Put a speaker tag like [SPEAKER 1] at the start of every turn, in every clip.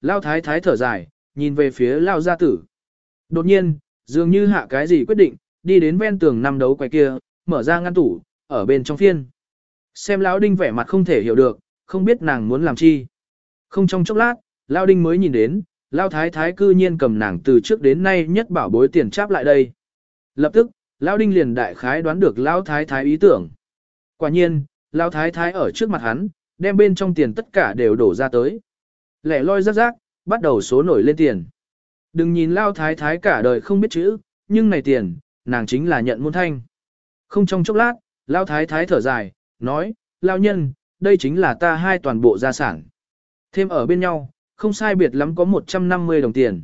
[SPEAKER 1] lao thái thái thở dài, nhìn về phía lao gia tử. Đột nhiên, dường như hạ cái gì quyết định, đi đến ven tường năm đấu quay kia, mở ra ngăn tủ, ở bên trong phiên. Xem lão đinh vẻ mặt không thể hiểu được, không biết nàng muốn làm chi. Không trong chốc lát, lão đinh mới nhìn đến, lao thái thái cư nhiên cầm nàng từ trước đến nay nhất bảo bối tiền cháp lại đây. Lập tức, lão đinh liền đại khái đoán được lão thái thái ý tưởng. Quả nhiên, lão thái thái ở trước mặt hắn, đem bên trong tiền tất cả đều đổ ra tới. Lẻ loi rắc rác, bắt đầu số nổi lên tiền. Đừng nhìn lao thái thái cả đời không biết chữ, nhưng này tiền, nàng chính là nhận môn thanh. Không trong chốc lát, lao thái thái thở dài, nói, lao nhân, đây chính là ta hai toàn bộ gia sản. Thêm ở bên nhau, không sai biệt lắm có 150 đồng tiền.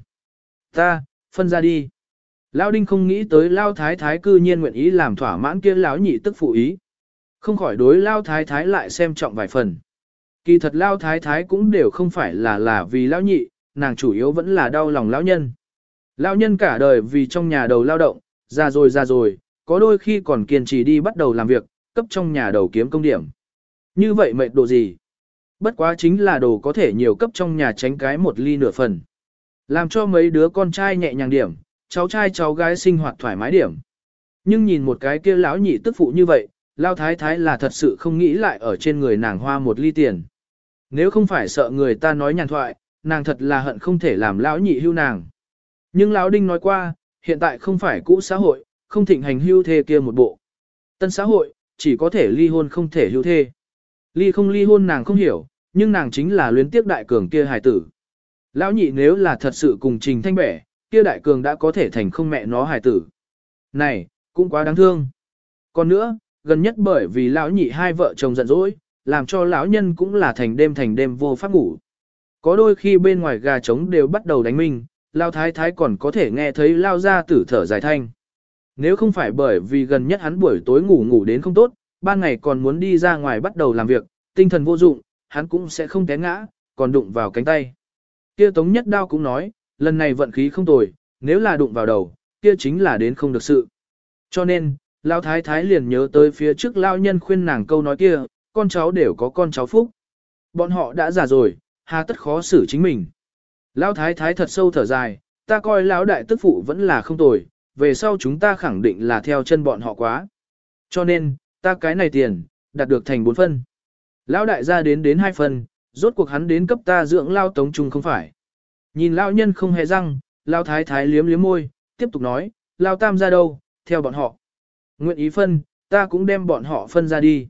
[SPEAKER 1] Ta, phân ra đi. Lao đinh không nghĩ tới lao thái thái cư nhiên nguyện ý làm thỏa mãn kia lão nhị tức phụ ý. Không khỏi đối lao thái thái lại xem trọng vài phần. Kỳ thật lao thái thái cũng đều không phải là là vì lão nhị, nàng chủ yếu vẫn là đau lòng lão nhân. Lão nhân cả đời vì trong nhà đầu lao động, ra rồi ra rồi, có đôi khi còn kiên trì đi bắt đầu làm việc, cấp trong nhà đầu kiếm công điểm. Như vậy mệt độ gì? Bất quá chính là đồ có thể nhiều cấp trong nhà tránh cái một ly nửa phần. Làm cho mấy đứa con trai nhẹ nhàng điểm, cháu trai cháu gái sinh hoạt thoải mái điểm. Nhưng nhìn một cái kia lão nhị tức phụ như vậy, lao thái thái là thật sự không nghĩ lại ở trên người nàng hoa một ly tiền. Nếu không phải sợ người ta nói nhàn thoại, nàng thật là hận không thể làm lão nhị hưu nàng. Nhưng lão đinh nói qua, hiện tại không phải cũ xã hội, không thịnh hành hưu thê kia một bộ. Tân xã hội, chỉ có thể ly hôn không thể hưu thê. Ly không ly hôn nàng không hiểu, nhưng nàng chính là luyến tiếc đại cường kia hài tử. Lão nhị nếu là thật sự cùng trình thanh bẻ, kia đại cường đã có thể thành không mẹ nó hài tử. Này, cũng quá đáng thương. Còn nữa, gần nhất bởi vì lão nhị hai vợ chồng giận dỗi, làm cho lão nhân cũng là thành đêm thành đêm vô pháp ngủ. Có đôi khi bên ngoài gà trống đều bắt đầu đánh minh, lao thái thái còn có thể nghe thấy lao ra tử thở dài thanh. Nếu không phải bởi vì gần nhất hắn buổi tối ngủ ngủ đến không tốt, ban ngày còn muốn đi ra ngoài bắt đầu làm việc, tinh thần vô dụng, hắn cũng sẽ không té ngã, còn đụng vào cánh tay. Kia tống nhất đao cũng nói, lần này vận khí không tồi, nếu là đụng vào đầu, kia chính là đến không được sự. Cho nên, lao thái thái liền nhớ tới phía trước lao nhân khuyên nàng câu nói kia, con cháu đều có con cháu phúc. Bọn họ đã già rồi, hà tất khó xử chính mình. Lão thái thái thật sâu thở dài, ta coi lão đại tức phụ vẫn là không tồi, về sau chúng ta khẳng định là theo chân bọn họ quá. Cho nên, ta cái này tiền, đạt được thành bốn phân. Lão đại gia đến đến hai phân, rốt cuộc hắn đến cấp ta dưỡng lao tống trung không phải. Nhìn lão nhân không hề răng, lão thái thái liếm liếm môi, tiếp tục nói, lão tam ra đâu, theo bọn họ. Nguyện ý phân, ta cũng đem bọn họ phân ra đi.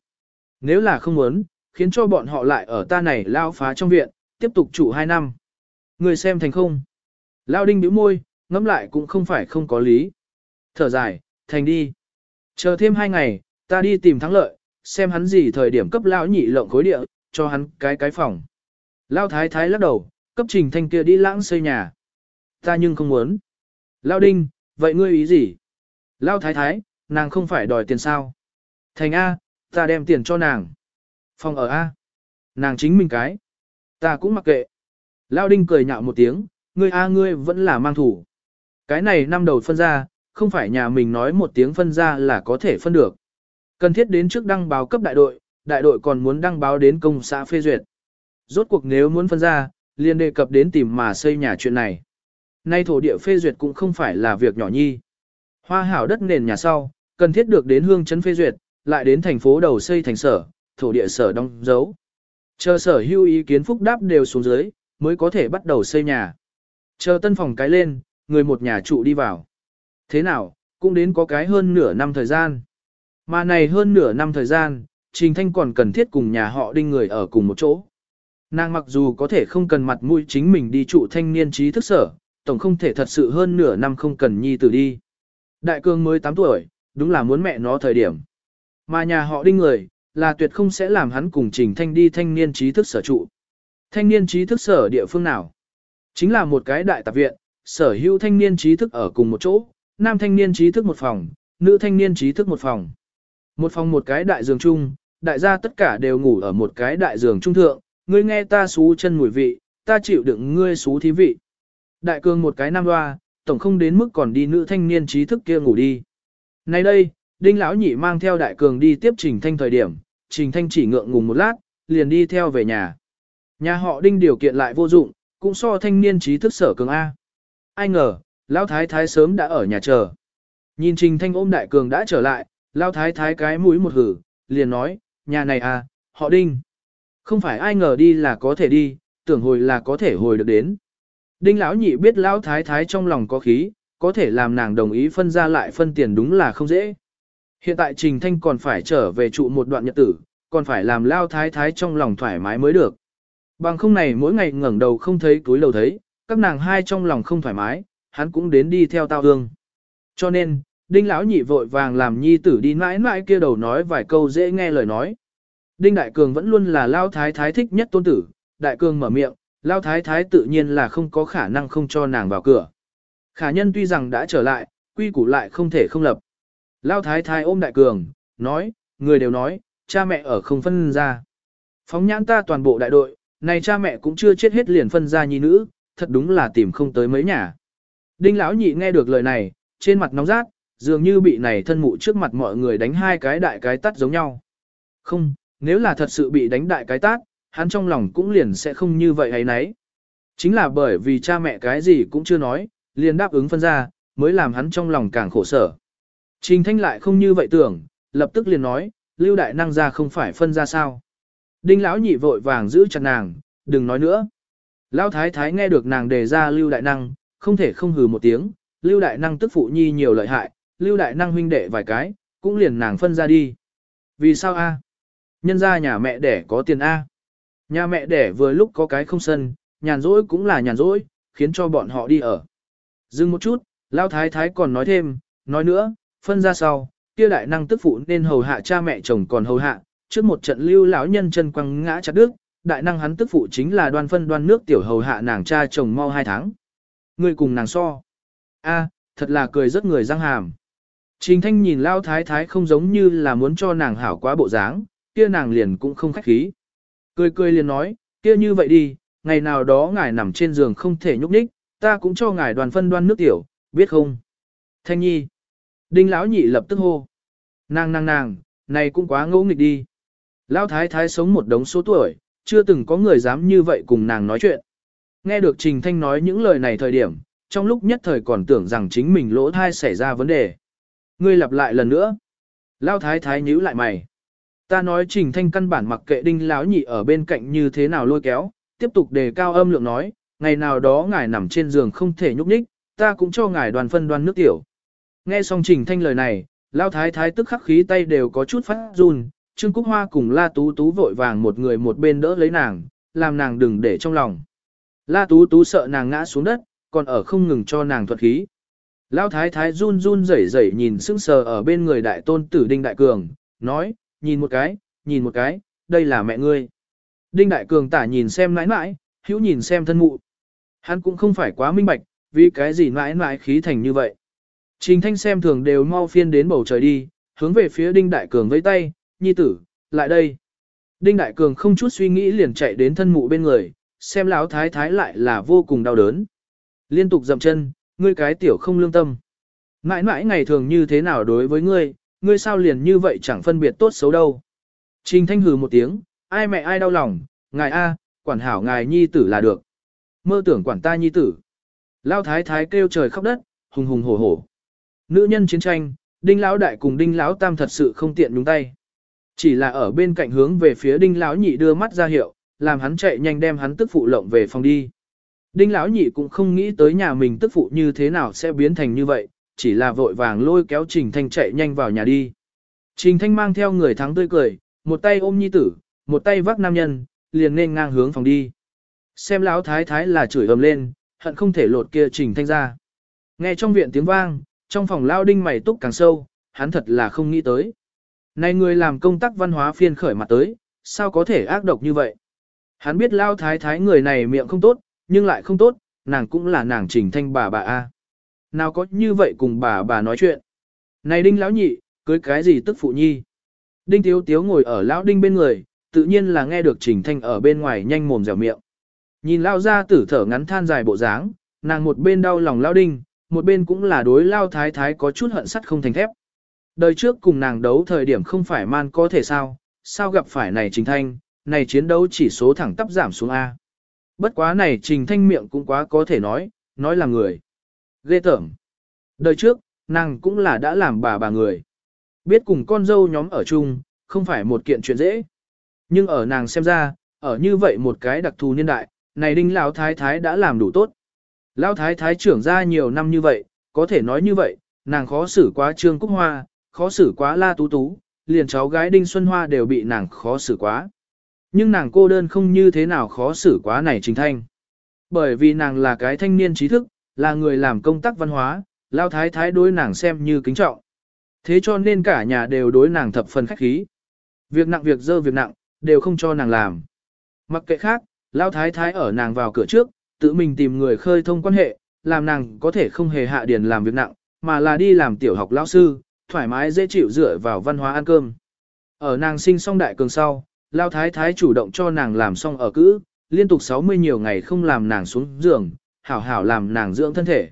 [SPEAKER 1] Nếu là không muốn, khiến cho bọn họ lại ở ta này lao phá trong viện, tiếp tục trụ hai năm. Người xem thành không? Lao đinh bĩu môi, ngẫm lại cũng không phải không có lý. Thở dài, thành đi. Chờ thêm hai ngày, ta đi tìm thắng lợi, xem hắn gì thời điểm cấp lao nhị lộng khối địa, cho hắn cái cái phòng. Lao thái thái lắc đầu, cấp trình thanh kia đi lãng xây nhà. Ta nhưng không muốn. Lao đinh, vậy ngươi ý gì? Lao thái thái, nàng không phải đòi tiền sao? Thành A, ta đem tiền cho nàng. Phòng ở A. Nàng chính mình cái. Ta cũng mặc kệ. Lao đinh cười nhạo một tiếng, ngươi A ngươi vẫn là mang thủ. Cái này năm đầu phân ra, không phải nhà mình nói một tiếng phân ra là có thể phân được. Cần thiết đến trước đăng báo cấp đại đội, đại đội còn muốn đăng báo đến công xã phê duyệt. Rốt cuộc nếu muốn phân ra, liền đề cập đến tìm mà xây nhà chuyện này. Nay thổ địa phê duyệt cũng không phải là việc nhỏ nhi. Hoa hảo đất nền nhà sau, cần thiết được đến hương chấn phê duyệt, lại đến thành phố đầu xây thành sở, thổ địa sở đóng dấu. Chờ sở hưu ý kiến phúc đáp đều xuống dưới, mới có thể bắt đầu xây nhà. Chờ tân phòng cái lên, người một nhà trụ đi vào. Thế nào, cũng đến có cái hơn nửa năm thời gian. Mà này hơn nửa năm thời gian, Trình Thanh còn cần thiết cùng nhà họ đinh người ở cùng một chỗ. Nàng mặc dù có thể không cần mặt mũi chính mình đi trụ thanh niên trí thức sở, tổng không thể thật sự hơn nửa năm không cần nhi tử đi. Đại cương mới 8 tuổi, đúng là muốn mẹ nó thời điểm. Mà nhà họ đinh người, là tuyệt không sẽ làm hắn cùng Trình Thanh đi thanh niên trí thức sở trụ. Thanh niên trí thức sở địa phương nào? Chính là một cái đại tạp viện, sở hữu thanh niên trí thức ở cùng một chỗ, nam thanh niên trí thức một phòng, nữ thanh niên trí thức một phòng. Một phòng một cái đại giường chung, đại gia tất cả đều ngủ ở một cái đại giường trung thượng, ngươi nghe ta xú chân mùi vị, ta chịu đựng ngươi xú thí vị. Đại cường một cái nam hoa, tổng không đến mức còn đi nữ thanh niên trí thức kia ngủ đi. Nay đây, đinh lão nhị mang theo đại cường đi tiếp trình thanh thời điểm, trình thanh chỉ ngượng ngùng một lát, liền đi theo về nhà. Nhà họ đinh điều kiện lại vô dụng, cũng so thanh niên trí thức sở cường A. Ai ngờ, Lão Thái Thái sớm đã ở nhà chờ. Nhìn Trình Thanh ôm Đại Cường đã trở lại, Lão Thái Thái cái mũi một hử, liền nói, nhà này à, họ đinh. Không phải ai ngờ đi là có thể đi, tưởng hồi là có thể hồi được đến. Đinh lão nhị biết Lão Thái Thái trong lòng có khí, có thể làm nàng đồng ý phân ra lại phân tiền đúng là không dễ. Hiện tại Trình Thanh còn phải trở về trụ một đoạn nhật tử, còn phải làm lao Thái Thái trong lòng thoải mái mới được. Bằng không này mỗi ngày ngẩng đầu không thấy túi lầu thấy, các nàng hai trong lòng không thoải mái, hắn cũng đến đi theo tao hương. Cho nên, Đinh lão nhị vội vàng làm nhi tử đi mãi mãi kia đầu nói vài câu dễ nghe lời nói. Đinh Đại Cường vẫn luôn là Lao Thái Thái thích nhất tôn tử, Đại Cường mở miệng, Lao Thái Thái tự nhiên là không có khả năng không cho nàng vào cửa. Khả nhân tuy rằng đã trở lại, quy củ lại không thể không lập. Lao Thái Thái ôm Đại Cường, nói, người đều nói, cha mẹ ở không phân ra. Phóng nhãn ta toàn bộ đại đội, này cha mẹ cũng chưa chết hết liền phân ra nhi nữ, thật đúng là tìm không tới mấy nhà. Đinh lão nhị nghe được lời này, trên mặt nóng rát, dường như bị này thân mụ trước mặt mọi người đánh hai cái đại cái tắt giống nhau. Không, nếu là thật sự bị đánh đại cái tát, hắn trong lòng cũng liền sẽ không như vậy hay nấy. Chính là bởi vì cha mẹ cái gì cũng chưa nói, liền đáp ứng phân ra, mới làm hắn trong lòng càng khổ sở. Trình Thanh lại không như vậy tưởng, lập tức liền nói, Lưu Đại Năng ra không phải phân ra sao. Đinh Lão nhị vội vàng giữ chặt nàng, đừng nói nữa. Lão Thái Thái nghe được nàng đề ra Lưu Đại Năng, không thể không hừ một tiếng, Lưu Đại Năng tức phụ nhi nhiều lợi hại, Lưu Đại Năng huynh đệ vài cái, cũng liền nàng phân ra đi. Vì sao a? Nhân ra nhà mẹ đẻ có tiền A. Nhà mẹ đẻ vừa lúc có cái không sân, nhàn rỗi cũng là nhàn rỗi, khiến cho bọn họ đi ở. Dừng một chút, Lão Thái Thái còn nói thêm, nói nữa, phân ra sau, kia đại năng tức phụ nên hầu hạ cha mẹ chồng còn hầu hạ, trước một trận lưu lão nhân chân quăng ngã chặt đứt, đại năng hắn tức phụ chính là đoan phân đoan nước tiểu hầu hạ nàng cha chồng mau hai tháng. Người cùng nàng so. a thật là cười rất người răng hàm. Trình thanh nhìn Lao Thái Thái không giống như là muốn cho nàng hảo quá bộ dáng, kia nàng liền cũng không khách khí. Cười cười liền nói, kia như vậy đi, ngày nào đó ngài nằm trên giường không thể nhúc nhích, ta cũng cho ngài đoàn phân đoan nước tiểu, biết không? Thanh nhi. Đinh lão nhị lập tức hô. Nàng nàng nàng, này cũng quá ngỗ nghịch đi. Lão thái thái sống một đống số tuổi, chưa từng có người dám như vậy cùng nàng nói chuyện. Nghe được Trình Thanh nói những lời này thời điểm, trong lúc nhất thời còn tưởng rằng chính mình lỗ thai xảy ra vấn đề. Ngươi lặp lại lần nữa. Lão thái thái nhíu lại mày. Ta nói Trình Thanh căn bản mặc kệ Đinh lão nhị ở bên cạnh như thế nào lôi kéo, tiếp tục đề cao âm lượng nói, ngày nào đó ngài nằm trên giường không thể nhúc nhích, ta cũng cho ngài đoàn phân đoàn nước tiểu. Nghe xong Trình Thanh lời này, Lão thái thái tức khắc khí tay đều có chút phát run, Trương Cúc Hoa cùng La Tú Tú vội vàng một người một bên đỡ lấy nàng, làm nàng đừng để trong lòng. La Tú Tú sợ nàng ngã xuống đất, còn ở không ngừng cho nàng thuật khí. Lão thái thái run run rẩy rẩy nhìn sững sờ ở bên người đại tôn tử Đinh Đại Cường, nói, nhìn một cái, nhìn một cái, đây là mẹ ngươi. Đinh Đại Cường tả nhìn xem nãi nãi, hữu nhìn xem thân mụ. Hắn cũng không phải quá minh bạch, vì cái gì nãi nãi khí thành như vậy. Trình Thanh xem thường đều mau phiên đến bầu trời đi, hướng về phía Đinh Đại Cường vẫy tay, nhi tử, lại đây. Đinh Đại Cường không chút suy nghĩ liền chạy đến thân mụ bên người, xem lão thái thái lại là vô cùng đau đớn. Liên tục dậm chân, ngươi cái tiểu không lương tâm. Mãi mãi ngày thường như thế nào đối với ngươi, ngươi sao liền như vậy chẳng phân biệt tốt xấu đâu. Trình thanh hừ một tiếng, ai mẹ ai đau lòng, ngài A, quản hảo ngài nhi tử là được. Mơ tưởng quản ta nhi tử. Lao thái thái kêu trời khóc đất, hùng hùng hổ hổ. Nữ nhân chiến tranh, đinh lão đại cùng đinh lão tam thật sự không tiện nhúng tay. Chỉ là ở bên cạnh hướng về phía đinh lão nhị đưa mắt ra hiệu, làm hắn chạy nhanh đem hắn tức phụ lộng về phòng đi. Đinh lão nhị cũng không nghĩ tới nhà mình tức phụ như thế nào sẽ biến thành như vậy, chỉ là vội vàng lôi kéo Trình Thanh chạy nhanh vào nhà đi. Trình Thanh mang theo người thắng tươi cười, một tay ôm nhi tử, một tay vác nam nhân, liền nên ngang hướng phòng đi. Xem lão thái thái là chửi ầm lên, hận không thể lột kia Trình Thanh ra. Nghe trong viện tiếng vang, trong phòng lao đinh mày túc càng sâu, hắn thật là không nghĩ tới. Này người làm công tác văn hóa phiên khởi mặt tới, sao có thể ác độc như vậy? Hắn biết lao thái thái người này miệng không tốt, nhưng lại không tốt, nàng cũng là nàng Trình Thanh bà bà A. Nào có như vậy cùng bà bà nói chuyện. Này đinh lão nhị, cưới cái gì tức phụ nhi. Đinh tiếu tiếu ngồi ở lão đinh bên người, tự nhiên là nghe được trình thanh ở bên ngoài nhanh mồm dẻo miệng. Nhìn lao ra tử thở ngắn than dài bộ dáng, nàng một bên đau lòng lao đinh, một bên cũng là đối lao thái thái có chút hận sắt không thành thép. Đời trước cùng nàng đấu thời điểm không phải man có thể sao, sao gặp phải này trình thanh, này chiến đấu chỉ số thẳng tắp giảm xuống A. Bất quá này trình thanh miệng cũng quá có thể nói, nói là người. Ghê tởm. Đời trước, nàng cũng là đã làm bà bà người. Biết cùng con dâu nhóm ở chung, không phải một kiện chuyện dễ. Nhưng ở nàng xem ra, ở như vậy một cái đặc thù niên đại, này đinh lão thái thái đã làm đủ tốt. Lão thái thái trưởng ra nhiều năm như vậy, có thể nói như vậy, nàng khó xử quá Trương Cúc Hoa, khó xử quá La Tú Tú, liền cháu gái Đinh Xuân Hoa đều bị nàng khó xử quá. Nhưng nàng cô đơn không như thế nào khó xử quá này Trình Thanh. Bởi vì nàng là cái thanh niên trí thức, là người làm công tác văn hóa, Lão thái thái đối nàng xem như kính trọng. Thế cho nên cả nhà đều đối nàng thập phần khách khí. Việc nặng việc dơ việc nặng, đều không cho nàng làm. Mặc kệ khác, Lão thái thái ở nàng vào cửa trước, tự mình tìm người khơi thông quan hệ, làm nàng có thể không hề hạ điền làm việc nặng, mà là đi làm tiểu học lão sư, thoải mái dễ chịu dựa vào văn hóa ăn cơm. Ở nàng sinh xong đại cường sau, Lão thái thái chủ động cho nàng làm xong ở cữ, liên tục 60 nhiều ngày không làm nàng xuống giường, hảo hảo làm nàng dưỡng thân thể.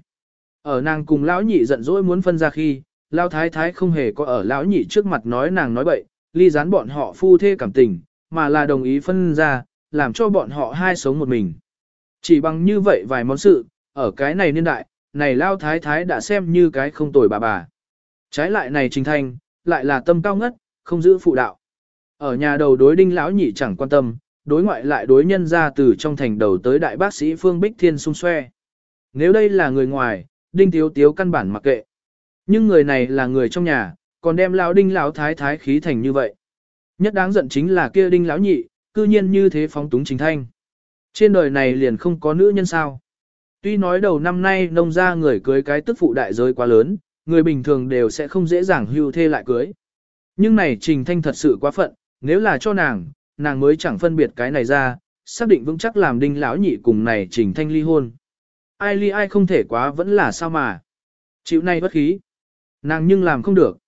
[SPEAKER 1] Ở nàng cùng lão nhị giận dỗi muốn phân ra khi, Lão thái thái không hề có ở lão nhị trước mặt nói nàng nói bậy, ly gián bọn họ phu thê cảm tình, mà là đồng ý phân ra, làm cho bọn họ hai sống một mình. Chỉ bằng như vậy vài món sự, ở cái này niên đại, này lao thái thái đã xem như cái không tồi bà bà. Trái lại này trình thanh, lại là tâm cao ngất, không giữ phụ đạo. Ở nhà đầu đối đinh lão nhị chẳng quan tâm, đối ngoại lại đối nhân ra từ trong thành đầu tới đại bác sĩ Phương Bích Thiên xung xoe. Nếu đây là người ngoài, đinh tiếu tiếu căn bản mặc kệ. Nhưng người này là người trong nhà, còn đem lão đinh lão thái thái khí thành như vậy. Nhất đáng giận chính là kia đinh lão nhị, cư nhiên như thế phóng túng chính thanh. Trên đời này liền không có nữ nhân sao. Tuy nói đầu năm nay nông ra người cưới cái tức phụ đại giới quá lớn, người bình thường đều sẽ không dễ dàng hưu thê lại cưới. Nhưng này Trình Thanh thật sự quá phận, nếu là cho nàng, nàng mới chẳng phân biệt cái này ra, xác định vững chắc làm đinh lão nhị cùng này Trình Thanh ly hôn. Ai ly ai không thể quá vẫn là sao mà. Chịu này bất khí. Nàng nhưng làm không được.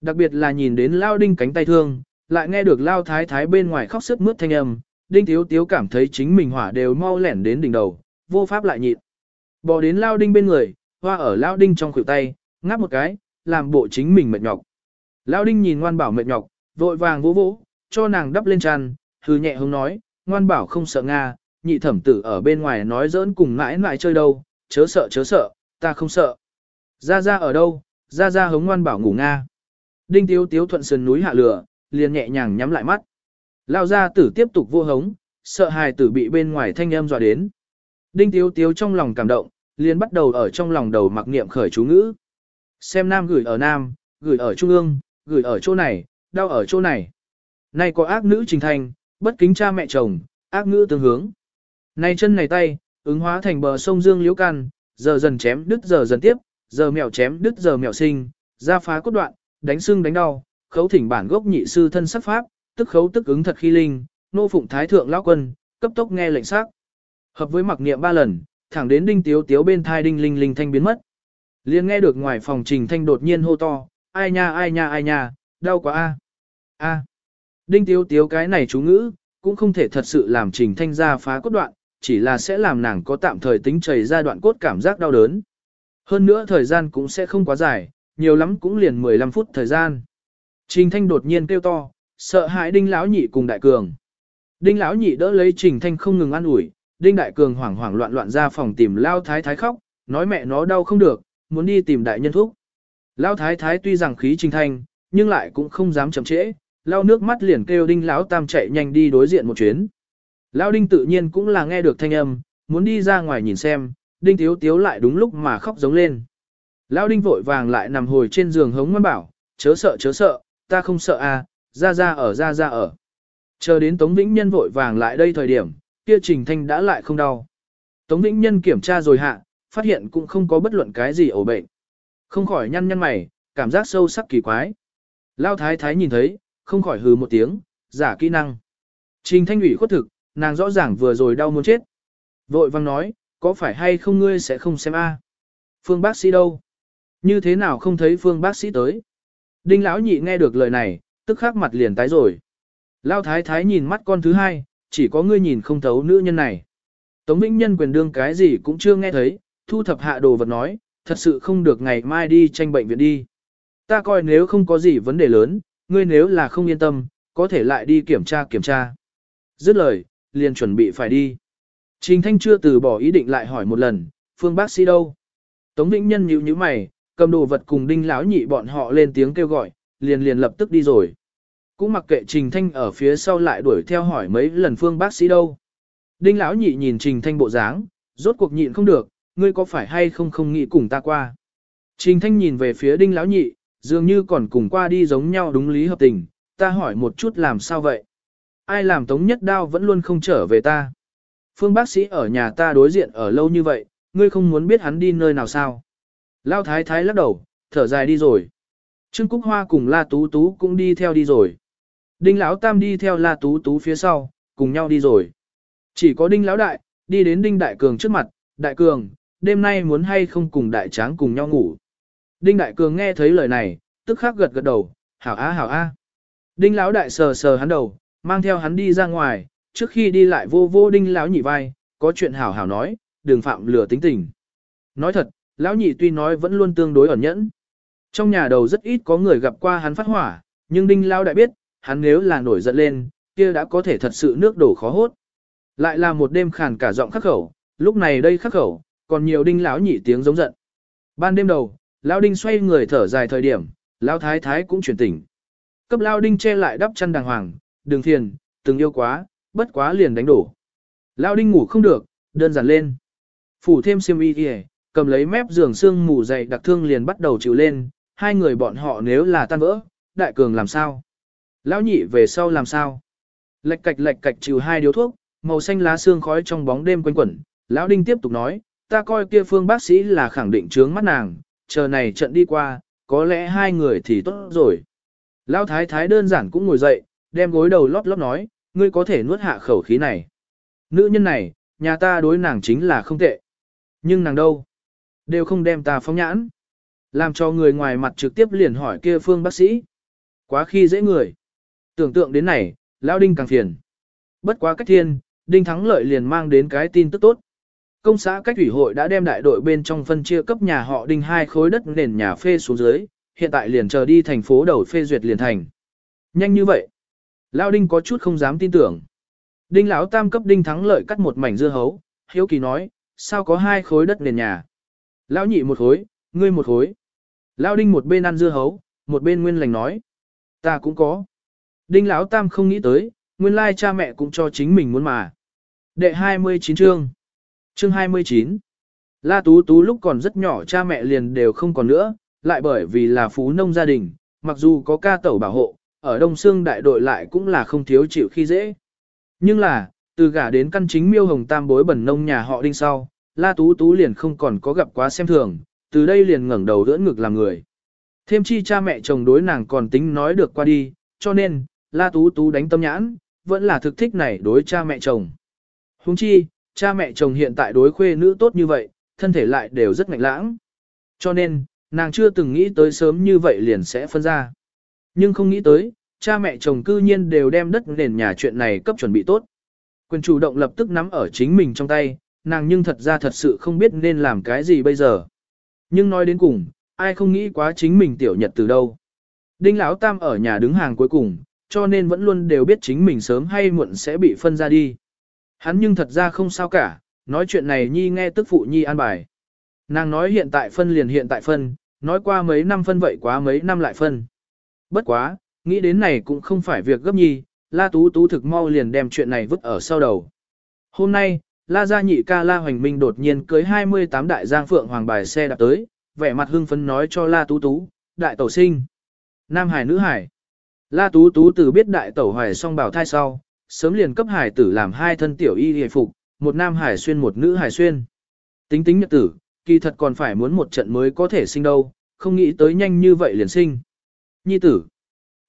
[SPEAKER 1] Đặc biệt là nhìn đến lao đinh cánh tay thương, lại nghe được lao thái thái bên ngoài khóc sức mướt thanh âm, đinh thiếu tiếu cảm thấy chính mình hỏa đều mau lẻn đến đỉnh đầu, vô pháp lại nhịn. Bỏ đến lao đinh bên người, hoa ở lao đinh trong khuỷu tay, ngáp một cái, làm bộ chính mình mệt nhọc. Lao đinh nhìn ngoan bảo mệt nhọc, vội vàng vỗ vỗ, cho nàng đắp lên tràn, hư nhẹ hứng nói, ngoan bảo không sợ Nga, nhị thẩm tử ở bên ngoài nói giỡn cùng mãi mãi chơi đâu, chớ sợ chớ sợ, ta không sợ. Ra ra ở đâu, ra ra hống ngoan bảo ngủ Nga. Đinh tiếu tiếu thuận sườn núi hạ lửa, liền nhẹ nhàng nhắm lại mắt. Lao gia tử tiếp tục vô hống, sợ hài tử bị bên ngoài thanh âm dọa đến. Đinh tiếu tiếu trong lòng cảm động, liền bắt đầu ở trong lòng đầu mặc niệm khởi chú ngữ. Xem nam gửi ở nam, gửi ở trung ương, gửi ở chỗ này, đau ở chỗ này. Nay có ác nữ trình thành, bất kính cha mẹ chồng, ác ngữ tương hướng. Nay chân này tay, ứng hóa thành bờ sông Dương Liễu Can, giờ dần chém đứt giờ dần tiếp, giờ mèo chém đứt giờ mèo sinh, ra phá cốt đoạn, đánh xương đánh đau, khấu thỉnh bản gốc nhị sư thân sắc pháp, tức khấu tức ứng thật khi linh, nô phụng thái thượng lão quân, cấp tốc nghe lệnh sắc. Hợp với mặc niệm ba lần, thẳng đến đinh tiếu tiếu bên thai đinh linh linh thanh biến mất. liền nghe được ngoài phòng trình thanh đột nhiên hô to, ai nha ai nha ai nha, đau quá a a Đinh tiếu tiếu cái này chú ngữ, cũng không thể thật sự làm trình thanh ra phá cốt đoạn, chỉ là sẽ làm nàng có tạm thời tính chảy ra đoạn cốt cảm giác đau đớn. Hơn nữa thời gian cũng sẽ không quá dài, nhiều lắm cũng liền 15 phút thời gian. Trình thanh đột nhiên kêu to, sợ hãi đinh lão nhị cùng đại cường. Đinh lão nhị đỡ lấy trình thanh không ngừng ăn ủi, đinh đại cường hoảng hoảng loạn loạn ra phòng tìm lao thái thái khóc, nói mẹ nó đau không được, muốn đi tìm đại nhân thuốc. Lao thái thái tuy rằng khí trình thanh, nhưng lại cũng không dám chậm trễ, lao nước mắt liền kêu đinh lão tam chạy nhanh đi đối diện một chuyến. Lao đinh tự nhiên cũng là nghe được thanh âm, muốn đi ra ngoài nhìn xem, đinh thiếu tiếu lại đúng lúc mà khóc giống lên. Lao đinh vội vàng lại nằm hồi trên giường hống ngoan bảo, chớ sợ chớ sợ, ta không sợ à, ra ra ở ra ra ở. Chờ đến Tống Vĩnh Nhân vội vàng lại đây thời điểm, kia Trình Thanh đã lại không đau. Tống Vĩnh Nhân kiểm tra rồi hạ, phát hiện cũng không có bất luận cái gì ổ bệnh. Không khỏi nhăn nhăn mày, cảm giác sâu sắc kỳ quái. Lao Thái Thái nhìn thấy, không khỏi hừ một tiếng, giả kỹ năng. Trình Thanh ủy khuất thực, nàng rõ ràng vừa rồi đau muốn chết. Vội vang nói, có phải hay không ngươi sẽ không xem a? Phương bác sĩ đâu? Như thế nào không thấy phương bác sĩ tới? Đinh lão nhị nghe được lời này, tức khắc mặt liền tái rồi. Lao thái thái nhìn mắt con thứ hai, chỉ có ngươi nhìn không thấu nữ nhân này. Tống Vĩnh Nhân quyền đương cái gì cũng chưa nghe thấy, thu thập hạ đồ vật nói, thật sự không được ngày mai đi tranh bệnh viện đi. Ta coi nếu không có gì vấn đề lớn, ngươi nếu là không yên tâm, có thể lại đi kiểm tra kiểm tra. Dứt lời, liền chuẩn bị phải đi. Trình Thanh chưa từ bỏ ý định lại hỏi một lần, phương bác sĩ đâu? Tống Vĩnh Nhân nhíu nhíu mày, cầm đồ vật cùng đinh lão nhị bọn họ lên tiếng kêu gọi, liền liền lập tức đi rồi. Cũng mặc kệ Trình Thanh ở phía sau lại đuổi theo hỏi mấy lần phương bác sĩ đâu. Đinh lão nhị nhìn Trình Thanh bộ dáng, rốt cuộc nhịn không được, ngươi có phải hay không không nghĩ cùng ta qua. Trình Thanh nhìn về phía đinh lão nhị, dường như còn cùng qua đi giống nhau đúng lý hợp tình, ta hỏi một chút làm sao vậy? Ai làm tống nhất đao vẫn luôn không trở về ta? Phương bác sĩ ở nhà ta đối diện ở lâu như vậy, ngươi không muốn biết hắn đi nơi nào sao? Lao thái thái lắc đầu, thở dài đi rồi. Trương Cúc Hoa cùng La Tú Tú cũng đi theo đi rồi. Đinh Lão Tam đi theo La Tú Tú phía sau, cùng nhau đi rồi. Chỉ có Đinh Lão Đại, đi đến Đinh Đại Cường trước mặt, Đại Cường, đêm nay muốn hay không cùng Đại Tráng cùng nhau ngủ. Đinh Đại Cường nghe thấy lời này, tức khắc gật gật đầu, hảo a hảo a. Đinh Lão Đại sờ sờ hắn đầu, mang theo hắn đi ra ngoài, trước khi đi lại vô vô Đinh Lão nhị vai, có chuyện hảo hảo nói, đừng phạm lừa tính tình. Nói thật, Lão nhị tuy nói vẫn luôn tương đối ẩn nhẫn. Trong nhà đầu rất ít có người gặp qua hắn phát hỏa, nhưng Đinh lao Đại biết, hắn nếu là nổi giận lên, kia đã có thể thật sự nước đổ khó hốt. Lại là một đêm khàn cả giọng khắc khẩu, lúc này đây khắc khẩu, còn nhiều đinh lão nhị tiếng giống giận. Ban đêm đầu, lao đinh xoay người thở dài thời điểm, lao thái thái cũng chuyển tỉnh. Cấp lao đinh che lại đắp chăn đàng hoàng, đừng thiền từng yêu quá, bất quá liền đánh đổ. lao đinh ngủ không được, đơn giản lên. Phủ thêm xiêm y kìa, cầm lấy mép giường xương mù dày đặc thương liền bắt đầu chịu lên, hai người bọn họ nếu là tan vỡ, đại cường làm sao? Lão nhị về sau làm sao? Lệch cạch lệch cạch trừ hai điếu thuốc, màu xanh lá xương khói trong bóng đêm quanh quẩn. Lão Đinh tiếp tục nói, ta coi kia phương bác sĩ là khẳng định trướng mắt nàng, chờ này trận đi qua, có lẽ hai người thì tốt rồi. Lão Thái Thái đơn giản cũng ngồi dậy, đem gối đầu lót lót nói, ngươi có thể nuốt hạ khẩu khí này. Nữ nhân này, nhà ta đối nàng chính là không tệ. Nhưng nàng đâu? Đều không đem ta phóng nhãn. Làm cho người ngoài mặt trực tiếp liền hỏi kia phương bác sĩ. Quá khi dễ người. Tưởng tượng đến này, Lão Đinh càng phiền. Bất quá cách thiên, Đinh Thắng Lợi liền mang đến cái tin tức tốt. Công xã cách ủy hội đã đem đại đội bên trong phân chia cấp nhà họ Đinh hai khối đất nền nhà phê xuống dưới, hiện tại liền chờ đi thành phố đầu phê duyệt liền thành. Nhanh như vậy. Lão Đinh có chút không dám tin tưởng. Đinh lão tam cấp Đinh Thắng Lợi cắt một mảnh dưa hấu, hiếu kỳ nói, sao có hai khối đất nền nhà? Lão nhị một khối, ngươi một khối. Lão Đinh một bên ăn dưa hấu, một bên nguyên lành nói, ta cũng có. Đinh Lão Tam không nghĩ tới, nguyên lai cha mẹ cũng cho chính mình muốn mà. Đệ 29 chương. Chương 29. La Tú Tú lúc còn rất nhỏ cha mẹ liền đều không còn nữa, lại bởi vì là phú nông gia đình, mặc dù có ca tẩu bảo hộ, ở Đông Sương đại đội lại cũng là không thiếu chịu khi dễ. Nhưng là, từ gả đến căn chính miêu hồng tam bối bẩn nông nhà họ đinh sau, La Tú Tú liền không còn có gặp quá xem thường, từ đây liền ngẩng đầu đỡ ngực làm người. Thêm chi cha mẹ chồng đối nàng còn tính nói được qua đi, cho nên, La Tú Tú đánh tâm nhãn, vẫn là thực thích này đối cha mẹ chồng. Huống chi, cha mẹ chồng hiện tại đối khuê nữ tốt như vậy, thân thể lại đều rất ngạnh lãng. Cho nên, nàng chưa từng nghĩ tới sớm như vậy liền sẽ phân ra. Nhưng không nghĩ tới, cha mẹ chồng cư nhiên đều đem đất nền nhà chuyện này cấp chuẩn bị tốt. Quyền chủ động lập tức nắm ở chính mình trong tay, nàng nhưng thật ra thật sự không biết nên làm cái gì bây giờ. Nhưng nói đến cùng, ai không nghĩ quá chính mình tiểu nhật từ đâu. Đinh Lão Tam ở nhà đứng hàng cuối cùng, cho nên vẫn luôn đều biết chính mình sớm hay muộn sẽ bị phân ra đi. Hắn nhưng thật ra không sao cả, nói chuyện này Nhi nghe tức phụ Nhi an bài. Nàng nói hiện tại phân liền hiện tại phân, nói qua mấy năm phân vậy quá mấy năm lại phân. Bất quá, nghĩ đến này cũng không phải việc gấp Nhi, La Tú Tú thực mau liền đem chuyện này vứt ở sau đầu. Hôm nay, La Gia Nhị ca La Hoành Minh đột nhiên cưới 28 đại giang phượng hoàng bài xe đạp tới, vẻ mặt hưng phấn nói cho La Tú Tú, đại tổ sinh. Nam hải nữ hải. La Tú Tú từ biết đại tẩu hoài song bảo thai sau, sớm liền cấp hải tử làm hai thân tiểu y hề phục, một nam hải xuyên một nữ hải xuyên. Tính tính nhật tử, kỳ thật còn phải muốn một trận mới có thể sinh đâu, không nghĩ tới nhanh như vậy liền sinh. Nhi tử.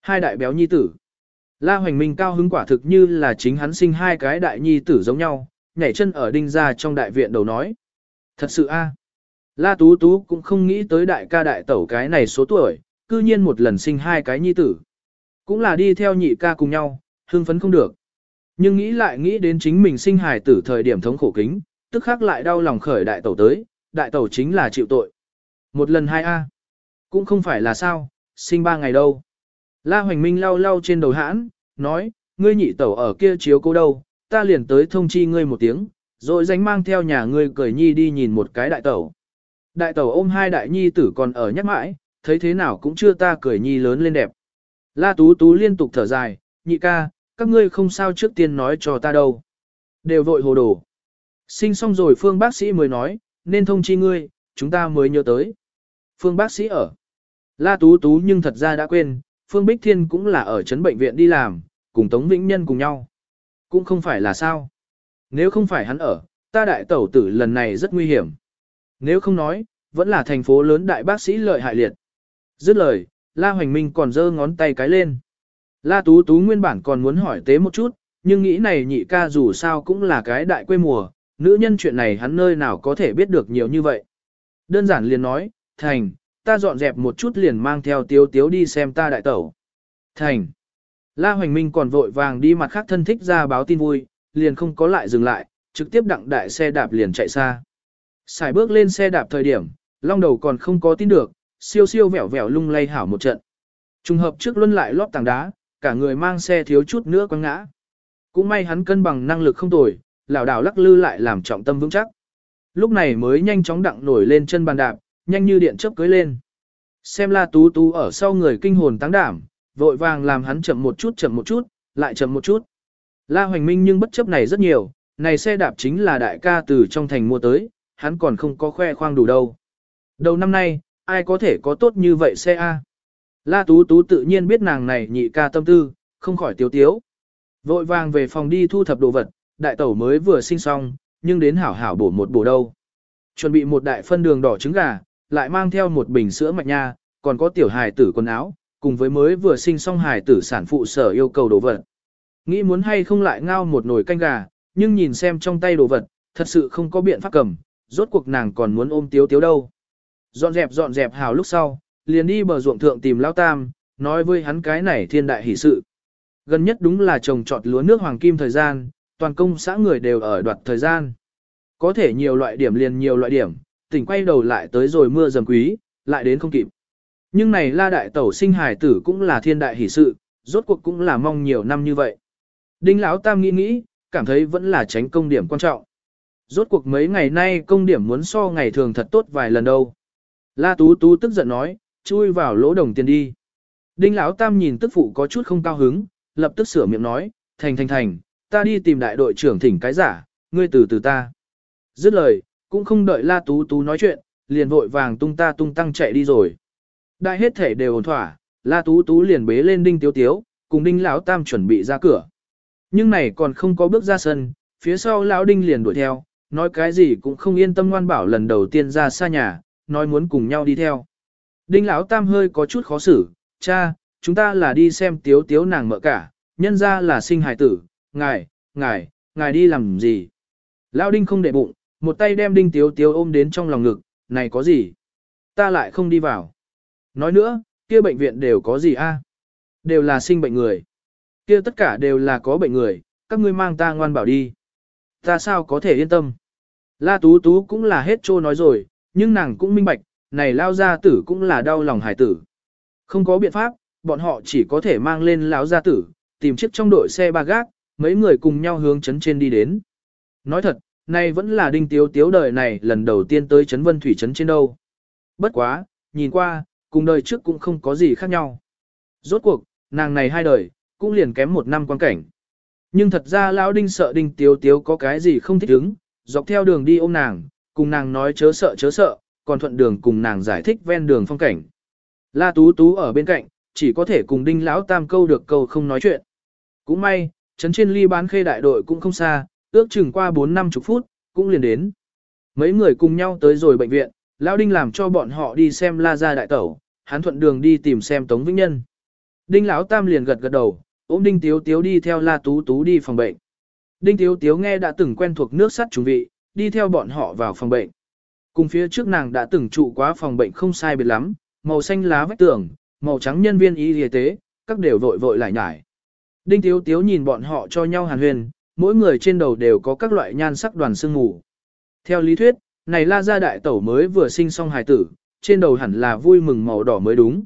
[SPEAKER 1] Hai đại béo nhi tử. La Hoành Minh cao hứng quả thực như là chính hắn sinh hai cái đại nhi tử giống nhau, nhảy chân ở đinh ra trong đại viện đầu nói. Thật sự a, La Tú Tú cũng không nghĩ tới đại ca đại tẩu cái này số tuổi, cư nhiên một lần sinh hai cái nhi tử. Cũng là đi theo nhị ca cùng nhau, hưng phấn không được. Nhưng nghĩ lại nghĩ đến chính mình sinh hài tử thời điểm thống khổ kính, tức khắc lại đau lòng khởi đại tẩu tới, đại tẩu chính là chịu tội. Một lần hai A. Cũng không phải là sao, sinh ba ngày đâu. La Hoành Minh lau lau trên đầu hãn, nói, ngươi nhị tẩu ở kia chiếu cô đâu, ta liền tới thông chi ngươi một tiếng, rồi dánh mang theo nhà ngươi cười nhi đi nhìn một cái đại tẩu. Đại tẩu ôm hai đại nhi tử còn ở nhắc mãi, thấy thế nào cũng chưa ta cười nhi lớn lên đẹp. La Tú Tú liên tục thở dài, nhị ca, các ngươi không sao trước tiên nói cho ta đâu. Đều vội hồ đồ. Sinh xong rồi phương bác sĩ mới nói, nên thông chi ngươi, chúng ta mới nhớ tới. Phương bác sĩ ở. La Tú Tú nhưng thật ra đã quên, Phương Bích Thiên cũng là ở trấn bệnh viện đi làm, cùng Tống Vĩnh Nhân cùng nhau. Cũng không phải là sao. Nếu không phải hắn ở, ta đại tẩu tử lần này rất nguy hiểm. Nếu không nói, vẫn là thành phố lớn đại bác sĩ lợi hại liệt. Dứt lời, La Hoành Minh còn giơ ngón tay cái lên. La Tú Tú nguyên bản còn muốn hỏi tế một chút, nhưng nghĩ này nhị ca dù sao cũng là cái đại quê mùa, nữ nhân chuyện này hắn nơi nào có thể biết được nhiều như vậy. Đơn giản liền nói, Thành, ta dọn dẹp một chút liền mang theo tiếu tiếu đi xem ta đại tẩu. Thành. La Hoành Minh còn vội vàng đi mặt khác thân thích ra báo tin vui, liền không có lại dừng lại, trực tiếp đặng đại xe đạp liền chạy xa. Xài bước lên xe đạp thời điểm, long đầu còn không có tin được, siêu siêu vẻo vẻo lung lay hảo một trận. Trùng hợp trước luân lại lót tảng đá, cả người mang xe thiếu chút nữa quăng ngã. Cũng may hắn cân bằng năng lực không tồi, lảo đảo lắc lư lại làm trọng tâm vững chắc. Lúc này mới nhanh chóng đặng nổi lên chân bàn đạp, nhanh như điện chớp cưới lên. Xem la tú tú ở sau người kinh hồn tăng đảm, vội vàng làm hắn chậm một chút chậm một chút, lại chậm một chút. La Hoành Minh nhưng bất chấp này rất nhiều, này xe đạp chính là đại ca từ trong thành mua tới, hắn còn không có khoe khoang đủ đâu. Đầu năm nay, ai có thể có tốt như vậy xe A. La Tú Tú tự nhiên biết nàng này nhị ca tâm tư, không khỏi tiếu tiếu. Vội vàng về phòng đi thu thập đồ vật, đại tẩu mới vừa sinh xong, nhưng đến hảo hảo bổ một bổ đâu. Chuẩn bị một đại phân đường đỏ trứng gà, lại mang theo một bình sữa mạch nha, còn có tiểu hài tử quần áo, cùng với mới vừa sinh xong hài tử sản phụ sở yêu cầu đồ vật. Nghĩ muốn hay không lại ngao một nồi canh gà, nhưng nhìn xem trong tay đồ vật, thật sự không có biện pháp cầm, rốt cuộc nàng còn muốn ôm tiếu tiếu đâu. Dọn dẹp dọn dẹp hào lúc sau, liền đi bờ ruộng thượng tìm Lao Tam, nói với hắn cái này thiên đại hỷ sự. Gần nhất đúng là trồng trọt lúa nước hoàng kim thời gian, toàn công xã người đều ở đoạt thời gian. Có thể nhiều loại điểm liền nhiều loại điểm, tỉnh quay đầu lại tới rồi mưa dầm quý, lại đến không kịp. Nhưng này la đại tẩu sinh hài tử cũng là thiên đại hỷ sự, rốt cuộc cũng là mong nhiều năm như vậy. Đinh Lão Tam nghĩ nghĩ, cảm thấy vẫn là tránh công điểm quan trọng. Rốt cuộc mấy ngày nay công điểm muốn so ngày thường thật tốt vài lần đâu. La Tú Tú tức giận nói, chui vào lỗ đồng tiền đi. Đinh Lão Tam nhìn tức phụ có chút không cao hứng, lập tức sửa miệng nói, thành thành thành, ta đi tìm đại đội trưởng thỉnh cái giả, ngươi từ từ ta. Dứt lời, cũng không đợi La Tú Tú nói chuyện, liền vội vàng tung ta tung tăng chạy đi rồi. Đại hết thể đều ổn thỏa, La Tú Tú liền bế lên Đinh Tiếu Tiếu, cùng Đinh Lão Tam chuẩn bị ra cửa. Nhưng này còn không có bước ra sân, phía sau Lão Đinh liền đuổi theo, nói cái gì cũng không yên tâm ngoan bảo lần đầu tiên ra xa nhà, nói muốn cùng nhau đi theo. Đinh Lão Tam hơi có chút khó xử, cha, chúng ta là đi xem Tiếu Tiếu nàng mợ cả, nhân ra là sinh hài tử, ngài, ngài, ngài đi làm gì? Lão Đinh không để bụng, một tay đem Đinh Tiếu Tiếu ôm đến trong lòng ngực, này có gì? Ta lại không đi vào. Nói nữa, kia bệnh viện đều có gì a? Đều là sinh bệnh người. Kia tất cả đều là có bệnh người, các ngươi mang ta ngoan bảo đi. Ta sao có thể yên tâm? La Tú Tú cũng là hết trô nói rồi, nhưng nàng cũng minh bạch, này lao gia tử cũng là đau lòng hải tử. Không có biện pháp, bọn họ chỉ có thể mang lên lão gia tử, tìm chiếc trong đội xe ba gác, mấy người cùng nhau hướng chấn trên đi đến. Nói thật, nay vẫn là đinh tiếu tiếu đời này lần đầu tiên tới chấn vân thủy chấn trên đâu. Bất quá, nhìn qua, cùng đời trước cũng không có gì khác nhau. Rốt cuộc, nàng này hai đời, cũng liền kém một năm quan cảnh. Nhưng thật ra lão đinh sợ đinh tiếu tiếu có cái gì không thích ứng, dọc theo đường đi ôm nàng, cùng nàng nói chớ sợ chớ sợ, còn thuận đường cùng nàng giải thích ven đường phong cảnh. La Tú Tú ở bên cạnh, chỉ có thể cùng đinh lão tam câu được câu không nói chuyện. Cũng may, chấn trên ly bán khê đại đội cũng không xa, ước chừng qua 4 năm chục phút, cũng liền đến. Mấy người cùng nhau tới rồi bệnh viện, lão đinh làm cho bọn họ đi xem la gia đại tẩu, hắn thuận đường đi tìm xem Tống Vĩnh Nhân. Đinh lão tam liền gật gật đầu, ôm Đinh Tiếu Tiếu đi theo La Tú Tú đi phòng bệnh. Đinh Tiếu Tiếu nghe đã từng quen thuộc nước sắt trùng vị, đi theo bọn họ vào phòng bệnh. Cùng phía trước nàng đã từng trụ quá phòng bệnh không sai biệt lắm, màu xanh lá vách tường, màu trắng nhân viên y y tế, các đều vội vội lại nhải. Đinh Tiếu Tiếu nhìn bọn họ cho nhau hàn huyền, mỗi người trên đầu đều có các loại nhan sắc đoàn sương ngủ. Theo lý thuyết, này la gia đại tẩu mới vừa sinh xong hài tử, trên đầu hẳn là vui mừng màu đỏ mới đúng.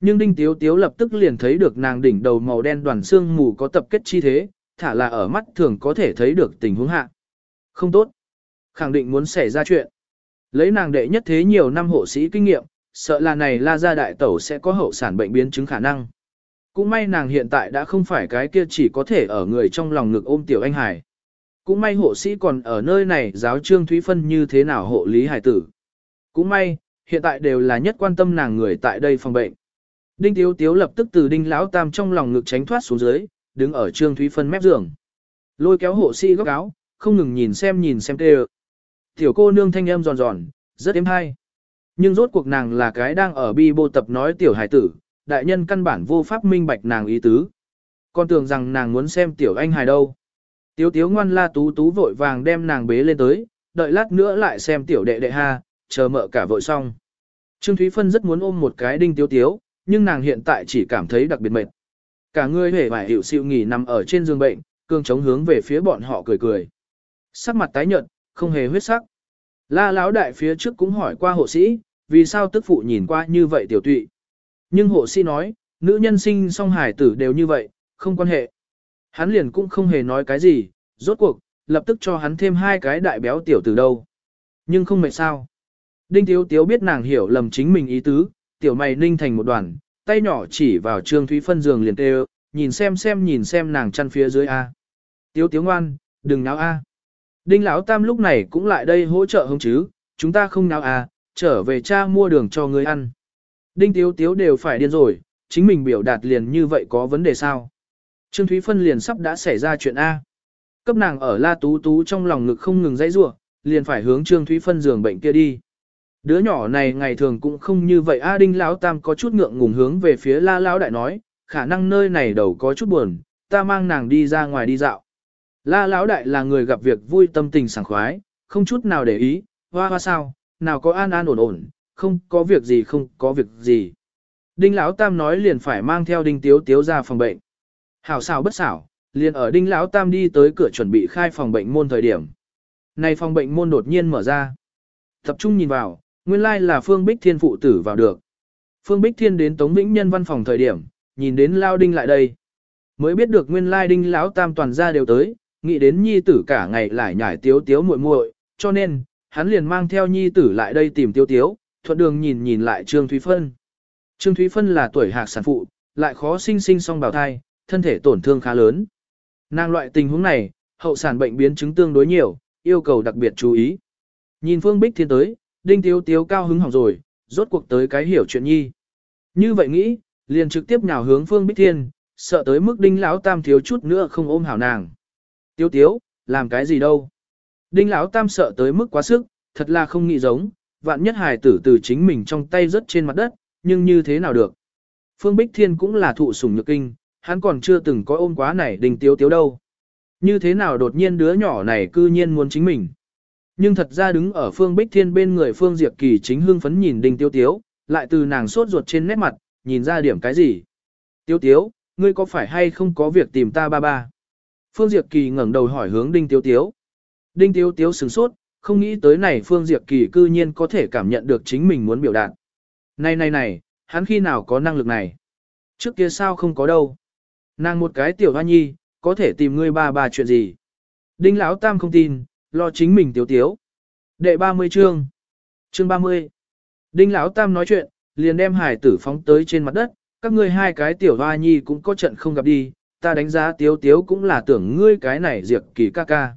[SPEAKER 1] Nhưng Đinh Tiếu Tiếu lập tức liền thấy được nàng đỉnh đầu màu đen đoàn xương mù có tập kết chi thế, thả là ở mắt thường có thể thấy được tình huống hạ. Không tốt. Khẳng định muốn xảy ra chuyện. Lấy nàng đệ nhất thế nhiều năm hộ sĩ kinh nghiệm, sợ là này la gia đại tẩu sẽ có hậu sản bệnh biến chứng khả năng. Cũng may nàng hiện tại đã không phải cái kia chỉ có thể ở người trong lòng ngực ôm tiểu anh hải. Cũng may hộ sĩ còn ở nơi này giáo trương Thúy Phân như thế nào hộ lý hải tử. Cũng may, hiện tại đều là nhất quan tâm nàng người tại đây phòng bệnh. Đinh Tiếu Tiếu lập tức từ đinh lão tam trong lòng ngực tránh thoát xuống dưới, đứng ở trương Thúy Phân mép giường. Lôi kéo hộ sĩ góc áo, không ngừng nhìn xem nhìn xem tê Tiểu cô nương thanh âm giòn giòn, rất êm hay. Nhưng rốt cuộc nàng là cái đang ở bi bô tập nói tiểu hải tử, đại nhân căn bản vô pháp minh bạch nàng ý tứ. Con tưởng rằng nàng muốn xem tiểu anh hài đâu. Tiếu tiếu ngoan la tú tú vội vàng đem nàng bế lên tới, đợi lát nữa lại xem tiểu đệ đệ ha, chờ mợ cả vội xong. Trương Thúy Phân rất muốn ôm một cái đinh tiếu tiếu, nhưng nàng hiện tại chỉ cảm thấy đặc biệt mệt. Cả người hề vải hiệu siêu nghỉ nằm ở trên giường bệnh, cương chống hướng về phía bọn họ cười cười. Sắc mặt tái nhợt, không hề huyết sắc. La lão đại phía trước cũng hỏi qua hộ sĩ, vì sao tức phụ nhìn qua như vậy tiểu tụy. Nhưng hộ sĩ nói, nữ nhân sinh song hải tử đều như vậy, không quan hệ. Hắn liền cũng không hề nói cái gì, rốt cuộc, lập tức cho hắn thêm hai cái đại béo tiểu từ đâu. Nhưng không mệt sao. Đinh Tiếu Tiếu biết nàng hiểu lầm chính mình ý tứ, tiểu mày ninh thành một đoàn, tay nhỏ chỉ vào Trương Thúy Phân giường liền tê nhìn xem xem nhìn xem nàng chăn phía dưới A. Tiếu Tiếu ngoan, đừng náo A. Đinh Lão Tam lúc này cũng lại đây hỗ trợ không chứ, chúng ta không náo A, trở về cha mua đường cho người ăn. Đinh Tiếu Tiếu đều phải điên rồi, chính mình biểu đạt liền như vậy có vấn đề sao? Trương Thúy Phân liền sắp đã xảy ra chuyện A. Cấp nàng ở La Tú Tú trong lòng ngực không ngừng dãy rủa, liền phải hướng Trương Thúy Phân giường bệnh kia đi. Đứa nhỏ này ngày thường cũng không như vậy A Đinh Lão Tam có chút ngượng ngùng hướng về phía La Lão Đại nói, khả năng nơi này đầu có chút buồn, ta mang nàng đi ra ngoài đi dạo. La Lão Đại là người gặp việc vui tâm tình sảng khoái, không chút nào để ý, hoa hoa sao, nào có an an ổn ổn, không có việc gì không có việc gì. Đinh Lão Tam nói liền phải mang theo Đinh Tiếu Tiếu ra phòng bệnh. Hảo xảo bất xảo, liền ở Đinh Lão Tam đi tới cửa chuẩn bị khai phòng bệnh môn thời điểm. Này phòng bệnh môn đột nhiên mở ra. Tập trung nhìn vào, nguyên lai là Phương Bích Thiên phụ tử vào được. Phương Bích Thiên đến Tống Vĩnh Nhân văn phòng thời điểm, nhìn đến Lao Đinh lại đây. Mới biết được nguyên lai Đinh Lão Tam toàn gia đều tới, nghĩ đến nhi tử cả ngày lại nhải tiếu tiếu muội muội, cho nên, hắn liền mang theo nhi tử lại đây tìm tiếu tiếu, thuận đường nhìn nhìn lại Trương Thúy Phân. Trương Thúy Phân là tuổi hạc sản phụ, lại khó sinh sinh song bào thai, thân thể tổn thương khá lớn. Nàng loại tình huống này, hậu sản bệnh biến chứng tương đối nhiều, yêu cầu đặc biệt chú ý. Nhìn Phương Bích Thiên tới, Đinh Tiếu Tiếu cao hứng hỏng rồi, rốt cuộc tới cái hiểu chuyện nhi. Như vậy nghĩ, liền trực tiếp nhào hướng Phương Bích Thiên, sợ tới mức Đinh Lão Tam thiếu chút nữa không ôm hảo nàng. Tiếu Tiếu, làm cái gì đâu? Đinh Lão Tam sợ tới mức quá sức, thật là không nghĩ giống, vạn nhất hài tử từ chính mình trong tay rớt trên mặt đất, nhưng như thế nào được? Phương Bích Thiên cũng là thụ sủng nhược kinh, hắn còn chưa từng có ôm quá này đình tiếu tiếu đâu. Như thế nào đột nhiên đứa nhỏ này cư nhiên muốn chính mình. Nhưng thật ra đứng ở Phương Bích Thiên bên người Phương Diệp Kỳ chính hương phấn nhìn Đinh Tiêu Tiếu, lại từ nàng sốt ruột trên nét mặt, nhìn ra điểm cái gì. Tiêu Tiếu, ngươi có phải hay không có việc tìm ta ba ba? Phương Diệp Kỳ ngẩng đầu hỏi hướng Đinh Tiêu Tiếu. Đinh Tiêu Tiếu sửng sốt, không nghĩ tới này Phương Diệp Kỳ cư nhiên có thể cảm nhận được chính mình muốn biểu đạt. Này này này, hắn khi nào có năng lực này? Trước kia sao không có đâu? Nàng một cái tiểu hoa nhi, có thể tìm ngươi ba bà chuyện gì? Đinh Lão Tam không tin, lo chính mình tiểu tiếu. Đệ 30 chương. Chương 30. Đinh Lão Tam nói chuyện, liền đem hải tử phóng tới trên mặt đất, các ngươi hai cái tiểu hoa nhi cũng có trận không gặp đi, ta đánh giá tiếu tiếu cũng là tưởng ngươi cái này diệt kỳ ca ca.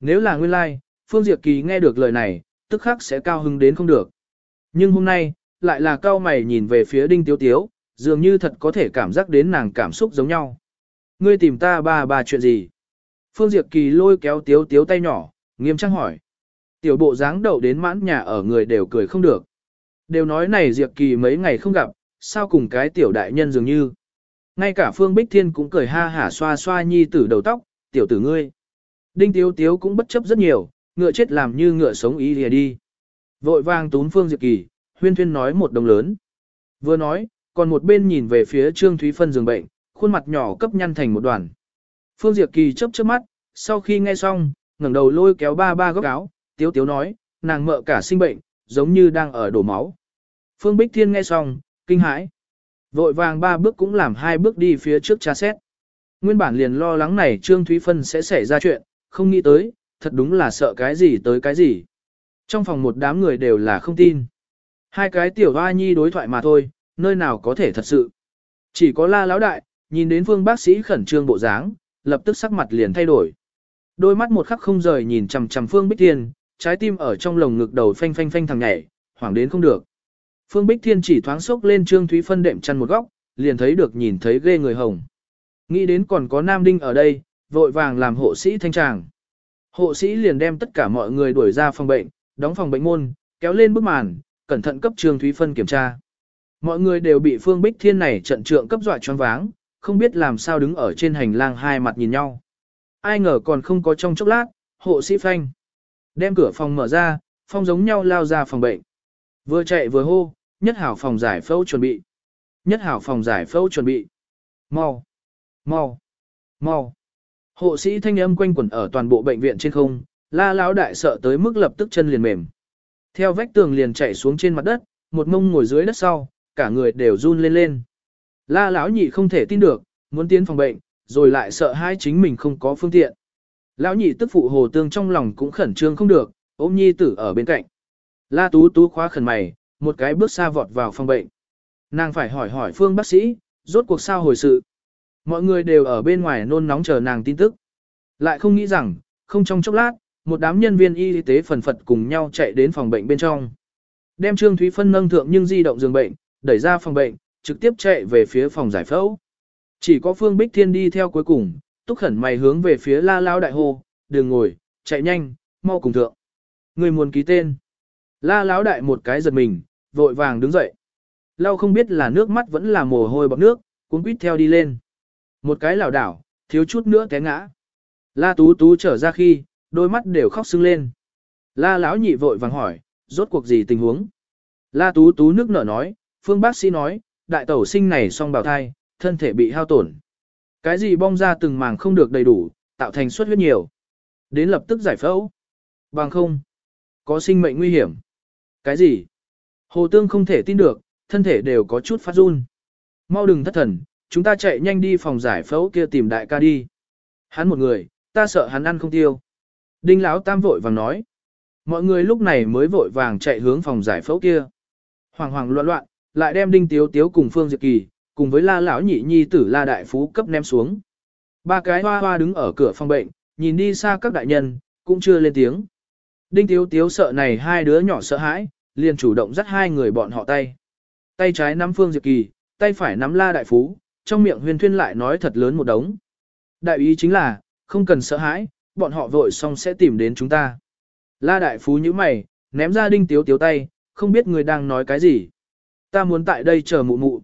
[SPEAKER 1] Nếu là nguyên lai, like, Phương Diệp Kỳ nghe được lời này, tức khắc sẽ cao hứng đến không được. Nhưng hôm nay, lại là cao mày nhìn về phía Đinh Tiếu Tiếu, dường như thật có thể cảm giác đến nàng cảm xúc giống nhau. Ngươi tìm ta ba ba chuyện gì? Phương Diệp Kỳ lôi kéo Tiếu Tiếu tay nhỏ, nghiêm trang hỏi. Tiểu bộ dáng đậu đến mãn nhà ở người đều cười không được. Đều nói này Diệp Kỳ mấy ngày không gặp, sao cùng cái tiểu đại nhân dường như. Ngay cả Phương Bích Thiên cũng cười ha hả xoa xoa nhi tử đầu tóc, tiểu tử ngươi. Đinh Tiếu Tiếu cũng bất chấp rất nhiều, ngựa chết làm như ngựa sống ý lìa đi. Vội vang tún Phương Diệp Kỳ, huyên thuyên nói một đồng lớn. Vừa nói, còn một bên nhìn về phía Trương Thúy Phân giường bệnh, khuôn mặt nhỏ cấp nhăn thành một đoàn. Phương Diệp Kỳ chớp chớp mắt, sau khi nghe xong, ngẩng đầu lôi kéo ba ba góc áo, tiếu tiếu nói, nàng mợ cả sinh bệnh, giống như đang ở đổ máu. Phương Bích Thiên nghe xong, kinh hãi. Vội vàng ba bước cũng làm hai bước đi phía trước tra xét. Nguyên bản liền lo lắng này Trương Thúy Phân sẽ xảy ra chuyện, không nghĩ tới, thật đúng là sợ cái gì tới cái gì. Trong phòng một đám người đều là không tin. Hai cái tiểu hoa nhi đối thoại mà thôi, nơi nào có thể thật sự. Chỉ có la lão đại, nhìn đến phương bác sĩ khẩn trương bộ dáng, lập tức sắc mặt liền thay đổi. Đôi mắt một khắc không rời nhìn chằm chằm phương bích thiên, trái tim ở trong lồng ngực đầu phanh phanh phanh thằng nhảy, hoảng đến không được. Phương Bích Thiên chỉ thoáng sốc lên Trương Thúy Phân đệm chăn một góc, liền thấy được nhìn thấy ghê người hồng. Nghĩ đến còn có Nam Đinh ở đây, vội vàng làm hộ sĩ thanh tràng. Hộ sĩ liền đem tất cả mọi người đuổi ra phòng bệnh, đóng phòng bệnh môn, kéo lên bức màn, cẩn thận cấp Trương Thúy Phân kiểm tra. Mọi người đều bị Phương Bích Thiên này trận trượng cấp dọa choáng váng, không biết làm sao đứng ở trên hành lang hai mặt nhìn nhau. Ai ngờ còn không có trong chốc lát, hộ sĩ phanh. Đem cửa phòng mở ra, phong giống nhau lao ra phòng bệnh. Vừa chạy vừa hô, nhất hảo phòng giải phẫu chuẩn bị. Nhất hảo phòng giải phẫu chuẩn bị. Mau, mau, mau. Hộ sĩ thanh âm quanh quẩn ở toàn bộ bệnh viện trên không, la lão đại sợ tới mức lập tức chân liền mềm. Theo vách tường liền chạy xuống trên mặt đất, một mông ngồi dưới đất sau, cả người đều run lên lên. La lão nhị không thể tin được, muốn tiến phòng bệnh, rồi lại sợ hai chính mình không có phương tiện. Lão nhị tức phụ hồ tương trong lòng cũng khẩn trương không được, ôm nhi tử ở bên cạnh. La tú tú khóa khẩn mày, một cái bước xa vọt vào phòng bệnh. Nàng phải hỏi hỏi phương bác sĩ, rốt cuộc sao hồi sự. Mọi người đều ở bên ngoài nôn nóng chờ nàng tin tức. Lại không nghĩ rằng, không trong chốc lát, một đám nhân viên y tế phần phật cùng nhau chạy đến phòng bệnh bên trong. Đem Trương Thúy Phân nâng thượng nhưng di động giường bệnh, đẩy ra phòng bệnh, trực tiếp chạy về phía phòng giải phẫu. Chỉ có Phương Bích Thiên đi theo cuối cùng, túc khẩn mày hướng về phía la lao đại hô, đừng ngồi, chạy nhanh, mau cùng thượng. Người muốn ký tên. La lão đại một cái giật mình, vội vàng đứng dậy. Lau không biết là nước mắt vẫn là mồ hôi bọt nước, cuốn quýt theo đi lên. Một cái lảo đảo, thiếu chút nữa té ngã. La tú tú trở ra khi, đôi mắt đều khóc sưng lên. La lão nhị vội vàng hỏi, rốt cuộc gì tình huống? La tú tú nước nở nói, phương bác sĩ nói, đại tẩu sinh này song bào thai, thân thể bị hao tổn. Cái gì bong ra từng màng không được đầy đủ, tạo thành suất huyết nhiều. Đến lập tức giải phẫu. Bằng không, có sinh mệnh nguy hiểm. Cái gì? Hồ Tương không thể tin được, thân thể đều có chút phát run. Mau đừng thất thần, chúng ta chạy nhanh đi phòng giải phẫu kia tìm đại ca đi. Hắn một người, ta sợ hắn ăn không tiêu. Đinh Lão Tam vội vàng nói. Mọi người lúc này mới vội vàng chạy hướng phòng giải phẫu kia. Hoàng hoàng loạn loạn, lại đem Đinh Tiếu Tiếu cùng Phương Diệp Kỳ, cùng với La lão nhị nhi tử La đại phú cấp ném xuống. Ba cái hoa hoa đứng ở cửa phòng bệnh, nhìn đi xa các đại nhân, cũng chưa lên tiếng. Đinh Tiếu Tiếu sợ này hai đứa nhỏ sợ hãi, liền chủ động dắt hai người bọn họ tay. Tay trái nắm Phương Diệp Kỳ, tay phải nắm La Đại Phú, trong miệng huyền thuyên lại nói thật lớn một đống. Đại ý chính là, không cần sợ hãi, bọn họ vội xong sẽ tìm đến chúng ta. La Đại Phú nhíu mày, ném ra Đinh Tiếu Tiếu tay, không biết người đang nói cái gì. Ta muốn tại đây chờ mụ mụ.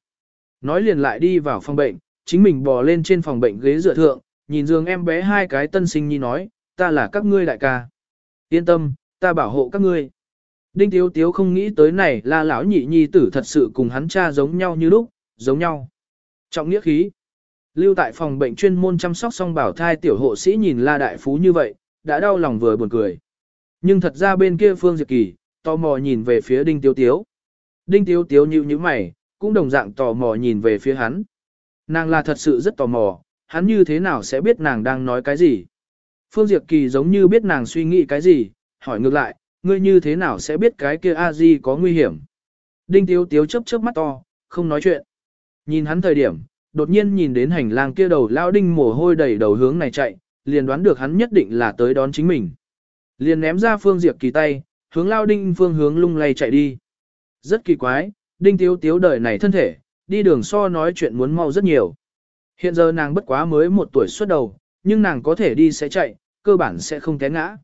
[SPEAKER 1] Nói liền lại đi vào phòng bệnh, chính mình bò lên trên phòng bệnh ghế dựa thượng, nhìn giường em bé hai cái tân sinh nhi nói, ta là các ngươi đại ca. Yên tâm, ta bảo hộ các ngươi. Đinh Tiếu Tiếu không nghĩ tới này là lão nhị nhi tử thật sự cùng hắn cha giống nhau như lúc, giống nhau. Trọng nghĩa khí. Lưu tại phòng bệnh chuyên môn chăm sóc song bảo thai tiểu hộ sĩ nhìn La Đại Phú như vậy, đã đau lòng vừa buồn cười. Nhưng thật ra bên kia Phương Diệp Kỳ, tò mò nhìn về phía Đinh Tiếu Tiếu. Đinh Tiếu Tiếu nhíu như mày, cũng đồng dạng tò mò nhìn về phía hắn. Nàng là thật sự rất tò mò, hắn như thế nào sẽ biết nàng đang nói cái gì. Phương Diệp Kỳ giống như biết nàng suy nghĩ cái gì, hỏi ngược lại, ngươi như thế nào sẽ biết cái kia a di có nguy hiểm. Đinh Tiếu Tiếu chớp chớp mắt to, không nói chuyện. Nhìn hắn thời điểm, đột nhiên nhìn đến hành lang kia đầu lao đinh mồ hôi đầy đầu hướng này chạy, liền đoán được hắn nhất định là tới đón chính mình. Liền ném ra Phương Diệp Kỳ tay, hướng lao đinh phương hướng lung lay chạy đi. Rất kỳ quái, đinh tiếu tiếu đời này thân thể, đi đường so nói chuyện muốn mau rất nhiều. Hiện giờ nàng bất quá mới một tuổi xuất đầu, nhưng nàng có thể đi sẽ chạy, cơ bản sẽ không té ngã.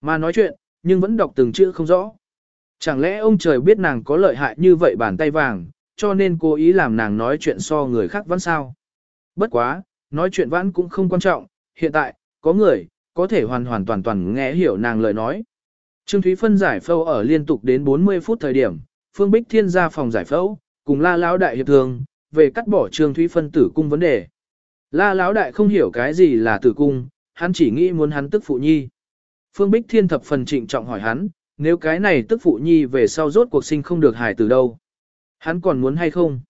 [SPEAKER 1] Mà nói chuyện, nhưng vẫn đọc từng chữ không rõ. Chẳng lẽ ông trời biết nàng có lợi hại như vậy bàn tay vàng, cho nên cố ý làm nàng nói chuyện so người khác vẫn sao. Bất quá, nói chuyện vãn cũng không quan trọng, hiện tại, có người, có thể hoàn hoàn toàn toàn nghe hiểu nàng lời nói. Trương Thúy phân giải phâu ở liên tục đến 40 phút thời điểm, Phương Bích Thiên ra phòng giải phẫu, cùng La Lão Đại hiệp thường, về cắt bỏ Trương Thúy phân tử cung vấn đề. La Lão Đại không hiểu cái gì là tử cung, hắn chỉ nghĩ muốn hắn tức phụ nhi. Phương Bích Thiên thập phần trịnh trọng hỏi hắn, nếu cái này tức phụ nhi về sau rốt cuộc sinh không được hài từ đâu. Hắn còn muốn hay không?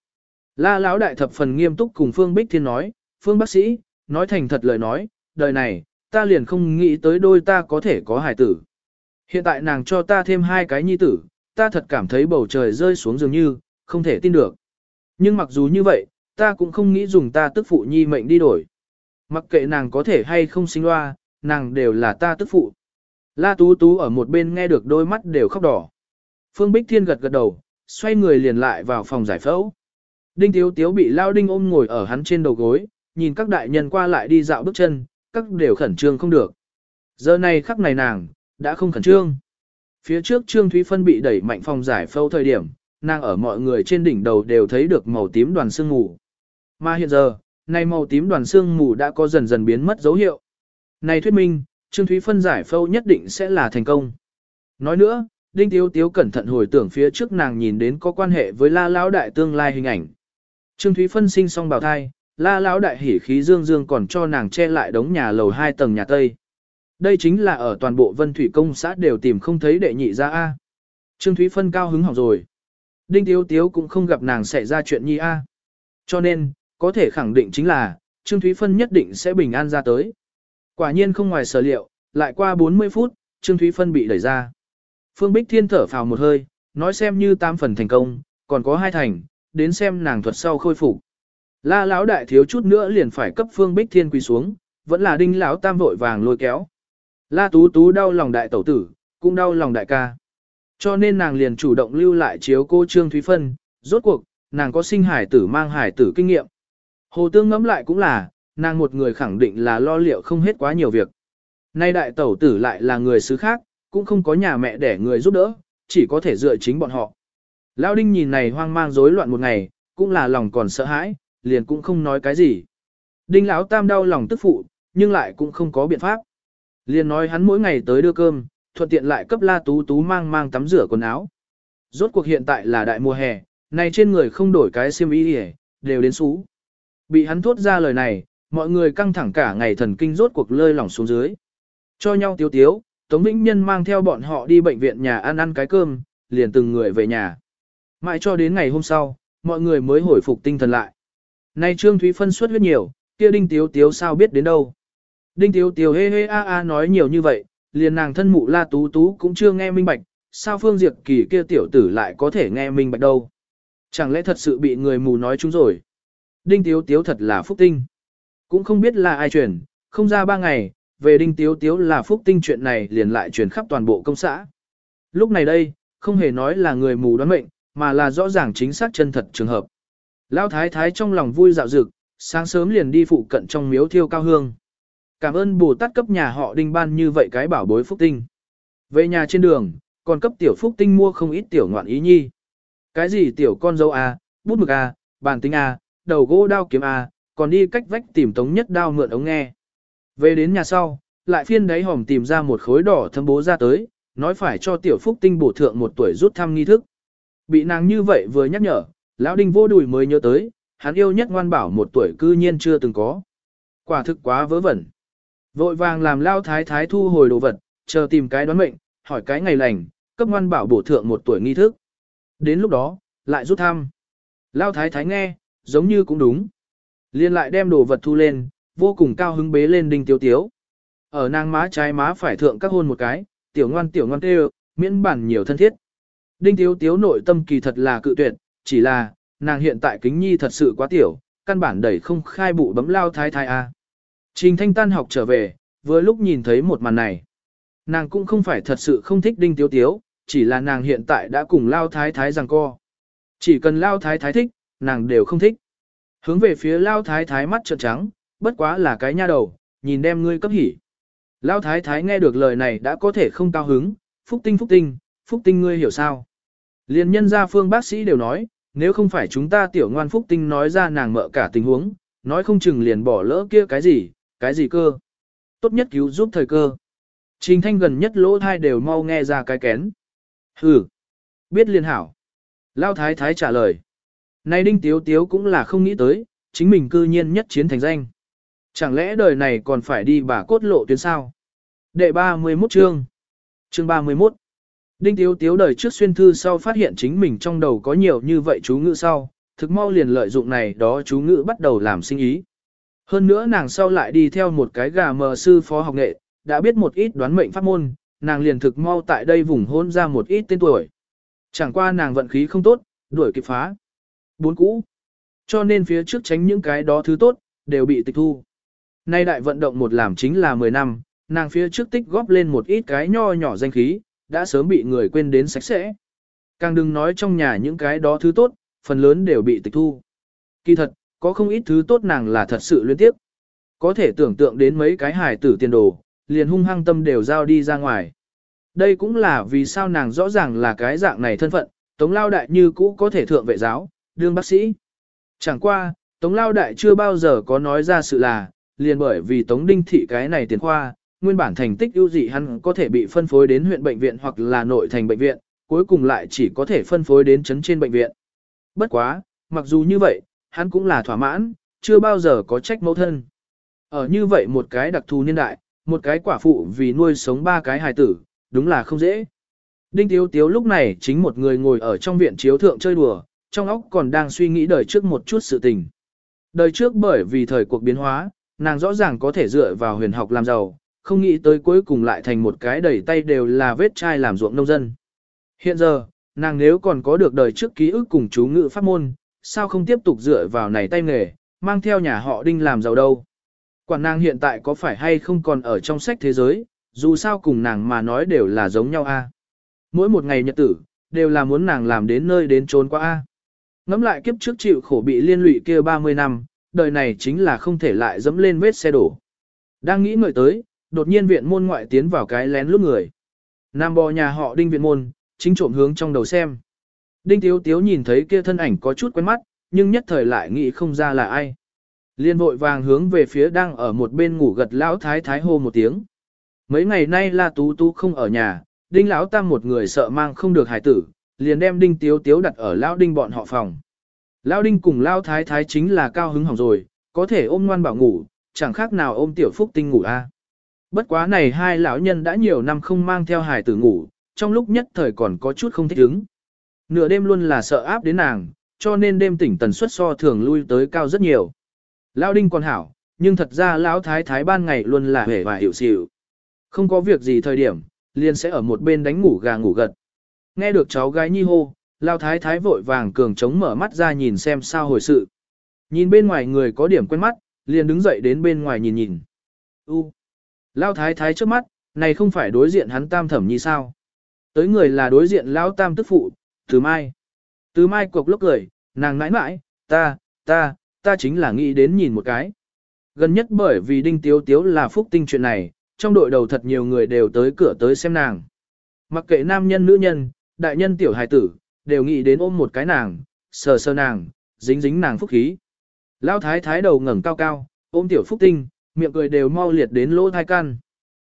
[SPEAKER 1] La Lão Đại thập phần nghiêm túc cùng Phương Bích Thiên nói, Phương bác sĩ, nói thành thật lời nói, đời này, ta liền không nghĩ tới đôi ta có thể có hài tử. Hiện tại nàng cho ta thêm hai cái nhi tử, ta thật cảm thấy bầu trời rơi xuống dường như, không thể tin được. Nhưng mặc dù như vậy, ta cũng không nghĩ dùng ta tức phụ nhi mệnh đi đổi. Mặc kệ nàng có thể hay không sinh loa, nàng đều là ta tức phụ. La Tú Tú ở một bên nghe được đôi mắt đều khóc đỏ. Phương Bích Thiên gật gật đầu, xoay người liền lại vào phòng giải phẫu. Đinh Tiếu Tiếu bị Lao Đinh ôm ngồi ở hắn trên đầu gối, nhìn các đại nhân qua lại đi dạo bước chân, các đều khẩn trương không được. Giờ này khắc này nàng, đã không khẩn trương. Phía trước Trương Thúy Phân bị đẩy mạnh phòng giải phẫu thời điểm, nàng ở mọi người trên đỉnh đầu đều thấy được màu tím đoàn sương mù. Mà hiện giờ, nay màu tím đoàn sương mù đã có dần dần biến mất dấu hiệu. Này thuyết minh, Trương Thúy phân giải phẫu nhất định sẽ là thành công. Nói nữa, Đinh Tiếu Tiếu cẩn thận hồi tưởng phía trước nàng nhìn đến có quan hệ với La Lão Đại tương lai hình ảnh. Trương Thúy phân sinh xong bào thai, La Lão Đại hỉ khí dương dương còn cho nàng che lại đống nhà lầu hai tầng nhà Tây. Đây chính là ở toàn bộ Vân Thủy Công xã đều tìm không thấy đệ nhị ra A. Trương Thúy phân cao hứng hỏng rồi. Đinh Tiếu Tiếu cũng không gặp nàng xảy ra chuyện nhi A. Cho nên, có thể khẳng định chính là, Trương Thúy Phân nhất định sẽ bình an ra tới. Quả nhiên không ngoài sở liệu, lại qua 40 phút, Trương Thúy Phân bị đẩy ra. Phương Bích Thiên thở phào một hơi, nói xem như tam phần thành công, còn có hai thành, đến xem nàng thuật sau khôi phục. La lão đại thiếu chút nữa liền phải cấp Phương Bích Thiên quỳ xuống, vẫn là đinh lão tam vội vàng lôi kéo. La Tú Tú đau lòng đại tẩu tử, cũng đau lòng đại ca. Cho nên nàng liền chủ động lưu lại chiếu cô Trương Thúy Phân, rốt cuộc, nàng có sinh hải tử mang hải tử kinh nghiệm. Hồ Tương ngẫm lại cũng là, nàng một người khẳng định là lo liệu không hết quá nhiều việc. Nay đại tẩu tử lại là người xứ khác, cũng không có nhà mẹ để người giúp đỡ, chỉ có thể dựa chính bọn họ. Lão Đinh nhìn này hoang mang rối loạn một ngày, cũng là lòng còn sợ hãi, liền cũng không nói cái gì. Đinh lão tam đau lòng tức phụ, nhưng lại cũng không có biện pháp. Liền nói hắn mỗi ngày tới đưa cơm, thuận tiện lại cấp la tú tú mang mang tắm rửa quần áo. Rốt cuộc hiện tại là đại mùa hè, này trên người không đổi cái xiêm y hề, đều đến xú. Bị hắn thốt ra lời này, mọi người căng thẳng cả ngày thần kinh rốt cuộc lơi lỏng xuống dưới. Cho nhau tiếu tiếu, Tống Vĩnh Nhân mang theo bọn họ đi bệnh viện nhà ăn ăn cái cơm, liền từng người về nhà. Mãi cho đến ngày hôm sau, mọi người mới hồi phục tinh thần lại. Nay Trương Thúy phân suất huyết nhiều, kia Đinh Tiếu Tiếu sao biết đến đâu. Đinh Tiếu Tiếu hê hê a a nói nhiều như vậy, liền nàng thân mụ la tú tú cũng chưa nghe minh bạch, sao Phương Diệp Kỳ kia tiểu tử lại có thể nghe minh bạch đâu. Chẳng lẽ thật sự bị người mù nói chúng rồi. Đinh Tiếu Tiếu thật là phúc tinh. Cũng không biết là ai truyền, không ra ba ngày, về Đinh Tiếu Tiếu là phúc tinh chuyện này liền lại truyền khắp toàn bộ công xã. Lúc này đây, không hề nói là người mù đoán mệnh, mà là rõ ràng chính xác chân thật trường hợp. Lão Thái Thái trong lòng vui dạo dực, sáng sớm liền đi phụ cận trong miếu thiêu cao hương. Cảm ơn Bồ Tát cấp nhà họ Đinh ban như vậy cái bảo bối phúc tinh. Về nhà trên đường, còn cấp tiểu phúc tinh mua không ít tiểu ngoạn ý nhi. Cái gì tiểu con dâu A, bút mực A, bàn tính A, đầu gỗ đao kiếm A, còn đi cách vách tìm tống nhất đao mượn ống nghe. Về đến nhà sau, lại phiên đáy hòm tìm ra một khối đỏ thâm bố ra tới, nói phải cho tiểu phúc tinh bổ thượng một tuổi rút thăm nghi thức. Bị nàng như vậy vừa nhắc nhở, lão đinh vô đùi mới nhớ tới, hắn yêu nhất ngoan bảo một tuổi cư nhiên chưa từng có. Quả thực quá vớ vẩn. Vội vàng làm lao thái thái thu hồi đồ vật, chờ tìm cái đoán mệnh, hỏi cái ngày lành, cấp ngoan bảo bổ thượng một tuổi nghi thức. Đến lúc đó, lại rút thăm. Lao thái thái nghe, giống như cũng đúng. Liên lại đem đồ vật thu lên, vô cùng cao hứng bế lên đinh Tiêu tiếu. Ở nàng má trái má phải thượng các hôn một cái, tiểu ngoan tiểu ngoan kêu, miễn bản nhiều thân thiết. Đinh Tiêu tiếu nội tâm kỳ thật là cự tuyệt, chỉ là, nàng hiện tại kính nhi thật sự quá tiểu, căn bản đẩy không khai bụ bấm lao thái thái a. Trình thanh tan học trở về, vừa lúc nhìn thấy một màn này. Nàng cũng không phải thật sự không thích đinh tiếu tiếu, chỉ là nàng hiện tại đã cùng lao thái thái rằng co. Chỉ cần lao thái thái thích, nàng đều không thích. Hướng về phía lao thái thái mắt trợn trắng, bất quá là cái nha đầu, nhìn đem ngươi cấp hỉ. Lao thái thái nghe được lời này đã có thể không cao hứng, phúc tinh phúc tinh, phúc tinh ngươi hiểu sao. Liên nhân gia phương bác sĩ đều nói, nếu không phải chúng ta tiểu ngoan phúc tinh nói ra nàng mợ cả tình huống, nói không chừng liền bỏ lỡ kia cái gì, cái gì cơ. Tốt nhất cứu giúp thời cơ. Trình thanh gần nhất lỗ thai đều mau nghe ra cái kén. Ừ, biết liên hảo. Lao thái thái trả lời. Này đinh tiếu tiếu cũng là không nghĩ tới, chính mình cư nhiên nhất chiến thành danh. Chẳng lẽ đời này còn phải đi bà cốt lộ tuyến sao? Đệ 31 chương. Chương 31. Đinh tiếu tiếu đời trước xuyên thư sau phát hiện chính mình trong đầu có nhiều như vậy chú ngữ sau, thực mau liền lợi dụng này đó chú ngữ bắt đầu làm sinh ý. Hơn nữa nàng sau lại đi theo một cái gà mờ sư phó học nghệ, đã biết một ít đoán mệnh pháp môn, nàng liền thực mau tại đây vùng hôn ra một ít tên tuổi. Chẳng qua nàng vận khí không tốt, đuổi kịp phá. Bốn cũ. Cho nên phía trước tránh những cái đó thứ tốt, đều bị tịch thu. Nay đại vận động một làm chính là 10 năm, nàng phía trước tích góp lên một ít cái nho nhỏ danh khí, đã sớm bị người quên đến sạch sẽ. Càng đừng nói trong nhà những cái đó thứ tốt, phần lớn đều bị tịch thu. Kỳ thật, có không ít thứ tốt nàng là thật sự liên tiếp. Có thể tưởng tượng đến mấy cái hài tử tiền đồ, liền hung hăng tâm đều giao đi ra ngoài. Đây cũng là vì sao nàng rõ ràng là cái dạng này thân phận, Tống Lao Đại như cũ có thể thượng vệ giáo, đương bác sĩ. Chẳng qua, Tống Lao Đại chưa bao giờ có nói ra sự là, liền bởi vì Tống Đinh Thị cái này tiền khoa, nguyên bản thành tích ưu dị hắn có thể bị phân phối đến huyện bệnh viện hoặc là nội thành bệnh viện, cuối cùng lại chỉ có thể phân phối đến chấn trên bệnh viện. Bất quá, mặc dù như vậy, hắn cũng là thỏa mãn, chưa bao giờ có trách mẫu thân. Ở như vậy một cái đặc thù niên đại, một cái quả phụ vì nuôi sống ba cái hài tử, đúng là không dễ. Đinh Tiếu Tiếu lúc này chính một người ngồi ở trong viện chiếu thượng chơi đùa, trong óc còn đang suy nghĩ đời trước một chút sự tình. Đời trước bởi vì thời cuộc biến hóa, nàng rõ ràng có thể dựa vào huyền học làm giàu, không nghĩ tới cuối cùng lại thành một cái đầy tay đều là vết chai làm ruộng nông dân. Hiện giờ, nàng nếu còn có được đời trước ký ức cùng chú ngữ pháp môn, sao không tiếp tục dựa vào này tay nghề, mang theo nhà họ đinh làm giàu đâu. Quản nàng hiện tại có phải hay không còn ở trong sách thế giới, dù sao cùng nàng mà nói đều là giống nhau a. Mỗi một ngày nhật tử, đều là muốn nàng làm đến nơi đến trốn qua a. Ngắm lại kiếp trước chịu khổ bị liên lụy kia 30 năm, đời này chính là không thể lại dẫm lên vết xe đổ. Đang nghĩ ngợi tới, đột nhiên viện môn ngoại tiến vào cái lén lút người. Nam bò nhà họ đinh viện môn, chính trộm hướng trong đầu xem. Đinh Tiếu Tiếu nhìn thấy kia thân ảnh có chút quen mắt, nhưng nhất thời lại nghĩ không ra là ai. Liên vội vàng hướng về phía đang ở một bên ngủ gật lão thái thái hô một tiếng. Mấy ngày nay La Tú Tú không ở nhà, Đinh lão tam một người sợ mang không được hài tử, liền đem Đinh Tiếu Tiếu đặt ở lão Đinh bọn họ phòng. Lão Đinh cùng lão thái thái chính là cao hứng hỏng rồi, có thể ôm ngoan bảo ngủ, chẳng khác nào ôm tiểu phúc tinh ngủ a. Bất quá này hai lão nhân đã nhiều năm không mang theo hài tử ngủ, trong lúc nhất thời còn có chút không thích ứng. Nửa đêm luôn là sợ áp đến nàng, cho nên đêm tỉnh tần suất so thường lui tới cao rất nhiều. Lão đinh còn hảo, nhưng thật ra lão thái thái ban ngày luôn là hề và hiểu xỉu. Không có việc gì thời điểm, liền sẽ ở một bên đánh ngủ gà ngủ gật. Nghe được cháu gái nhi hô, lão thái thái vội vàng cường chống mở mắt ra nhìn xem sao hồi sự. Nhìn bên ngoài người có điểm quen mắt, liền đứng dậy đến bên ngoài nhìn nhìn. U. Lão thái thái trước mắt, này không phải đối diện hắn tam thẩm nhi sao? Tới người là đối diện lão tam tức phụ, từ mai. Từ mai cuộc lúc cười, nàng nãi nãi, ta, ta, ta chính là nghĩ đến nhìn một cái. Gần nhất bởi vì đinh tiếu tiếu là phúc tinh chuyện này, trong đội đầu thật nhiều người đều tới cửa tới xem nàng. Mặc kệ nam nhân nữ nhân, đại nhân tiểu hài tử, đều nghĩ đến ôm một cái nàng, sờ sờ nàng, dính dính nàng phúc khí. Lão thái thái đầu ngẩng cao cao, ôm tiểu phúc tinh, miệng cười đều mau liệt đến lỗ thai can.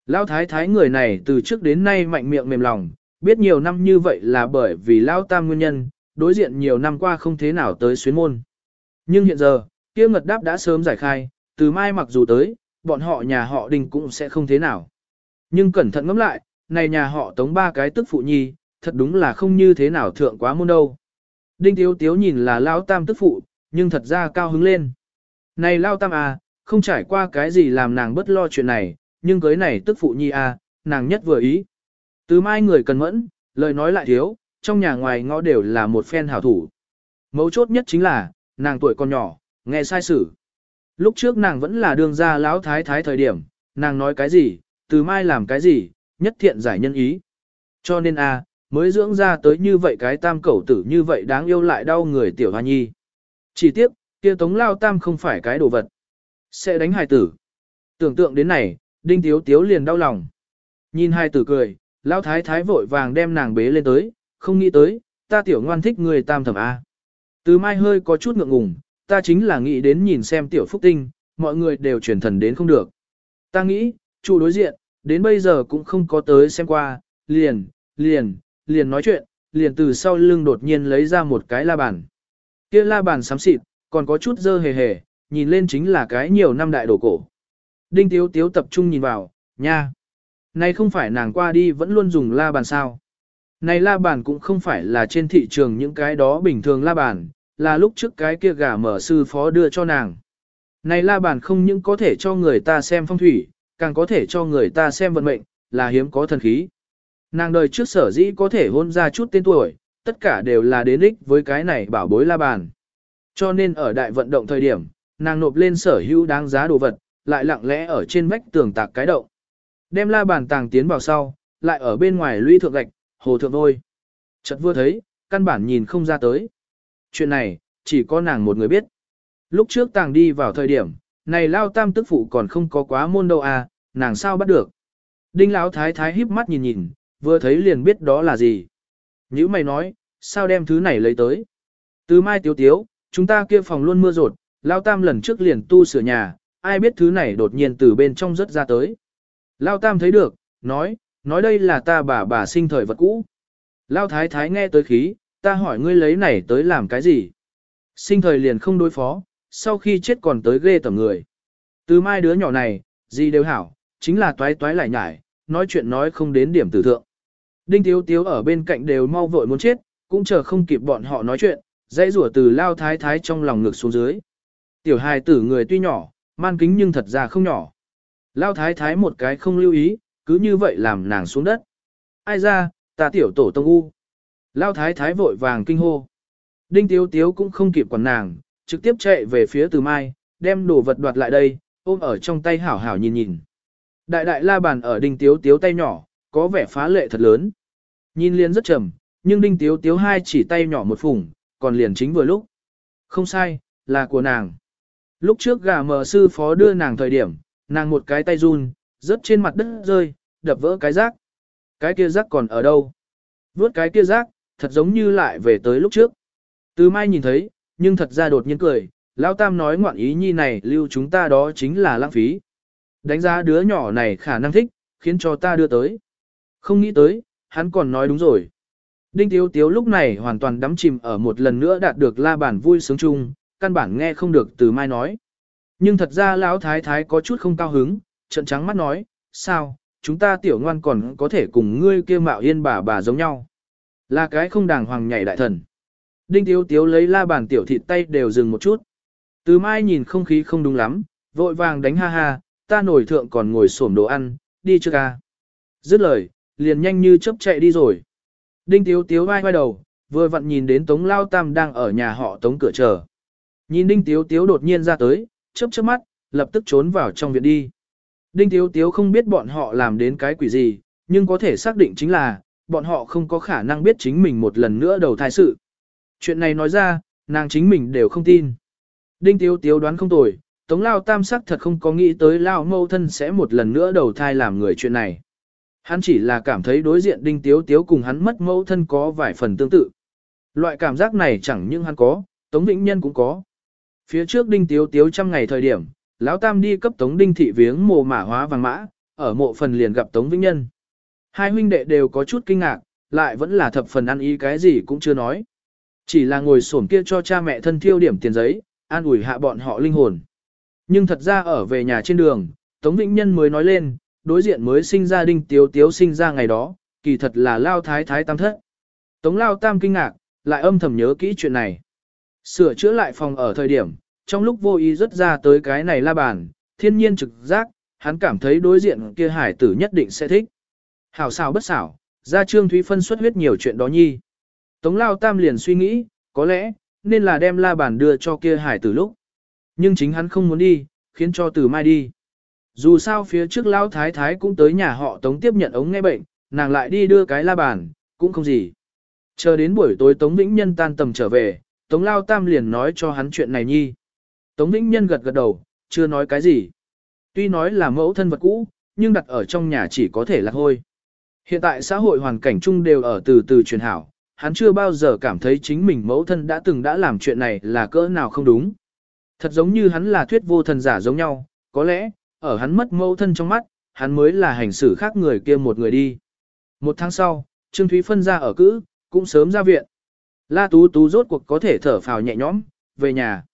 [SPEAKER 1] Lão thái thái người này từ trước đến nay mạnh miệng mềm lòng, biết nhiều năm như vậy là bởi vì Lão tam nguyên nhân, đối diện nhiều năm qua không thế nào tới xuyến môn. Nhưng hiện giờ, kia ngật đáp đã sớm giải khai, từ mai mặc dù tới, bọn họ nhà họ đình cũng sẽ không thế nào. Nhưng cẩn thận ngẫm lại, này nhà họ tống ba cái tức phụ nhi, thật đúng là không như thế nào thượng quá môn đâu. Đinh Tiếu Tiếu nhìn là Lão Tam tức phụ, nhưng thật ra cao hứng lên. Này Lão Tam à, không trải qua cái gì làm nàng bất lo chuyện này, nhưng cưới này tức phụ nhi à, nàng nhất vừa ý. Từ mai người cần mẫn, lời nói lại thiếu, trong nhà ngoài ngõ đều là một phen hảo thủ. Mấu chốt nhất chính là, nàng tuổi còn nhỏ, nghe sai sử. Lúc trước nàng vẫn là đương gia lão thái thái thời điểm, nàng nói cái gì, từ mai làm cái gì, nhất thiện giải nhân ý. Cho nên a mới dưỡng ra tới như vậy cái tam cẩu tử như vậy đáng yêu lại đau người tiểu hoa nhi. Chỉ tiếc, kia tống lao tam không phải cái đồ vật. Sẽ đánh hài tử. Tưởng tượng đến này, đinh tiếu tiếu liền đau lòng. Nhìn hai tử cười, lão thái thái vội vàng đem nàng bế lên tới, không nghĩ tới, ta tiểu ngoan thích người tam thẩm A. Từ mai hơi có chút ngượng ngùng, ta chính là nghĩ đến nhìn xem tiểu phúc tinh, mọi người đều truyền thần đến không được. Ta nghĩ, chủ đối diện, đến bây giờ cũng không có tới xem qua, liền, liền, liền nói chuyện, liền từ sau lưng đột nhiên lấy ra một cái la bàn. kia la bàn xám xịt, còn có chút dơ hề hề, nhìn lên chính là cái nhiều năm đại đổ cổ. Đinh Tiếu Tiếu tập trung nhìn vào, nha. Này không phải nàng qua đi vẫn luôn dùng la bàn sao. Này la bàn cũng không phải là trên thị trường những cái đó bình thường la bàn, là lúc trước cái kia gà mở sư phó đưa cho nàng. Này la bàn không những có thể cho người ta xem phong thủy, càng có thể cho người ta xem vận mệnh, là hiếm có thần khí. Nàng đời trước sở dĩ có thể hôn ra chút tên tuổi, tất cả đều là đến ích với cái này bảo bối la bàn. Cho nên ở đại vận động thời điểm, nàng nộp lên sở hữu đáng giá đồ vật, lại lặng lẽ ở trên vách tường tạc cái động. Đem la bàn tàng tiến vào sau, lại ở bên ngoài lũy thượng gạch, hồ thượng vôi. Chợt vừa thấy, căn bản nhìn không ra tới. Chuyện này, chỉ có nàng một người biết. Lúc trước tàng đi vào thời điểm, này lao tam tức phụ còn không có quá môn đâu à, nàng sao bắt được. Đinh lão thái thái híp mắt nhìn nhìn, vừa thấy liền biết đó là gì. Nhữ mày nói, sao đem thứ này lấy tới. Từ mai tiếu tiếu, chúng ta kia phòng luôn mưa rột, lao tam lần trước liền tu sửa nhà, ai biết thứ này đột nhiên từ bên trong rớt ra tới. Lao tam thấy được, nói, nói đây là ta bà bà sinh thời vật cũ. Lao thái thái nghe tới khí, ta hỏi ngươi lấy này tới làm cái gì? Sinh thời liền không đối phó, sau khi chết còn tới ghê tầm người. Từ mai đứa nhỏ này, gì đều hảo, chính là toái toái lại nhải, nói chuyện nói không đến điểm tử thượng. Đinh Tiếu Tiếu ở bên cạnh đều mau vội muốn chết, cũng chờ không kịp bọn họ nói chuyện, dãy rủa từ lao thái thái trong lòng ngực xuống dưới. Tiểu hài tử người tuy nhỏ, man kính nhưng thật ra không nhỏ. Lao thái thái một cái không lưu ý, cứ như vậy làm nàng xuống đất. Ai ra, ta tiểu tổ tông u. Lao thái thái vội vàng kinh hô. Đinh tiếu tiếu cũng không kịp quản nàng, trực tiếp chạy về phía từ mai, đem đồ vật đoạt lại đây, ôm ở trong tay hảo hảo nhìn nhìn. Đại đại la bàn ở đinh tiếu tiếu tay nhỏ, có vẻ phá lệ thật lớn. Nhìn liền rất trầm, nhưng đinh tiếu tiếu hai chỉ tay nhỏ một phủng, còn liền chính vừa lúc. Không sai, là của nàng. Lúc trước gà mờ sư phó đưa nàng thời điểm, nàng một cái tay run, rớt trên mặt đất rơi, đập vỡ cái rác. Cái kia rác còn ở đâu? Vốt cái kia rác, thật giống như lại về tới lúc trước. Từ mai nhìn thấy, nhưng thật ra đột nhiên cười, Lão Tam nói ngoạn ý nhi này lưu chúng ta đó chính là lãng phí. Đánh giá đứa nhỏ này khả năng thích, khiến cho ta đưa tới. Không nghĩ tới, hắn còn nói đúng rồi. Đinh Tiếu Tiếu lúc này hoàn toàn đắm chìm ở một lần nữa đạt được la bản vui sướng chung, căn bản nghe không được từ mai nói. Nhưng thật ra lão thái thái có chút không cao hứng, trận trắng mắt nói, sao, chúng ta tiểu ngoan còn có thể cùng ngươi kia mạo yên bà bà giống nhau. Là cái không đàng hoàng nhảy đại thần. Đinh Tiếu Tiếu lấy la bàn tiểu thịt tay đều dừng một chút. Từ mai nhìn không khí không đúng lắm, vội vàng đánh ha ha, ta nổi thượng còn ngồi xổm đồ ăn, đi chưa ca. Dứt lời, liền nhanh như chớp chạy đi rồi. Đinh Tiếu Tiếu vai vai đầu, vừa vặn nhìn đến Tống Lao Tam đang ở nhà họ Tống cửa chờ. Nhìn Đinh Tiếu Tiếu đột nhiên ra tới, chớp chớp mắt, lập tức trốn vào trong viện đi. Đinh Tiếu Tiếu không biết bọn họ làm đến cái quỷ gì, nhưng có thể xác định chính là, bọn họ không có khả năng biết chính mình một lần nữa đầu thai sự. Chuyện này nói ra, nàng chính mình đều không tin. Đinh Tiếu Tiếu đoán không tồi, Tống Lao Tam sắc thật không có nghĩ tới Lao mâu thân sẽ một lần nữa đầu thai làm người chuyện này. Hắn chỉ là cảm thấy đối diện Đinh Tiếu Tiếu cùng hắn mất mẫu thân có vài phần tương tự. Loại cảm giác này chẳng những hắn có, Tống Vĩnh Nhân cũng có. Phía trước Đinh Tiếu Tiếu trăm ngày thời điểm, Lão Tam đi cấp Tống Đinh Thị viếng mồ mả hóa vàng mã, ở mộ phần liền gặp Tống Vĩnh Nhân. Hai huynh đệ đều có chút kinh ngạc, lại vẫn là thập phần ăn ý cái gì cũng chưa nói. Chỉ là ngồi xổm kia cho cha mẹ thân thiêu điểm tiền giấy, an ủi hạ bọn họ linh hồn. Nhưng thật ra ở về nhà trên đường, Tống Vĩnh Nhân mới nói lên, đối diện mới sinh ra đinh tiếu tiếu sinh ra ngày đó, kỳ thật là lao thái thái tam thất. Tống lao tam kinh ngạc, lại âm thầm nhớ kỹ chuyện này. Sửa chữa lại phòng ở thời điểm, trong lúc vô ý rất ra tới cái này la bàn, thiên nhiên trực giác, hắn cảm thấy đối diện kia hải tử nhất định sẽ thích. Hảo xảo bất xảo, ra trương thúy phân xuất huyết nhiều chuyện đó nhi. Tống lao tam liền suy nghĩ, có lẽ, nên là đem la bàn đưa cho kia hải tử lúc. Nhưng chính hắn không muốn đi, khiến cho từ mai đi. Dù sao phía trước lao thái thái cũng tới nhà họ tống tiếp nhận ống nghe bệnh, nàng lại đi đưa cái la bàn, cũng không gì. Chờ đến buổi tối Tống Vĩnh Nhân tan tầm trở về, Tống Lao Tam liền nói cho hắn chuyện này nhi. Tống Vĩnh Nhân gật gật đầu, chưa nói cái gì. Tuy nói là mẫu thân vật cũ, nhưng đặt ở trong nhà chỉ có thể là hôi. Hiện tại xã hội hoàn cảnh chung đều ở từ từ truyền hảo, hắn chưa bao giờ cảm thấy chính mình mẫu thân đã từng đã làm chuyện này là cỡ nào không đúng. Thật giống như hắn là thuyết vô thần giả giống nhau, có lẽ, ở hắn mất mẫu thân trong mắt, hắn mới là hành xử khác người kia một người đi. Một tháng sau, Trương Thúy phân ra ở cữ, cũng sớm ra viện. La Tú Tú rốt cuộc có thể thở phào nhẹ nhõm, về nhà.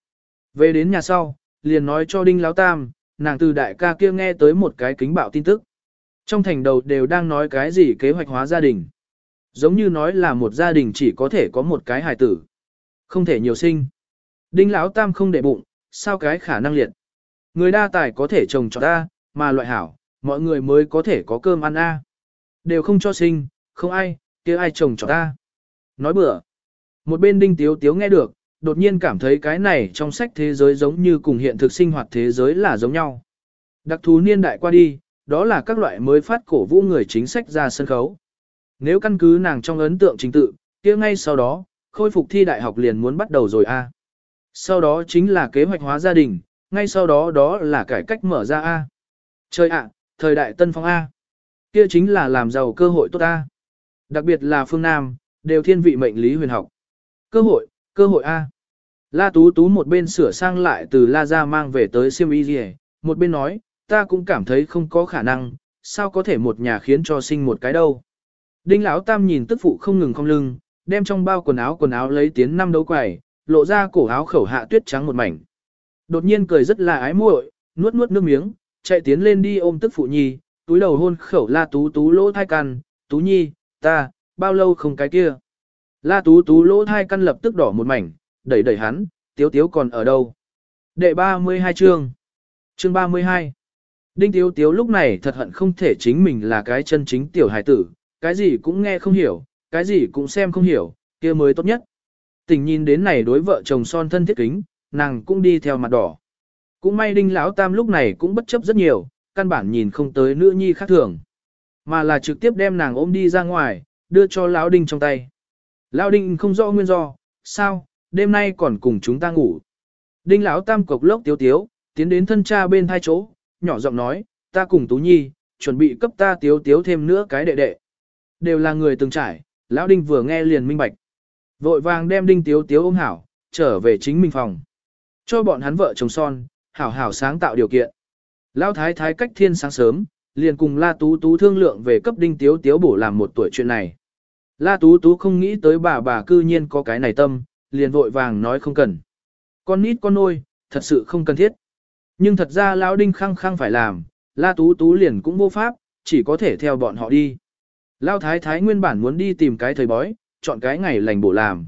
[SPEAKER 1] Về đến nhà sau, liền nói cho Đinh Láo Tam, nàng từ đại ca kia nghe tới một cái kính bạo tin tức. Trong thành đầu đều đang nói cái gì kế hoạch hóa gia đình. Giống như nói là một gia đình chỉ có thể có một cái hài tử. Không thể nhiều sinh. Đinh Lão Tam không để bụng, sao cái khả năng liệt. Người đa tài có thể trồng cho ta, mà loại hảo, mọi người mới có thể có cơm ăn a. Đều không cho sinh, không ai, kia ai trồng cho ta. Nói bừa. Một bên đinh tiếu tiếu nghe được, đột nhiên cảm thấy cái này trong sách thế giới giống như cùng hiện thực sinh hoạt thế giới là giống nhau. Đặc thú niên đại qua đi, đó là các loại mới phát cổ vũ người chính sách ra sân khấu. Nếu căn cứ nàng trong ấn tượng chính tự, kia ngay sau đó, khôi phục thi đại học liền muốn bắt đầu rồi a. Sau đó chính là kế hoạch hóa gia đình, ngay sau đó đó là cải cách mở ra a. trời ạ, thời đại tân phong a. Kia chính là làm giàu cơ hội tốt a. Đặc biệt là phương Nam, đều thiên vị mệnh lý huyền học. Cơ hội, cơ hội a. La Tú Tú một bên sửa sang lại từ La Gia mang về tới Siêm Y gì, một bên nói, ta cũng cảm thấy không có khả năng, sao có thể một nhà khiến cho sinh một cái đâu. Đinh Lão Tam nhìn tức phụ không ngừng không lưng, đem trong bao quần áo quần áo lấy tiến năm đấu quầy, lộ ra cổ áo khẩu hạ tuyết trắng một mảnh. Đột nhiên cười rất là ái muội, nuốt nuốt nước miếng, chạy tiến lên đi ôm tức phụ nhi, túi đầu hôn khẩu La Tú Tú lỗ thai căn, Tú nhi, ta, bao lâu không cái kia. La Tú Tú lỗ thai căn lập tức đỏ một mảnh, đẩy đẩy hắn, tiếu tiếu còn ở đâu. Đệ 32 chương. Chương 32. Đinh tiếu tiếu lúc này thật hận không thể chính mình là cái chân chính tiểu hài tử, cái gì cũng nghe không hiểu, cái gì cũng xem không hiểu, kia mới tốt nhất. Tình nhìn đến này đối vợ chồng son thân thiết kính, nàng cũng đi theo mặt đỏ. Cũng may đinh lão tam lúc này cũng bất chấp rất nhiều, căn bản nhìn không tới nữ nhi khác thường. Mà là trực tiếp đem nàng ôm đi ra ngoài, đưa cho lão đinh trong tay. Lão đinh không rõ nguyên do, sao, đêm nay còn cùng chúng ta ngủ. Đinh lão tam cộc lốc tiếu tiếu, tiến đến thân cha bên hai chỗ, nhỏ giọng nói, ta cùng Tú Nhi, chuẩn bị cấp ta tiếu tiếu thêm nữa cái đệ đệ. Đều là người từng trải, lão đinh vừa nghe liền minh bạch. Vội vàng đem đinh tiếu tiếu ôm hảo, trở về chính mình phòng. Cho bọn hắn vợ chồng son, hảo hảo sáng tạo điều kiện. Lão thái thái cách thiên sáng sớm, liền cùng La Tú Tú thương lượng về cấp đinh tiếu tiếu bổ làm một tuổi chuyện này. La Tú Tú không nghĩ tới bà bà cư nhiên có cái này tâm, liền vội vàng nói không cần. Con nít con nôi, thật sự không cần thiết. Nhưng thật ra lão đinh khăng khăng phải làm, La Tú Tú liền cũng vô pháp, chỉ có thể theo bọn họ đi. Lão thái thái nguyên bản muốn đi tìm cái thời bói, chọn cái ngày lành bổ làm.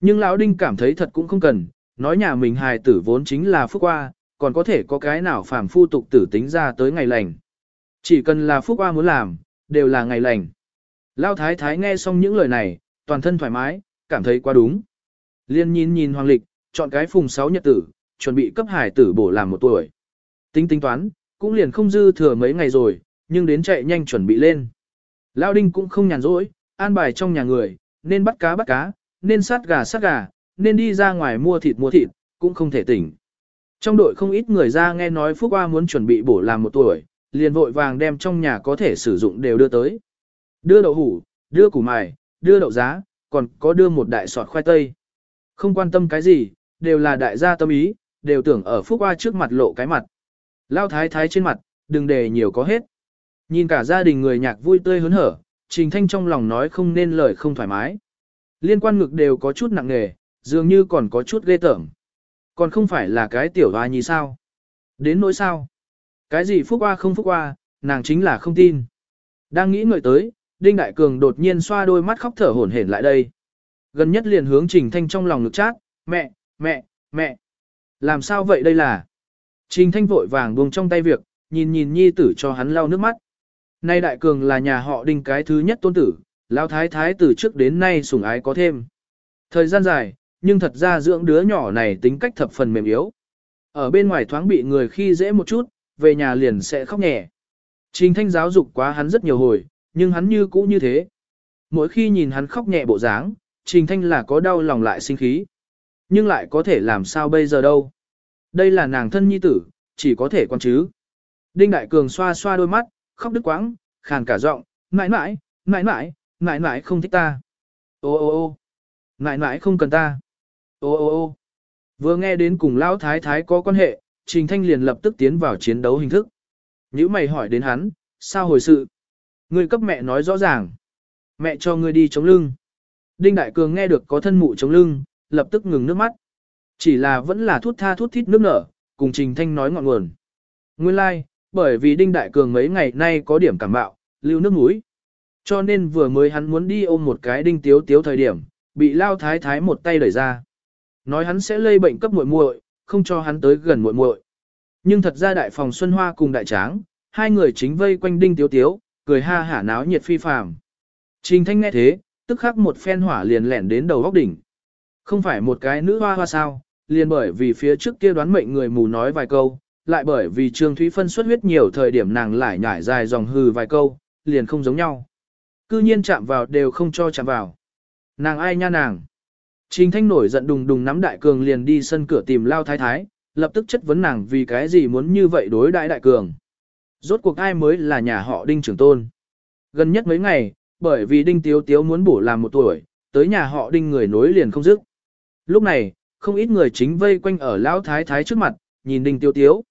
[SPEAKER 1] Nhưng lão đinh cảm thấy thật cũng không cần, nói nhà mình hài tử vốn chính là phúc qua, còn có thể có cái nào phàm phu tục tử tính ra tới ngày lành. Chỉ cần là phúc qua muốn làm, đều là ngày lành. Lão thái thái nghe xong những lời này, toàn thân thoải mái, cảm thấy quá đúng. Liên nhìn nhìn hoàng lịch, chọn cái phùng sáu nhật tử, chuẩn bị cấp hải tử bổ làm một tuổi. Tính tính toán, cũng liền không dư thừa mấy ngày rồi, nhưng đến chạy nhanh chuẩn bị lên. Lao đinh cũng không nhàn rỗi, an bài trong nhà người, nên bắt cá bắt cá, nên sát gà sát gà, nên đi ra ngoài mua thịt mua thịt, cũng không thể tỉnh. Trong đội không ít người ra nghe nói Phúc Hoa muốn chuẩn bị bổ làm một tuổi, liền vội vàng đem trong nhà có thể sử dụng đều đưa tới. Đưa đậu hủ, đưa củ mài, đưa đậu giá, còn có đưa một đại sọt khoai tây. Không quan tâm cái gì, đều là đại gia tâm ý, đều tưởng ở Phúc Hoa trước mặt lộ cái mặt. Lao thái thái trên mặt, đừng để nhiều có hết. Nhìn cả gia đình người nhạc vui tươi hớn hở, Trình Thanh trong lòng nói không nên lời không thoải mái. Liên quan ngực đều có chút nặng nề, dường như còn có chút ghê tởm. Còn không phải là cái tiểu hoa như sao? Đến nỗi sao? Cái gì phúc hoa không phúc hoa, nàng chính là không tin. Đang nghĩ người tới, Đinh Đại Cường đột nhiên xoa đôi mắt khóc thở hổn hển lại đây. Gần nhất liền hướng Trình Thanh trong lòng ngực chát, mẹ, mẹ, mẹ. Làm sao vậy đây là? Trình Thanh vội vàng buông trong tay việc, nhìn nhìn nhi tử cho hắn lau nước mắt. Nay Đại Cường là nhà họ Đinh cái thứ nhất tôn tử, lão thái thái từ trước đến nay sủng ái có thêm. Thời gian dài, nhưng thật ra dưỡng đứa nhỏ này tính cách thập phần mềm yếu. Ở bên ngoài thoáng bị người khi dễ một chút, về nhà liền sẽ khóc nhẹ. Trình Thanh giáo dục quá hắn rất nhiều hồi, nhưng hắn như cũ như thế. Mỗi khi nhìn hắn khóc nhẹ bộ dáng, Trình Thanh là có đau lòng lại sinh khí. Nhưng lại có thể làm sao bây giờ đâu. Đây là nàng thân nhi tử, chỉ có thể quan chứ. Đinh Đại Cường xoa xoa đôi mắt, khóc đứt quãng, khàn cả giọng, mãi mãi, mãi mãi, mãi mãi không thích ta. Ô ô ô mãi mãi không cần ta. Ô ô ô vừa nghe đến cùng Lão Thái Thái có quan hệ, Trình Thanh liền lập tức tiến vào chiến đấu hình thức. Nếu mày hỏi đến hắn, sao hồi sự? Ngươi cấp mẹ nói rõ ràng. Mẹ cho ngươi đi chống lưng. Đinh Đại Cường nghe được có thân mụ chống lưng, lập tức ngừng nước mắt. Chỉ là vẫn là thút tha thút thít nước nở, cùng Trình Thanh nói ngọn nguồn. Nguyên lai, like, bởi vì Đinh Đại Cường mấy ngày nay có điểm cảm bạo, lưu nước mũi. Cho nên vừa mới hắn muốn đi ôm một cái Đinh Tiếu Tiếu thời điểm, bị Lao Thái Thái một tay đẩy ra. Nói hắn sẽ lây bệnh cấp muội muội, không cho hắn tới gần muội muội. Nhưng thật ra đại phòng Xuân Hoa cùng đại tráng, hai người chính vây quanh đinh tiếu tiếu, cười ha hả náo nhiệt phi phàm. Trình thanh nghe thế, tức khắc một phen hỏa liền lẻn đến đầu góc đỉnh. Không phải một cái nữ hoa hoa sao, liền bởi vì phía trước kia đoán mệnh người mù nói vài câu, lại bởi vì Trương Thúy Phân xuất huyết nhiều thời điểm nàng lại nhải dài dòng hừ vài câu, liền không giống nhau. Cư nhiên chạm vào đều không cho chạm vào. Nàng ai nha nàng. Trình Thanh nổi giận đùng đùng nắm Đại Cường liền đi sân cửa tìm Lao Thái Thái, lập tức chất vấn nàng vì cái gì muốn như vậy đối đại Đại Cường. Rốt cuộc ai mới là nhà họ Đinh trưởng tôn. Gần nhất mấy ngày, bởi vì Đinh Tiếu Tiếu muốn bổ làm một tuổi, tới nhà họ Đinh người nối liền không dứt. Lúc này, không ít người chính vây quanh ở Lão Thái Thái trước mặt, nhìn Đinh Tiếu Tiếu.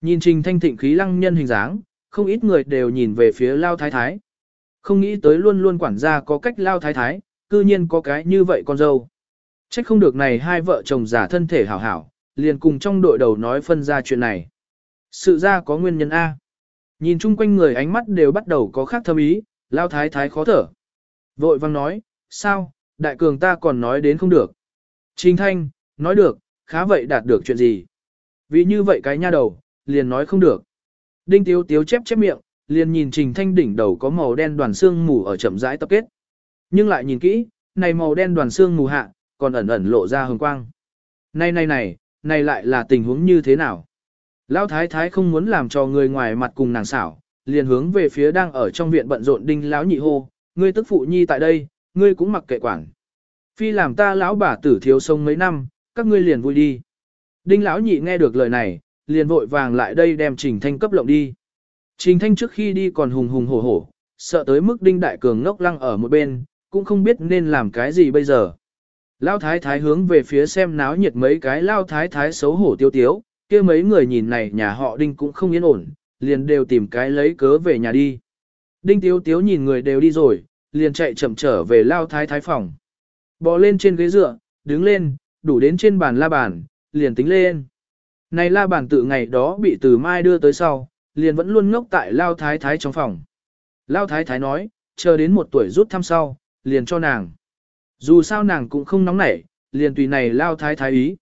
[SPEAKER 1] Nhìn Trình Thanh thịnh khí lăng nhân hình dáng, không ít người đều nhìn về phía Lao Thái Thái. Không nghĩ tới luôn luôn quản gia có cách Lao Thái Thái, cư nhiên có cái như vậy con dâu. Trách không được này hai vợ chồng giả thân thể hảo hảo, liền cùng trong đội đầu nói phân ra chuyện này. Sự ra có nguyên nhân A. Nhìn chung quanh người ánh mắt đều bắt đầu có khác thâm ý, lao thái thái khó thở. Vội vang nói, sao, đại cường ta còn nói đến không được. Trình thanh, nói được, khá vậy đạt được chuyện gì. Vì như vậy cái nha đầu, liền nói không được. Đinh tiếu tiếu chép chép miệng, liền nhìn trình thanh đỉnh đầu có màu đen đoàn xương mù ở chậm rãi tập kết. Nhưng lại nhìn kỹ, này màu đen đoàn xương mù hạ, còn ẩn ẩn lộ ra hồng quang. Này này này, này lại là tình huống như thế nào? Lão thái thái không muốn làm cho người ngoài mặt cùng nàng xảo, liền hướng về phía đang ở trong viện bận rộn đinh lão nhị hô, ngươi tức phụ nhi tại đây, ngươi cũng mặc kệ quản. Phi làm ta lão bà tử thiếu sông mấy năm, các ngươi liền vui đi. Đinh lão nhị nghe được lời này, liền vội vàng lại đây đem Trình Thanh cấp lộng đi. Trình Thanh trước khi đi còn hùng hùng hổ hổ, sợ tới mức Đinh Đại Cường ngốc lăng ở một bên, cũng không biết nên làm cái gì bây giờ. Lao thái thái hướng về phía xem náo nhiệt mấy cái lao thái thái xấu hổ tiêu tiếu, kia mấy người nhìn này nhà họ đinh cũng không yên ổn, liền đều tìm cái lấy cớ về nhà đi. Đinh tiếu tiếu nhìn người đều đi rồi, liền chạy chậm trở về lao thái thái phòng. Bò lên trên ghế dựa, đứng lên, đủ đến trên bàn la bàn, liền tính lên. Này la bàn tự ngày đó bị từ mai đưa tới sau, liền vẫn luôn ngốc tại lao thái thái trong phòng. Lao thái thái nói, chờ đến một tuổi rút thăm sau, liền cho nàng. Dù sao nàng cũng không nóng nảy, liền tùy này lao thái thái ý.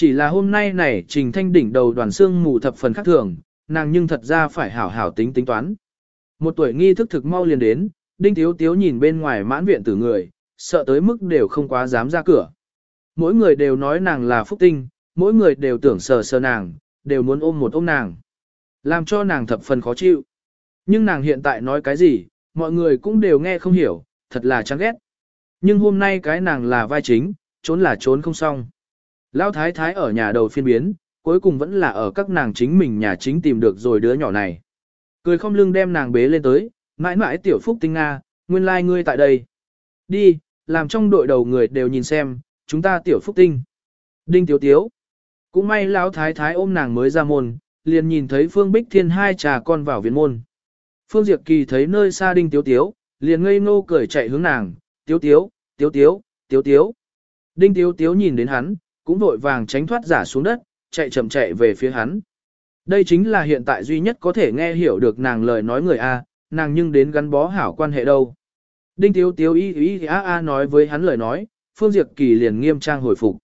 [SPEAKER 1] Chỉ là hôm nay này trình thanh đỉnh đầu đoàn xương mù thập phần khác thường, nàng nhưng thật ra phải hảo hảo tính tính toán. Một tuổi nghi thức thực mau liền đến, đinh thiếu tiếu nhìn bên ngoài mãn viện tử người, sợ tới mức đều không quá dám ra cửa. Mỗi người đều nói nàng là phúc tinh, mỗi người đều tưởng sờ sờ nàng, đều muốn ôm một ôm nàng. Làm cho nàng thập phần khó chịu. Nhưng nàng hiện tại nói cái gì, mọi người cũng đều nghe không hiểu, thật là chán ghét. Nhưng hôm nay cái nàng là vai chính, trốn là trốn không xong. Lão thái thái ở nhà đầu phiên biến, cuối cùng vẫn là ở các nàng chính mình nhà chính tìm được rồi đứa nhỏ này. Cười không lưng đem nàng bế lên tới, mãi mãi tiểu phúc tinh Nga, nguyên lai like ngươi tại đây. Đi, làm trong đội đầu người đều nhìn xem, chúng ta tiểu phúc tinh. Đinh tiếu tiếu. Cũng may lão thái thái ôm nàng mới ra môn, liền nhìn thấy Phương Bích Thiên hai trà con vào viện môn. Phương Diệp Kỳ thấy nơi xa đinh tiếu tiếu, liền ngây ngô cười chạy hướng nàng, tiếu tiếu, tiếu tiếu, tiếu tiếu. Đinh tiếu tiếu nhìn đến hắn, cũng vội vàng tránh thoát giả xuống đất, chạy chậm chạy về phía hắn. Đây chính là hiện tại duy nhất có thể nghe hiểu được nàng lời nói người A, nàng nhưng đến gắn bó hảo quan hệ đâu. Đinh tiếu tiếu y y a a nói với hắn lời nói, Phương Diệp Kỳ liền nghiêm trang hồi phục.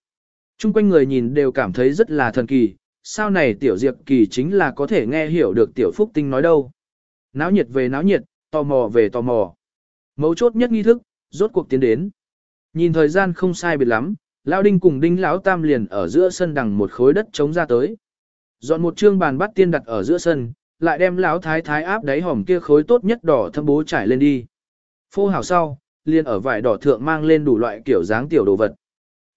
[SPEAKER 1] Trung quanh người nhìn đều cảm thấy rất là thần kỳ, sao này tiểu Diệp Kỳ chính là có thể nghe hiểu được tiểu Phúc Tinh nói đâu. Náo nhiệt về náo nhiệt, tò mò về tò mò. Mấu chốt nhất nghi thức, rốt cuộc tiến đến. Nhìn thời gian không sai biệt lắm, Lão Đinh cùng Đinh Lão Tam liền ở giữa sân đằng một khối đất trống ra tới. Dọn một trương bàn bắt tiên đặt ở giữa sân, lại đem Lão Thái Thái áp đáy hòm kia khối tốt nhất đỏ thâm bố trải lên đi. Phô hảo sau, liền ở vải đỏ thượng mang lên đủ loại kiểu dáng tiểu đồ vật.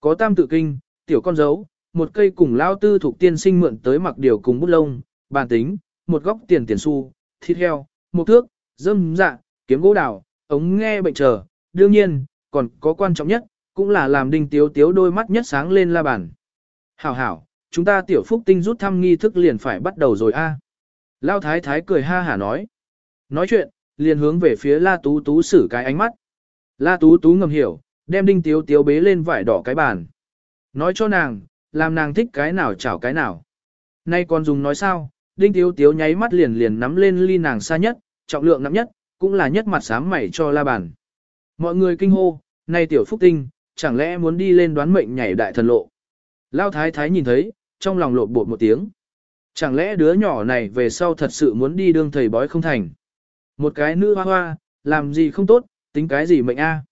[SPEAKER 1] Có tam tự kinh, tiểu con dấu, một cây cùng Lão Tư thuộc tiên sinh mượn tới mặc điều cùng bút lông, bàn tính, một góc tiền tiền xu, thịt heo, một thước, dâm dạ, kiếm gỗ đào, ống nghe bệnh trở, đương nhiên, còn có quan trọng nhất, cũng là làm đinh tiếu tiếu đôi mắt nhất sáng lên la bàn. Hảo hảo, chúng ta tiểu phúc tinh rút thăm nghi thức liền phải bắt đầu rồi a. À. Lao thái thái cười ha hả nói. Nói chuyện, liền hướng về phía la tú tú xử cái ánh mắt. La tú tú ngầm hiểu, đem đinh tiếu tiếu bế lên vải đỏ cái bàn. Nói cho nàng, làm nàng thích cái nào chảo cái nào. Nay còn dùng nói sao, đinh tiếu tiếu nháy mắt liền liền nắm lên ly nàng xa nhất, trọng lượng nắm nhất, cũng là nhất mặt sám mảy cho la bàn. Mọi người kinh hô, nay tiểu phúc tinh, chẳng lẽ muốn đi lên đoán mệnh nhảy đại thần lộ. Lao thái thái nhìn thấy, trong lòng lộn bột một tiếng. Chẳng lẽ đứa nhỏ này về sau thật sự muốn đi đương thầy bói không thành? Một cái nữ hoa hoa, làm gì không tốt, tính cái gì mệnh a?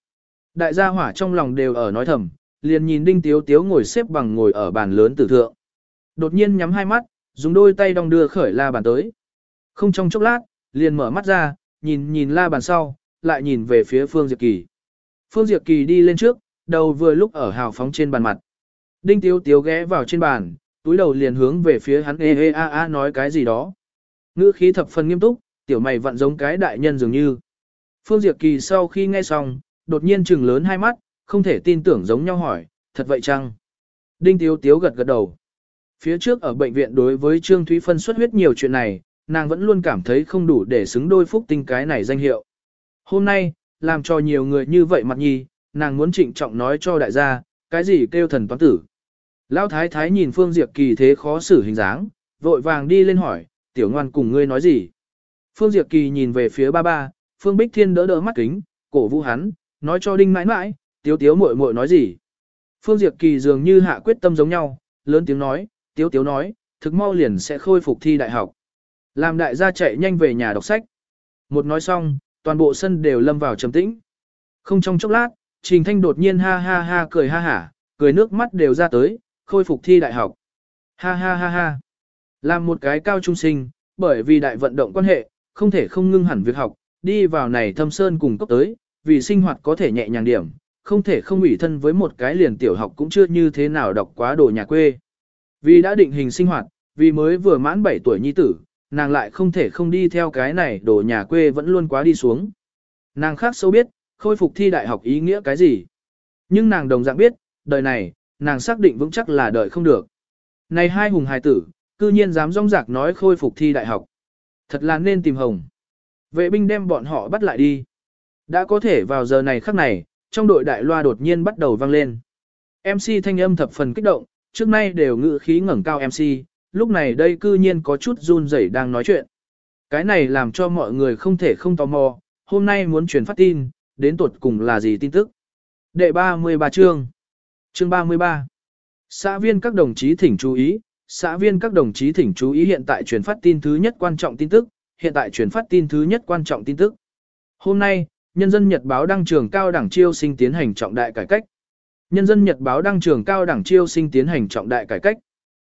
[SPEAKER 1] Đại gia hỏa trong lòng đều ở nói thầm, liền nhìn đinh tiếu tiếu ngồi xếp bằng ngồi ở bàn lớn tử thượng. Đột nhiên nhắm hai mắt, dùng đôi tay đong đưa khởi la bàn tới. Không trong chốc lát, liền mở mắt ra, nhìn nhìn la bàn sau, lại nhìn về phía Phương Diệp Kỳ. Phương Diệp Kỳ đi lên trước, đầu vừa lúc ở hào phóng trên bàn mặt. Đinh Tiếu Tiếu ghé vào trên bàn, túi đầu liền hướng về phía hắn ê ê a a nói cái gì đó. Ngữ khí thập phần nghiêm túc, tiểu mày vặn giống cái đại nhân dường như. Phương Diệp Kỳ sau khi nghe xong, đột nhiên trừng lớn hai mắt, không thể tin tưởng giống nhau hỏi, thật vậy chăng? Đinh Tiếu Tiếu gật gật đầu. Phía trước ở bệnh viện đối với Trương Thúy Phân xuất huyết nhiều chuyện này, nàng vẫn luôn cảm thấy không đủ để xứng đôi phúc tinh cái này danh hiệu. Hôm nay, làm cho nhiều người như vậy mặt nhi, nàng muốn trịnh trọng nói cho đại gia, cái gì kêu thần toán tử. Lão thái thái nhìn Phương Diệp Kỳ thế khó xử hình dáng, vội vàng đi lên hỏi, tiểu ngoan cùng ngươi nói gì. Phương Diệp Kỳ nhìn về phía ba ba, Phương Bích Thiên đỡ đỡ mắt kính, cổ vũ hắn, nói cho đinh mãi mãi, tiếu tiếu muội muội nói gì. Phương Diệp Kỳ dường như hạ quyết tâm giống nhau, lớn tiếng nói, tiếu tiếu nói, thực mau liền sẽ khôi phục thi đại học. Làm đại gia chạy nhanh về nhà đọc sách. Một nói xong, toàn bộ sân đều lâm vào trầm tĩnh. Không trong chốc lát, Trình Thanh đột nhiên ha ha ha cười ha hả, cười nước mắt đều ra tới, khôi phục thi đại học. Ha ha ha ha. Làm một cái cao trung sinh, bởi vì đại vận động quan hệ, không thể không ngưng hẳn việc học, đi vào này thâm sơn cùng cấp tới, vì sinh hoạt có thể nhẹ nhàng điểm, không thể không ủy thân với một cái liền tiểu học cũng chưa như thế nào đọc quá đồ nhà quê. Vì đã định hình sinh hoạt, vì mới vừa mãn 7 tuổi nhi tử, nàng lại không thể không đi theo cái này đồ nhà quê vẫn luôn quá đi xuống. Nàng khác sâu biết, khôi phục thi đại học ý nghĩa cái gì. Nhưng nàng đồng dạng biết, đời này, nàng xác định vững chắc là đời không được. Này hai hùng hài tử, cư nhiên dám rong rạc nói khôi phục thi đại học. Thật là nên tìm hồng. Vệ binh đem bọn họ bắt lại đi. Đã có thể vào giờ này khắc này, trong đội đại loa đột nhiên bắt đầu vang lên. MC thanh âm thập phần kích động, trước nay đều ngự khí ngẩng cao MC, lúc này đây cư nhiên có chút run rẩy đang nói chuyện. Cái này làm cho mọi người không thể không tò mò, hôm nay muốn truyền phát tin, đến tuột cùng là gì tin tức. Đệ 33 chương Chương 33 Xã viên các đồng chí thỉnh chú ý, xã viên các đồng chí thỉnh chú ý hiện tại truyền phát tin thứ nhất quan trọng tin tức, hiện tại truyền phát tin thứ nhất quan trọng tin tức. Hôm nay, Nhân dân Nhật báo đăng trường cao đẳng chiêu sinh tiến hành trọng đại cải cách. Nhân dân Nhật báo đăng trường cao đẳng chiêu sinh tiến hành trọng đại cải cách.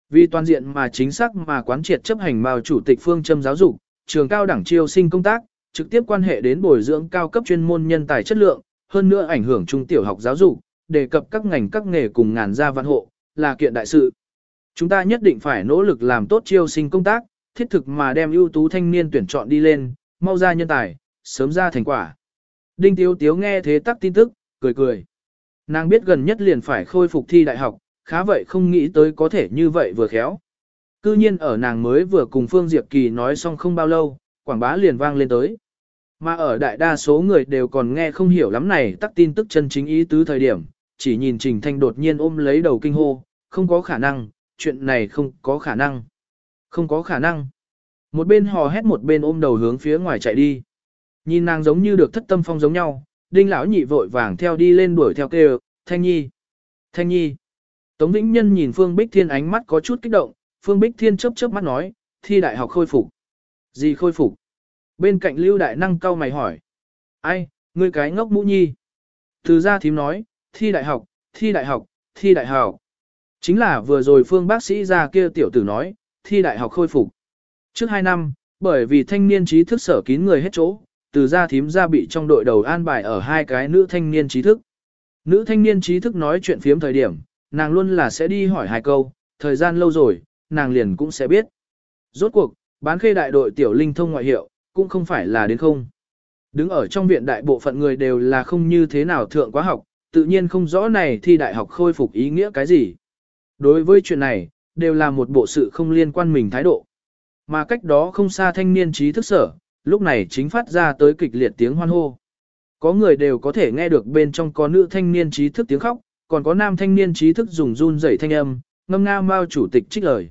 [SPEAKER 1] Vì toàn diện mà chính xác mà quán triệt chấp hành mao chủ tịch phương châm giáo dục, trường cao đẳng chiêu sinh công tác, trực tiếp quan hệ đến bồi dưỡng cao cấp chuyên môn nhân tài chất lượng, hơn nữa ảnh hưởng trung tiểu học giáo dục, đề cập các ngành các nghề cùng ngàn gia văn hộ, là kiện đại sự. Chúng ta nhất định phải nỗ lực làm tốt chiêu sinh công tác, thiết thực mà đem ưu tú thanh niên tuyển chọn đi lên, mau ra nhân tài, sớm ra thành quả. Đinh Tiếu Tiếu nghe thế tắc tin tức, cười cười. Nàng biết gần nhất liền phải khôi phục thi đại học, khá vậy không nghĩ tới có thể như vậy vừa khéo. Cư nhiên ở nàng mới vừa cùng Phương Diệp Kỳ nói xong không bao lâu, quảng bá liền vang lên tới. Mà ở đại đa số người đều còn nghe không hiểu lắm này tắc tin tức chân chính ý tứ thời điểm, chỉ nhìn Trình Thanh đột nhiên ôm lấy đầu kinh hô, không có khả năng, chuyện này không có khả năng. Không có khả năng. Một bên hò hét một bên ôm đầu hướng phía ngoài chạy đi. Nhìn nàng giống như được thất tâm phong giống nhau, đinh lão nhị vội vàng theo đi lên đuổi theo kêu, Thanh Nhi. Thanh Nhi. Tống Vĩnh Nhân nhìn Phương Bích Thiên ánh mắt có chút kích động, Phương Bích Thiên chớp chớp mắt nói, thi đại học khôi phục. Gì khôi phục? Bên cạnh Lưu Đại Năng cau mày hỏi. Ai, ngươi cái ngốc mũ nhi. Từ ra thím nói, thi đại học, thi đại học, thi đại học. Chính là vừa rồi Phương bác sĩ ra kia tiểu tử nói, thi đại học khôi phục. Trước hai năm, bởi vì thanh niên trí thức sở kín người hết chỗ, từ ra thím ra bị trong đội đầu an bài ở hai cái nữ thanh niên trí thức. Nữ thanh niên trí thức nói chuyện phiếm thời điểm, nàng luôn là sẽ đi hỏi hai câu, thời gian lâu rồi, nàng liền cũng sẽ biết. Rốt cuộc, bán khê đại đội tiểu linh thông ngoại hiệu, cũng không phải là đến không. Đứng ở trong viện đại bộ phận người đều là không như thế nào thượng quá học, tự nhiên không rõ này thi đại học khôi phục ý nghĩa cái gì. Đối với chuyện này, đều là một bộ sự không liên quan mình thái độ. Mà cách đó không xa thanh niên trí thức sở, lúc này chính phát ra tới kịch liệt tiếng hoan hô. Có người đều có thể nghe được bên trong có nữ thanh niên trí thức tiếng khóc, còn có nam thanh niên trí thức dùng run rẩy thanh âm, ngâm nga mao chủ tịch trích lời.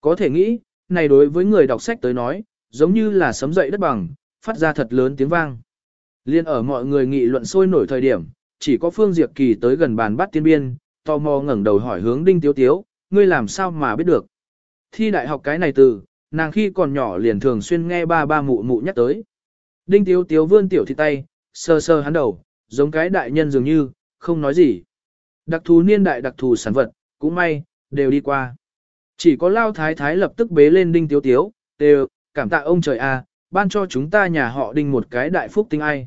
[SPEAKER 1] Có thể nghĩ, này đối với người đọc sách tới nói, giống như là sấm dậy đất bằng, phát ra thật lớn tiếng vang. Liên ở mọi người nghị luận sôi nổi thời điểm, chỉ có Phương Diệp Kỳ tới gần bàn bắt tiên biên, tò mò ngẩng đầu hỏi hướng Đinh Tiếu Tiếu, ngươi làm sao mà biết được. Thi đại học cái này từ, nàng khi còn nhỏ liền thường xuyên nghe ba ba mụ mụ nhắc tới. Đinh Tiếu Tiếu vươn tiểu thị tay, sơ sơ hắn đầu, giống cái đại nhân dường như, không nói gì. Đặc thù niên đại đặc thù sản vật, cũng may, đều đi qua. Chỉ có Lao Thái Thái lập tức bế lên Đinh Tiếu Tiếu, đều, cảm tạ ông trời a, ban cho chúng ta nhà họ Đinh một cái đại phúc tinh ai.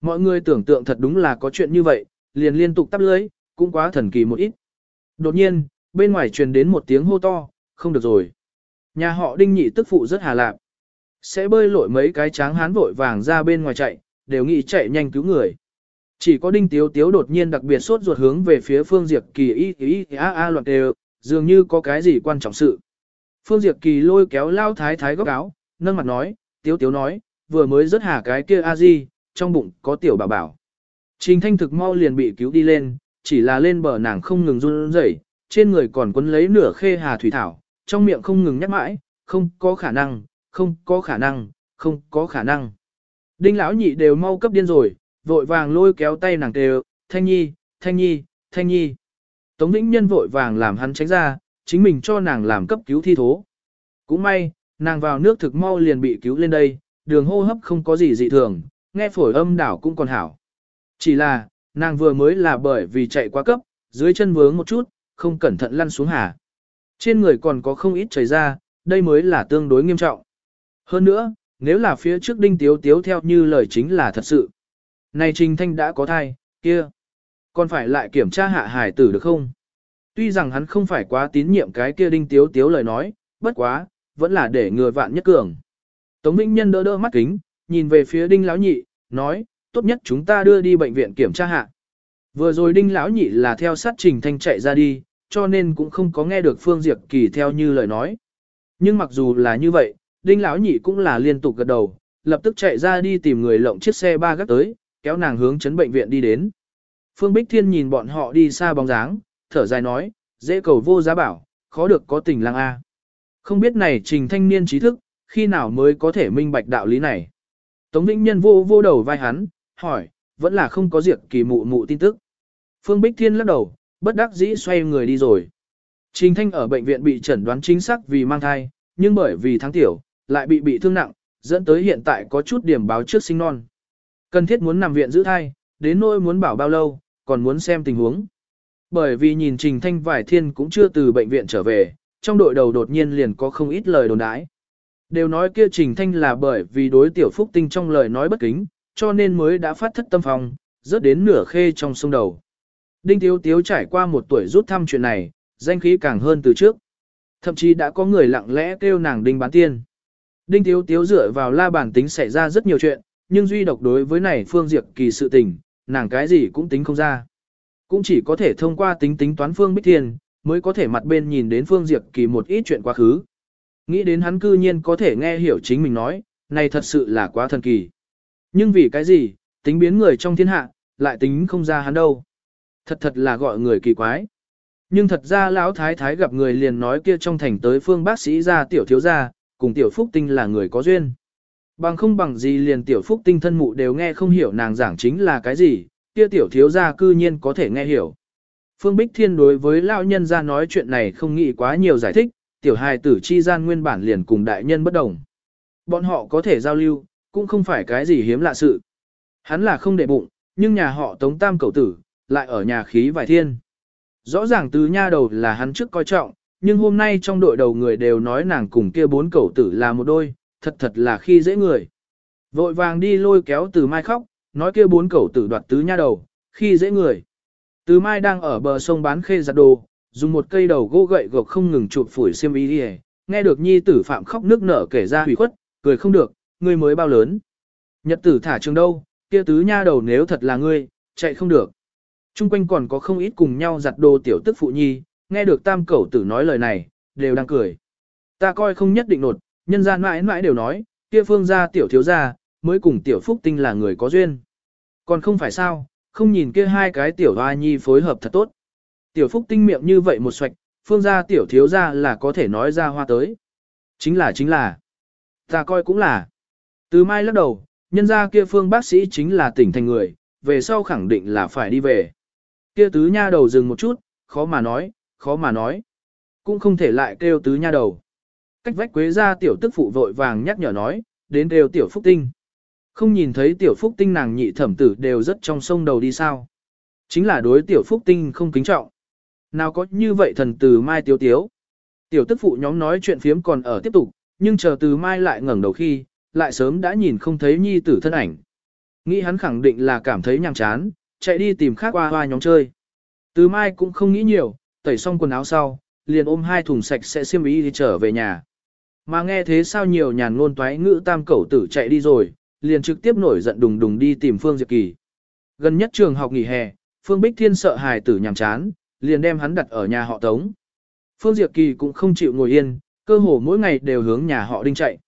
[SPEAKER 1] Mọi người tưởng tượng thật đúng là có chuyện như vậy, liền liên tục tắp lưới, cũng quá thần kỳ một ít. Đột nhiên, bên ngoài truyền đến một tiếng hô to, không được rồi. Nhà họ Đinh nhị tức phụ rất hà lạc. Sẽ bơi lội mấy cái tráng hán vội vàng ra bên ngoài chạy, đều nghĩ chạy nhanh cứu người. Chỉ có Đinh Tiếu Tiếu đột nhiên đặc biệt sốt ruột hướng về phía Phương Diệp Kỳ y y a a loạn đều, dường như có cái gì quan trọng sự. Phương Diệp Kỳ lôi kéo lao thái thái góc áo, nâng mặt nói, Tiếu Tiếu nói, vừa mới rớt hà cái kia a di, trong bụng có tiểu bảo bảo. Trình thanh thực mau liền bị cứu đi lên, chỉ là lên bờ nàng không ngừng run rẩy, trên người còn quấn lấy nửa khê hà thủy thảo, trong miệng không ngừng nhắc mãi, không có khả năng, không có khả năng, không có khả năng. Đinh lão nhị đều mau cấp điên rồi, vội vàng lôi kéo tay nàng đều, thanh nhi, thanh nhi, thanh nhi. Tống Vĩnh Nhân vội vàng làm hắn tránh ra, chính mình cho nàng làm cấp cứu thi thố. Cũng may, nàng vào nước thực mau liền bị cứu lên đây, đường hô hấp không có gì dị thường, nghe phổi âm đảo cũng còn hảo. Chỉ là, nàng vừa mới là bởi vì chạy quá cấp, dưới chân vướng một chút, không cẩn thận lăn xuống hà. Trên người còn có không ít chảy ra, đây mới là tương đối nghiêm trọng. Hơn nữa, nếu là phía trước đinh tiếu tiếu theo như lời chính là thật sự. Này Trình Thanh đã có thai, kia. Còn phải lại kiểm tra hạ hải tử được không? Tuy rằng hắn không phải quá tín nhiệm cái kia đinh tiếu tiếu lời nói, bất quá, vẫn là để người vạn nhất cường. Tống Vĩnh Nhân đỡ đỡ mắt kính, nhìn về phía đinh lão nhị, nói, tốt nhất chúng ta đưa đi bệnh viện kiểm tra hạ. Vừa rồi đinh lão nhị là theo sát trình thanh chạy ra đi, cho nên cũng không có nghe được Phương Diệp Kỳ theo như lời nói. Nhưng mặc dù là như vậy, đinh lão nhị cũng là liên tục gật đầu, lập tức chạy ra đi tìm người lộng chiếc xe ba gác tới, kéo nàng hướng chấn bệnh viện đi đến. Phương Bích Thiên nhìn bọn họ đi xa bóng dáng, thở dài nói, dễ cầu vô giá bảo, khó được có tình lang A. Không biết này trình thanh niên trí thức, khi nào mới có thể minh bạch đạo lý này. Tống Vĩnh Nhân vô vô đầu vai hắn, hỏi, vẫn là không có diệt kỳ mụ mụ tin tức. Phương Bích Thiên lắc đầu, bất đắc dĩ xoay người đi rồi. Trình Thanh ở bệnh viện bị chẩn đoán chính xác vì mang thai, nhưng bởi vì tháng tiểu, lại bị bị thương nặng, dẫn tới hiện tại có chút điểm báo trước sinh non. Cần thiết muốn nằm viện giữ thai, đến nỗi muốn bảo bao lâu, còn muốn xem tình huống. Bởi vì nhìn Trình Thanh vài thiên cũng chưa từ bệnh viện trở về, trong đội đầu đột nhiên liền có không ít lời đồn đãi. Đều nói kia Trình Thanh là bởi vì đối tiểu phúc tinh trong lời nói bất kính, cho nên mới đã phát thất tâm phòng, rớt đến nửa khê trong sông đầu. Đinh Tiếu Tiếu trải qua một tuổi rút thăm chuyện này, danh khí càng hơn từ trước. Thậm chí đã có người lặng lẽ kêu nàng Đinh bán tiên. Đinh Tiếu Tiếu dựa vào la bản tính xảy ra rất nhiều chuyện, nhưng duy độc đối với này Phương Diệp Kỳ sự tình, nàng cái gì cũng tính không ra. Cũng chỉ có thể thông qua tính tính toán Phương Bích Thiên, mới có thể mặt bên nhìn đến Phương Diệp Kỳ một ít chuyện quá khứ. Nghĩ đến hắn cư nhiên có thể nghe hiểu chính mình nói, này thật sự là quá thần kỳ. Nhưng vì cái gì, tính biến người trong thiên hạ, lại tính không ra hắn đâu. Thật thật là gọi người kỳ quái. Nhưng thật ra lão thái thái gặp người liền nói kia trong thành tới phương bác sĩ ra tiểu thiếu gia, cùng tiểu phúc tinh là người có duyên. Bằng không bằng gì liền tiểu phúc tinh thân mụ đều nghe không hiểu nàng giảng chính là cái gì, kia tiểu thiếu gia cư nhiên có thể nghe hiểu. Phương Bích Thiên đối với lão nhân ra nói chuyện này không nghĩ quá nhiều giải thích, tiểu hài tử chi gian nguyên bản liền cùng đại nhân bất đồng. Bọn họ có thể giao lưu, cũng không phải cái gì hiếm lạ sự. Hắn là không để bụng, nhưng nhà họ tống tam cầu tử, lại ở nhà khí vài thiên. Rõ ràng từ nha đầu là hắn trước coi trọng, nhưng hôm nay trong đội đầu người đều nói nàng cùng kia bốn cầu tử là một đôi, thật thật là khi dễ người. Vội vàng đi lôi kéo từ mai khóc, nói kia bốn cẩu tử đoạt tứ nha đầu, khi dễ người. Từ mai đang ở bờ sông bán khê giặt đồ, dùng một cây đầu gỗ gậy gộc không ngừng chụp phủi xiêm y đi nghe được nhi tử phạm khóc nước nở kể ra hủy khuất, cười không được, ngươi mới bao lớn. Nhật tử thả trường đâu, kia tứ nha đầu nếu thật là ngươi, chạy không được. Trung quanh còn có không ít cùng nhau giặt đồ tiểu tức phụ nhi, nghe được tam cẩu tử nói lời này, đều đang cười. Ta coi không nhất định nột, nhân gian mãi mãi đều nói, kia phương gia tiểu thiếu gia, mới cùng tiểu phúc tinh là người có duyên. Còn không phải sao, không nhìn kia hai cái tiểu hoa nhi phối hợp thật tốt. Tiểu phúc tinh miệng như vậy một xoạch, phương gia tiểu thiếu gia là có thể nói ra hoa tới. Chính là chính là. Ta coi cũng là. Từ mai lắc đầu, nhân gia kia phương bác sĩ chính là tỉnh thành người, về sau khẳng định là phải đi về. Kia tứ nha đầu dừng một chút, khó mà nói, khó mà nói. Cũng không thể lại kêu tứ nha đầu. Cách vách quế ra tiểu tức phụ vội vàng nhắc nhở nói, đến đều tiểu phúc tinh. Không nhìn thấy tiểu phúc tinh nàng nhị thẩm tử đều rất trong sông đầu đi sao. Chính là đối tiểu phúc tinh không kính trọng. Nào có như vậy thần từ mai tiếu tiếu. Tiểu tức phụ nhóm nói chuyện phiếm còn ở tiếp tục, nhưng chờ từ mai lại ngẩng đầu khi, lại sớm đã nhìn không thấy nhi tử thân ảnh. Nghĩ hắn khẳng định là cảm thấy nhàm chán, chạy đi tìm khác hoa hoa nhóm chơi. Từ mai cũng không nghĩ nhiều, tẩy xong quần áo sau, liền ôm hai thùng sạch sẽ xiêm y đi trở về nhà. Mà nghe thế sao nhiều nhàn ngôn toái ngữ tam cẩu tử chạy đi rồi, liền trực tiếp nổi giận đùng đùng đi tìm Phương Diệp Kỳ. Gần nhất trường học nghỉ hè, Phương Bích Thiên sợ hài tử nhàm chán, liền đem hắn đặt ở nhà họ Tống. Phương Diệp Kỳ cũng không chịu ngồi yên, cơ hồ mỗi ngày đều hướng nhà họ Đinh chạy.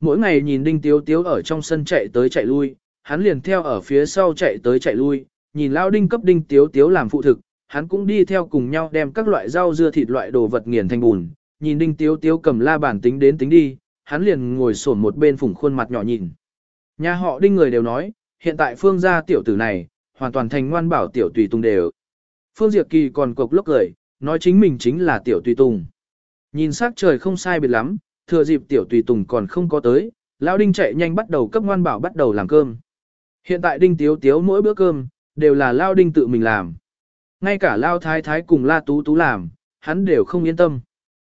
[SPEAKER 1] Mỗi ngày nhìn Đinh Tiếu Tiếu ở trong sân chạy tới chạy lui, hắn liền theo ở phía sau chạy tới chạy lui, nhìn Lao Đinh cấp Đinh Tiếu Tiếu làm phụ thực, hắn cũng đi theo cùng nhau đem các loại rau dưa thịt loại đồ vật nghiền thành bùn, nhìn Đinh Tiếu Tiếu cầm la bàn tính đến tính đi, hắn liền ngồi sổn một bên phủng khuôn mặt nhỏ nhìn. Nhà họ Đinh người đều nói, hiện tại Phương gia tiểu tử này, hoàn toàn thành ngoan bảo tiểu tùy tùng đều. Phương Diệp Kỳ còn cục lốc cười, nói chính mình chính là tiểu tùy tùng. Nhìn sắc trời không sai biệt lắm, thừa dịp tiểu tùy tùng còn không có tới, lão Đinh chạy nhanh bắt đầu cấp ngoan bảo bắt đầu làm cơm. Hiện tại Đinh Tiếu Tiếu mỗi bữa cơm, đều là Lao Đinh tự mình làm. Ngay cả Lao Thái Thái cùng La Tú Tú làm, hắn đều không yên tâm.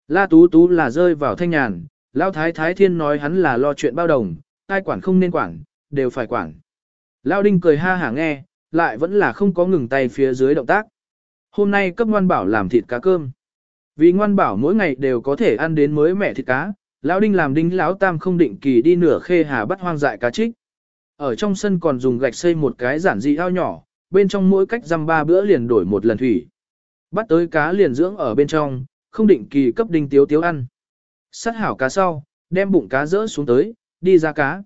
[SPEAKER 1] La Tú Tú là rơi vào thanh nhàn, Lão Thái Thái Thiên nói hắn là lo chuyện bao đồng, ai quản không nên quản, đều phải quản. Lão Đinh cười ha hả nghe, lại vẫn là không có ngừng tay phía dưới động tác. Hôm nay cấp ngoan bảo làm thịt cá cơm. Vì ngoan bảo mỗi ngày đều có thể ăn đến mới mẻ thịt cá, Lão Đinh làm đinh lão tam không định kỳ đi nửa khê hà bắt hoang dại cá trích. Ở trong sân còn dùng gạch xây một cái giản dị ao nhỏ, bên trong mỗi cách dăm ba bữa liền đổi một lần thủy. Bắt tới cá liền dưỡng ở bên trong, không định kỳ cấp đinh tiếu tiếu ăn. Sắt hảo cá sau, đem bụng cá rỡ xuống tới, đi ra cá.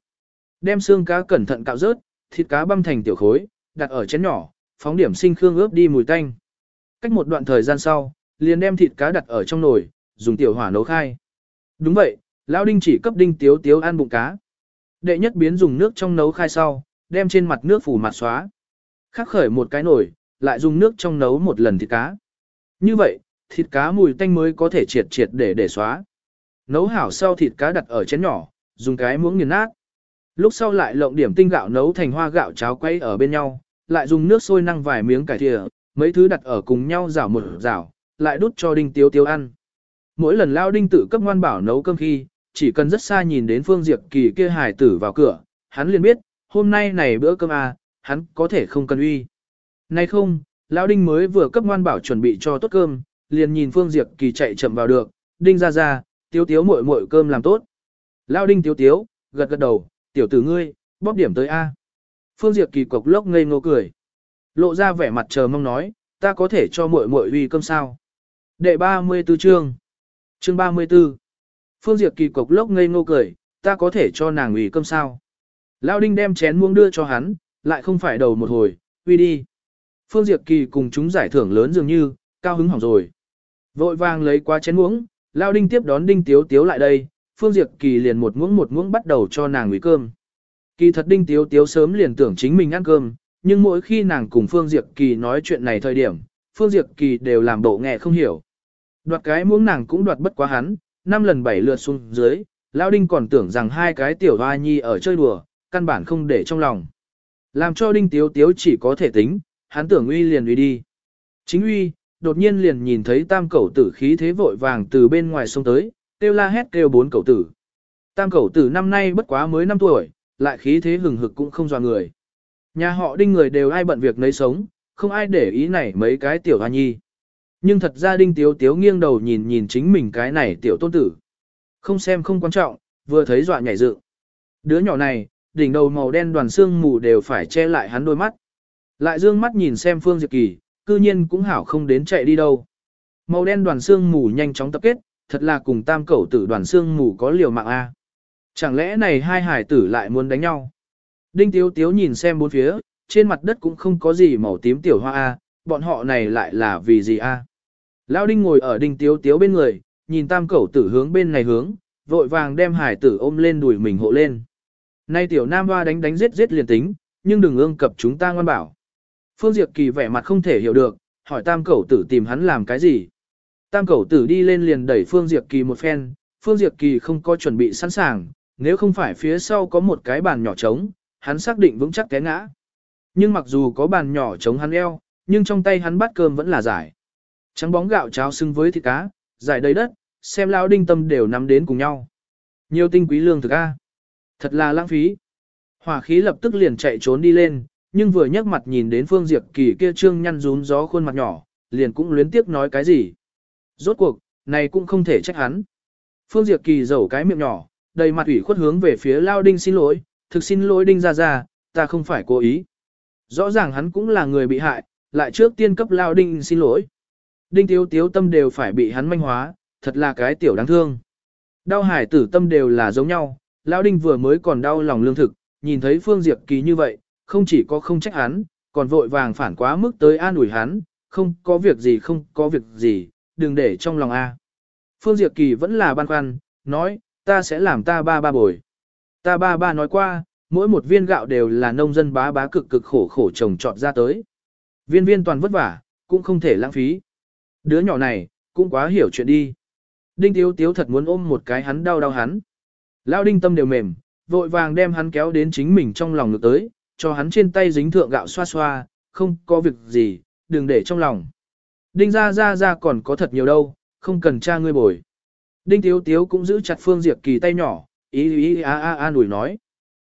[SPEAKER 1] Đem xương cá cẩn thận cạo rớt, thịt cá băm thành tiểu khối, đặt ở chén nhỏ, phóng điểm sinh khương ướp đi mùi tanh. Cách một đoạn thời gian sau, liền đem thịt cá đặt ở trong nồi, dùng tiểu hỏa nấu khai. Đúng vậy, lão đinh chỉ cấp đinh tiếu tiếu ăn bụng cá. Đệ nhất biến dùng nước trong nấu khai sau, đem trên mặt nước phủ mặt xóa. Khắc khởi một cái nồi, lại dùng nước trong nấu một lần thịt cá. Như vậy, thịt cá mùi tanh mới có thể triệt triệt để để xóa. Nấu hảo sau thịt cá đặt ở chén nhỏ, dùng cái muỗng nghiền nát. Lúc sau lại lộng điểm tinh gạo nấu thành hoa gạo cháo quay ở bên nhau, lại dùng nước sôi năng vài miếng cải thìa, mấy thứ đặt ở cùng nhau rảo một rảo, lại đút cho đinh tiếu tiếu ăn. Mỗi lần lao đinh tự cấp ngoan bảo nấu cơm khi, chỉ cần rất xa nhìn đến Phương Diệp Kỳ kia hài tử vào cửa, hắn liền biết, hôm nay này bữa cơm à, hắn có thể không cần uy. Nay không, Lão Đinh mới vừa cấp ngoan bảo chuẩn bị cho tốt cơm, liền nhìn Phương Diệp Kỳ chạy chậm vào được, Đinh ra ra, tiếu tiếu muội muội cơm làm tốt. Lão Đinh tiếu tiếu, gật gật đầu, tiểu tử ngươi, bóp điểm tới A. Phương Diệp Kỳ cục lốc ngây ngô cười. Lộ ra vẻ mặt chờ mong nói, ta có thể cho muội muội uy cơm sao. Đệ 34 chương. Chương 34. Phương Diệp Kỳ cục lốc ngây ngô cười, ta có thể cho nàng uy cơm sao. Lão Đinh đem chén muông đưa cho hắn, lại không phải đầu một hồi, uy đi. Phương Diệp Kỳ cùng chúng giải thưởng lớn dường như, cao hứng hỏng rồi. Vội vàng lấy qua chén muỗng, Lao Đinh tiếp đón Đinh Tiếu Tiếu lại đây, Phương Diệp Kỳ liền một muỗng một muỗng bắt đầu cho nàng ủy cơm. Kỳ thật Đinh Tiếu Tiếu sớm liền tưởng chính mình ăn cơm, nhưng mỗi khi nàng cùng Phương Diệp Kỳ nói chuyện này thời điểm, Phương Diệp Kỳ đều làm bộ nghe không hiểu. Đoạt cái muỗng nàng cũng đoạt bất quá hắn, năm lần bảy lượt xuống dưới, Lao Đinh còn tưởng rằng hai cái tiểu hoa nhi ở chơi đùa, căn bản không để trong lòng. Làm cho Đinh Tiếu Tiếu chỉ có thể tính, hắn tưởng uy liền uy đi. Chính uy, đột nhiên liền nhìn thấy tam cẩu tử khí thế vội vàng từ bên ngoài sông tới, kêu la hét kêu bốn cẩu tử. Tam cẩu tử năm nay bất quá mới 5 tuổi, lại khí thế hừng hực cũng không dò người. Nhà họ đinh người đều ai bận việc nấy sống, không ai để ý này mấy cái tiểu hoa nhi. Nhưng thật ra đinh tiếu tiếu nghiêng đầu nhìn nhìn chính mình cái này tiểu tôn tử. Không xem không quan trọng, vừa thấy dọa nhảy dựng. Đứa nhỏ này, đỉnh đầu màu đen đoàn xương mù đều phải che lại hắn đôi mắt. Lại dương mắt nhìn xem Phương Diệp Kỳ, cư nhiên cũng hảo không đến chạy đi đâu. Màu đen đoàn xương mù nhanh chóng tập kết, thật là cùng tam cẩu tử đoàn xương mù có liều mạng a. Chẳng lẽ này hai hải tử lại muốn đánh nhau? Đinh Tiếu Tiếu nhìn xem bốn phía, trên mặt đất cũng không có gì màu tím tiểu hoa a, bọn họ này lại là vì gì a? Lão Đinh ngồi ở Đinh Tiếu Tiếu bên người, nhìn tam cẩu tử hướng bên này hướng, vội vàng đem hải tử ôm lên đùi mình hộ lên. Nay tiểu nam hoa đánh đánh giết giết liền tính, nhưng đừng ương cập chúng ta ngoan bảo. Phương Diệp Kỳ vẻ mặt không thể hiểu được, hỏi tam cẩu tử tìm hắn làm cái gì. Tam cẩu tử đi lên liền đẩy Phương Diệp Kỳ một phen, Phương Diệp Kỳ không có chuẩn bị sẵn sàng, nếu không phải phía sau có một cái bàn nhỏ trống, hắn xác định vững chắc té ngã. Nhưng mặc dù có bàn nhỏ trống hắn eo, nhưng trong tay hắn bát cơm vẫn là giải. Trắng bóng gạo cháo xưng với thịt cá, giải đầy đất, xem lão đinh tâm đều nắm đến cùng nhau. Nhiều tinh quý lương thực a. Thật là lãng phí. Hỏa khí lập tức liền chạy trốn đi lên, nhưng vừa nhấc mặt nhìn đến Phương Diệp Kỳ kia trương nhăn rún gió khuôn mặt nhỏ, liền cũng luyến tiếc nói cái gì. Rốt cuộc, này cũng không thể trách hắn. Phương Diệp Kỳ dẩu cái miệng nhỏ, đầy mặt ủy khuất hướng về phía Lao Đinh xin lỗi, thực xin lỗi Đinh ra ra, ta không phải cố ý. Rõ ràng hắn cũng là người bị hại, lại trước tiên cấp Lao Đinh xin lỗi. Đinh Tiếu Tiếu tâm đều phải bị hắn manh hóa, thật là cái tiểu đáng thương. Đau hải tử tâm đều là giống nhau, Lao Đinh vừa mới còn đau lòng lương thực, nhìn thấy Phương Diệp Kỳ như vậy, không chỉ có không trách hắn, còn vội vàng phản quá mức tới an ủi hắn, không có việc gì không có việc gì, đừng để trong lòng A. Phương Diệp Kỳ vẫn là băn khoăn, nói, ta sẽ làm ta ba ba bồi. Ta ba ba nói qua, mỗi một viên gạo đều là nông dân bá bá cực cực khổ khổ trồng trọt ra tới. Viên viên toàn vất vả, cũng không thể lãng phí. Đứa nhỏ này, cũng quá hiểu chuyện đi. Đinh Tiếu Tiếu thật muốn ôm một cái hắn đau đau hắn. Lao đinh tâm đều mềm, vội vàng đem hắn kéo đến chính mình trong lòng ngược tới, cho hắn trên tay dính thượng gạo xoa xoa, không có việc gì, đừng để trong lòng. Đinh ra ra ra còn có thật nhiều đâu, không cần cha ngươi bồi. Đinh Tiếu Tiếu cũng giữ chặt Phương Diệp Kỳ tay nhỏ, ý ý a a a đuổi nói.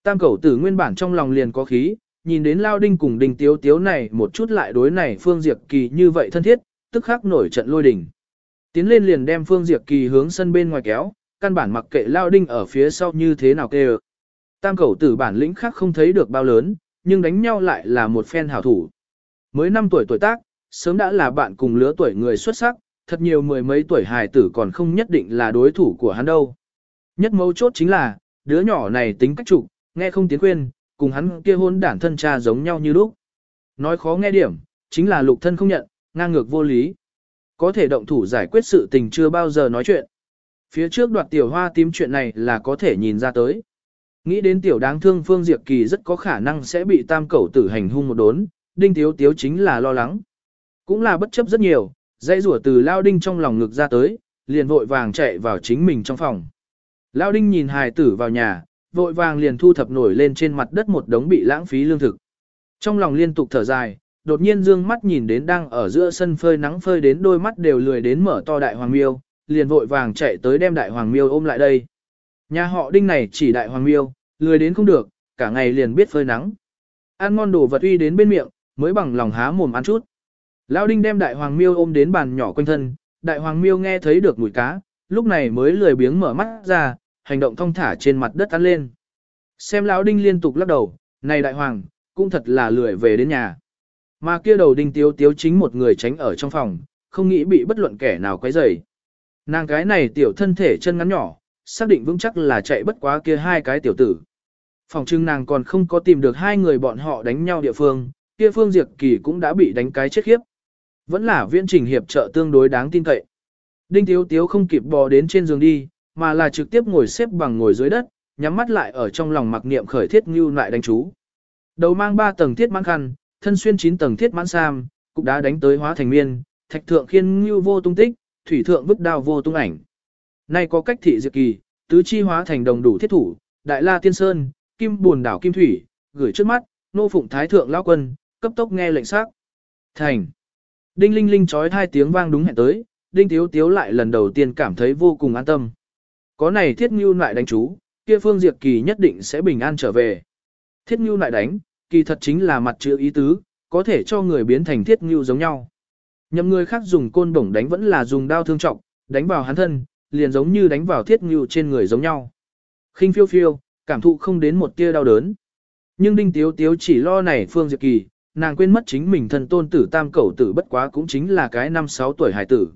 [SPEAKER 1] Tam cẩu tử nguyên bản trong lòng liền có khí, nhìn đến Lao Đinh cùng Đinh Tiếu Tiếu này một chút lại đối này Phương Diệp Kỳ như vậy thân thiết, tức khắc nổi trận lôi đình. Tiến lên liền đem Phương Diệp Kỳ hướng sân bên ngoài kéo, căn bản mặc kệ Lao Đinh ở phía sau như thế nào kêu. Tam cẩu tử bản lĩnh khác không thấy được bao lớn, nhưng đánh nhau lại là một phen hảo thủ. Mới 5 tuổi tuổi tác, sớm đã là bạn cùng lứa tuổi người xuất sắc, thật nhiều mười mấy tuổi hài tử còn không nhất định là đối thủ của hắn đâu. Nhất mấu chốt chính là, đứa nhỏ này tính cách trục, nghe không tiến khuyên, cùng hắn kia hôn đản thân cha giống nhau như lúc. Nói khó nghe điểm, chính là lục thân không nhận, ngang ngược vô lý. Có thể động thủ giải quyết sự tình chưa bao giờ nói chuyện. Phía trước đoạt tiểu hoa tím chuyện này là có thể nhìn ra tới. Nghĩ đến tiểu đáng thương Phương Diệp Kỳ rất có khả năng sẽ bị tam cẩu tử hành hung một đốn, đinh tiếu tiếu chính là lo lắng. Cũng là bất chấp rất nhiều, dãy rủa từ Lao Đinh trong lòng ngực ra tới, liền vội vàng chạy vào chính mình trong phòng. Lao Đinh nhìn hài tử vào nhà, vội vàng liền thu thập nổi lên trên mặt đất một đống bị lãng phí lương thực. Trong lòng liên tục thở dài, đột nhiên dương mắt nhìn đến đang ở giữa sân phơi nắng phơi đến đôi mắt đều lười đến mở to đại hoàng miêu, liền vội vàng chạy tới đem đại hoàng miêu ôm lại đây. Nhà họ Đinh này chỉ đại hoàng miêu, lười đến không được, cả ngày liền biết phơi nắng. Ăn ngon đồ vật uy đến bên miệng, mới bằng lòng há mồm ăn chút. Lão Đinh đem đại hoàng miêu ôm đến bàn nhỏ quanh thân, đại hoàng miêu nghe thấy được mùi cá, lúc này mới lười biếng mở mắt ra, hành động thong thả trên mặt đất ăn lên. Xem lão Đinh liên tục lắc đầu, này đại hoàng, cũng thật là lười về đến nhà. Mà kia đầu Đinh Tiếu Tiếu chính một người tránh ở trong phòng, không nghĩ bị bất luận kẻ nào quấy rầy. Nàng cái này tiểu thân thể chân ngắn nhỏ, xác định vững chắc là chạy bất quá kia hai cái tiểu tử. Phòng trưng nàng còn không có tìm được hai người bọn họ đánh nhau địa phương, kia Phương Diệp Kỳ cũng đã bị đánh cái chết khiếp. Vẫn là viễn trình hiệp trợ tương đối đáng tin cậy. Đinh Tiếu Tiếu không kịp bò đến trên giường đi, mà là trực tiếp ngồi xếp bằng ngồi dưới đất, nhắm mắt lại ở trong lòng mặc niệm khởi thiết như lại đánh chú. Đầu mang ba tầng thiết mãn khăn, thân xuyên chín tầng thiết mãn sam, cục đá đánh tới hóa thành miên, thạch thượng khiên như vô tung tích, thủy thượng vứt đao vô tung ảnh. Nay có cách thị diệt kỳ, tứ chi hóa thành đồng đủ thiết thủ, đại la tiên sơn, kim buồn đảo kim thủy, gửi trước mắt, nô phụng thái thượng lao quân, cấp tốc nghe lệnh sắc. Thành. Đinh linh linh chói hai tiếng vang đúng hẹn tới, đinh tiếu tiếu lại lần đầu tiên cảm thấy vô cùng an tâm. Có này thiết ngưu lại đánh chú, kia phương diệt kỳ nhất định sẽ bình an trở về. Thiết ngưu lại đánh, kỳ thật chính là mặt chữ ý tứ, có thể cho người biến thành thiết ngưu giống nhau. Nhậm người khác dùng côn bổng đánh vẫn là dùng đao thương trọng, đánh vào hắn thân, liền giống như đánh vào thiết ngưu trên người giống nhau. khinh phiêu phiêu, cảm thụ không đến một tia đau đớn. Nhưng đinh tiếu tiếu chỉ lo này phương diệt kỳ, nàng quên mất chính mình thân tôn tử tam cẩu tử bất quá cũng chính là cái năm sáu tuổi hải tử.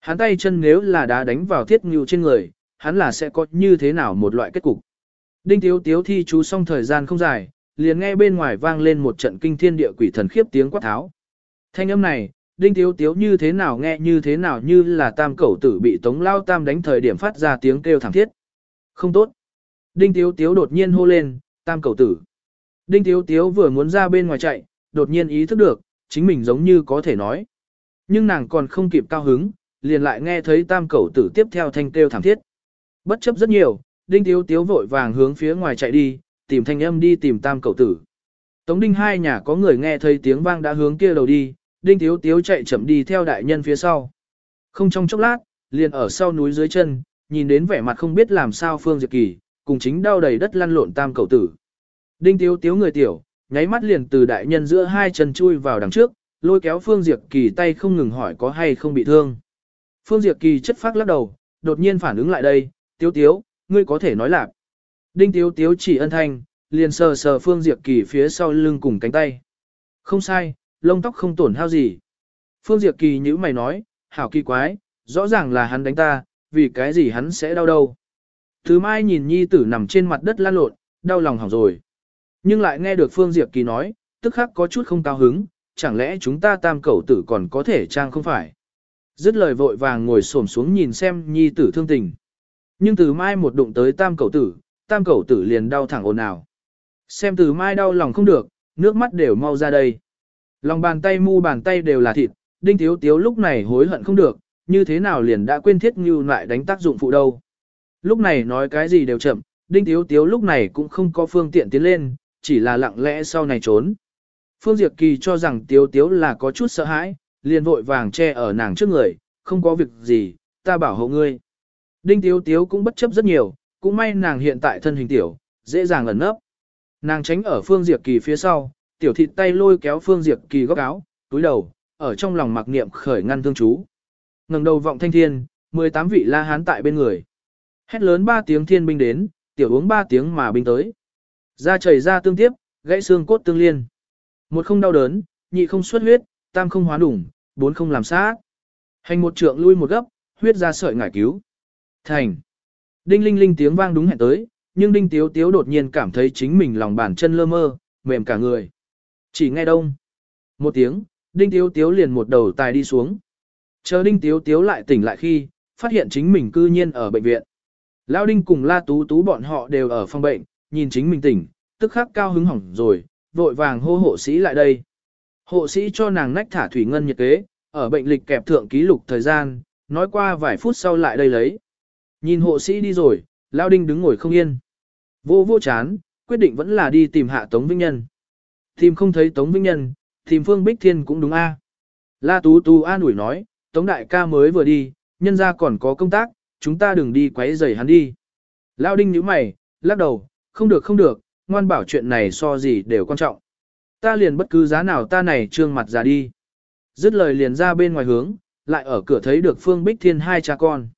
[SPEAKER 1] Hắn tay chân nếu là đá đánh vào thiết ngưu trên người, hắn là sẽ có như thế nào một loại kết cục. Đinh tiếu tiếu thi chú xong thời gian không dài, liền nghe bên ngoài vang lên một trận kinh thiên địa quỷ thần khiếp tiếng quát tháo. Thanh âm này, đinh tiếu tiếu như thế nào nghe như thế nào như là tam cẩu tử bị tống lao tam đánh thời điểm phát ra tiếng kêu thảm thiết. Không tốt. Đinh tiếu tiếu đột nhiên hô lên, tam cẩu tử. Đinh tiếu tiếu vừa muốn ra bên ngoài chạy, đột nhiên ý thức được, chính mình giống như có thể nói. Nhưng nàng còn không kịp cao hứng, liền lại nghe thấy tam cẩu tử tiếp theo thanh kêu thảm thiết. Bất chấp rất nhiều, Đinh Tiếu Tiếu vội vàng hướng phía ngoài chạy đi, tìm thanh âm đi tìm tam cậu tử. Tống Đinh hai nhà có người nghe thấy tiếng vang đã hướng kia đầu đi, Đinh Tiếu Tiếu chạy chậm đi theo đại nhân phía sau. Không trong chốc lát, liền ở sau núi dưới chân, nhìn đến vẻ mặt không biết làm sao Phương Diệp Kỳ, cùng chính đau đầy đất lăn lộn tam Cầu tử. Đinh Tiếu Tiếu người tiểu, nháy mắt liền từ đại nhân giữa hai chân chui vào đằng trước, lôi kéo Phương Diệp Kỳ tay không ngừng hỏi có hay không bị thương. Phương Diệp Kỳ chất phát lắc đầu, đột nhiên phản ứng lại đây, Tiếu Tiếu, ngươi có thể nói lạc. Đinh Tiếu Tiếu chỉ ân thanh, liền sờ sờ Phương Diệp Kỳ phía sau lưng cùng cánh tay. Không sai, lông tóc không tổn hao gì. Phương Diệp Kỳ như mày nói, hảo kỳ quái, rõ ràng là hắn đánh ta, vì cái gì hắn sẽ đau đâu. Thứ mai nhìn nhi tử nằm trên mặt đất lan lộn, đau lòng hỏng rồi. Nhưng lại nghe được Phương Diệp Kỳ nói, tức khắc có chút không cao hứng, chẳng lẽ chúng ta tam cẩu tử còn có thể trang không phải. Dứt lời vội vàng ngồi xổm xuống nhìn xem nhi tử thương tình. Nhưng từ mai một đụng tới tam cẩu tử, tam cẩu tử liền đau thẳng ồn ào. Xem từ mai đau lòng không được, nước mắt đều mau ra đây. Lòng bàn tay mu bàn tay đều là thịt, đinh thiếu tiếu lúc này hối hận không được, như thế nào liền đã quên thiết như lại đánh tác dụng phụ đâu. Lúc này nói cái gì đều chậm, đinh thiếu tiếu lúc này cũng không có phương tiện tiến lên, chỉ là lặng lẽ sau này trốn. Phương Diệp Kỳ cho rằng tiếu tiếu là có chút sợ hãi, liền vội vàng che ở nàng trước người, không có việc gì, ta bảo hộ ngươi. Đinh tiếu tiếu cũng bất chấp rất nhiều, cũng may nàng hiện tại thân hình tiểu, dễ dàng ẩn nấp. Nàng tránh ở Phương Diệp Kỳ phía sau, tiểu thịt tay lôi kéo Phương Diệp Kỳ góc áo, túi đầu, ở trong lòng mặc niệm khởi ngăn thương chú. ngẩng đầu vọng thanh thiên, 18 vị la hán tại bên người. Hét lớn ba tiếng thiên binh đến, tiểu uống ba tiếng mà binh tới. Ra chảy ra tương tiếp, gãy xương cốt tương liên. Một không đau đớn, nhị không xuất huyết, tam không hóa đủng, bốn không làm sát. Hành một trượng lui một gấp, huyết ra sợi ngải cứu. Thành. Đinh linh linh tiếng vang đúng hẹn tới, nhưng đinh tiếu tiếu đột nhiên cảm thấy chính mình lòng bàn chân lơ mơ, mềm cả người. Chỉ nghe đông. Một tiếng, đinh tiếu tiếu liền một đầu tài đi xuống. Chờ đinh tiếu tiếu lại tỉnh lại khi, phát hiện chính mình cư nhiên ở bệnh viện. Lao đinh cùng la tú tú bọn họ đều ở phòng bệnh, nhìn chính mình tỉnh, tức khắc cao hứng hỏng rồi, vội vàng hô hộ sĩ lại đây. Hộ sĩ cho nàng nách thả thủy ngân nhiệt kế, ở bệnh lịch kẹp thượng ký lục thời gian, nói qua vài phút sau lại đây lấy. Nhìn hộ sĩ đi rồi, Lao Đinh đứng ngồi không yên. Vô vô chán, quyết định vẫn là đi tìm hạ Tống Vinh Nhân. Tìm không thấy Tống Vinh Nhân, tìm Phương Bích Thiên cũng đúng a. La Tú Tú an ủi nói, Tống Đại ca mới vừa đi, nhân ra còn có công tác, chúng ta đừng đi quấy rầy hắn đi. Lao Đinh nhíu mày, lắc đầu, không được không được, ngoan bảo chuyện này so gì đều quan trọng. Ta liền bất cứ giá nào ta này trương mặt ra đi. Dứt lời liền ra bên ngoài hướng, lại ở cửa thấy được Phương Bích Thiên hai cha con.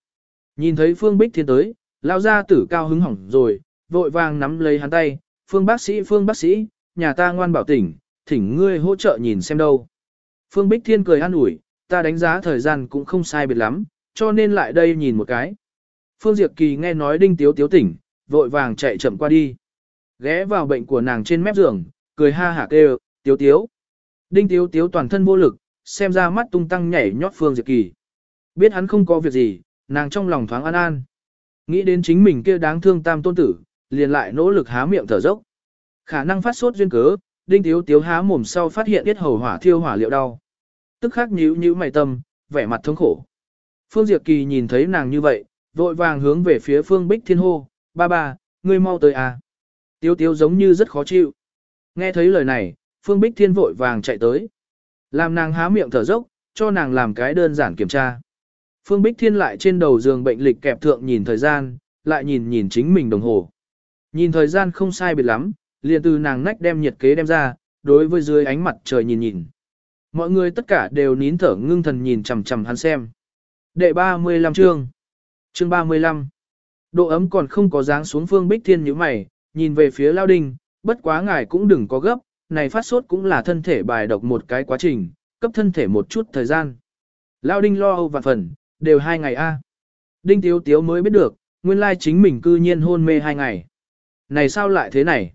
[SPEAKER 1] Nhìn thấy Phương Bích Thiên tới, lao ra tử cao hứng hỏng rồi, vội vàng nắm lấy hắn tay, Phương bác sĩ Phương bác sĩ, nhà ta ngoan bảo tỉnh, thỉnh ngươi hỗ trợ nhìn xem đâu. Phương Bích Thiên cười an ủi, ta đánh giá thời gian cũng không sai biệt lắm, cho nên lại đây nhìn một cái. Phương Diệp Kỳ nghe nói đinh tiếu tiếu tỉnh, vội vàng chạy chậm qua đi. Ghé vào bệnh của nàng trên mép giường, cười ha hả kêu, tiếu tiếu. Đinh tiếu tiếu toàn thân vô lực, xem ra mắt tung tăng nhảy nhót Phương Diệp Kỳ. Biết hắn không có việc gì, nàng trong lòng thoáng an an. Nghĩ đến chính mình kia đáng thương tam tôn tử, liền lại nỗ lực há miệng thở dốc. Khả năng phát sốt duyên cớ, đinh tiếu tiếu há mồm sau phát hiện biết hầu hỏa thiêu hỏa liệu đau. Tức khắc nhíu nhíu mày tâm, vẻ mặt thống khổ. Phương Diệp Kỳ nhìn thấy nàng như vậy, vội vàng hướng về phía Phương Bích Thiên hô, ba ba, ngươi mau tới à. Tiếu tiếu giống như rất khó chịu. Nghe thấy lời này, Phương Bích Thiên vội vàng chạy tới. Làm nàng há miệng thở dốc, cho nàng làm cái đơn giản kiểm tra. Phương Bích Thiên lại trên đầu giường bệnh lịch kẹp thượng nhìn thời gian, lại nhìn nhìn chính mình đồng hồ. Nhìn thời gian không sai biệt lắm, liền từ nàng nách đem nhiệt kế đem ra, đối với dưới ánh mặt trời nhìn nhìn. Mọi người tất cả đều nín thở ngưng thần nhìn chằm chằm hắn xem. Đệ 35 chương. Chương 35. Độ ấm còn không có dáng xuống Phương Bích Thiên như mày, nhìn về phía Lao Đinh, bất quá ngài cũng đừng có gấp, này phát sốt cũng là thân thể bài độc một cái quá trình, cấp thân thể một chút thời gian. Lao Đinh lo âu vạn phần, đều hai ngày a. Đinh Tiếu Tiếu mới biết được, nguyên lai chính mình cư nhiên hôn mê hai ngày. Này sao lại thế này?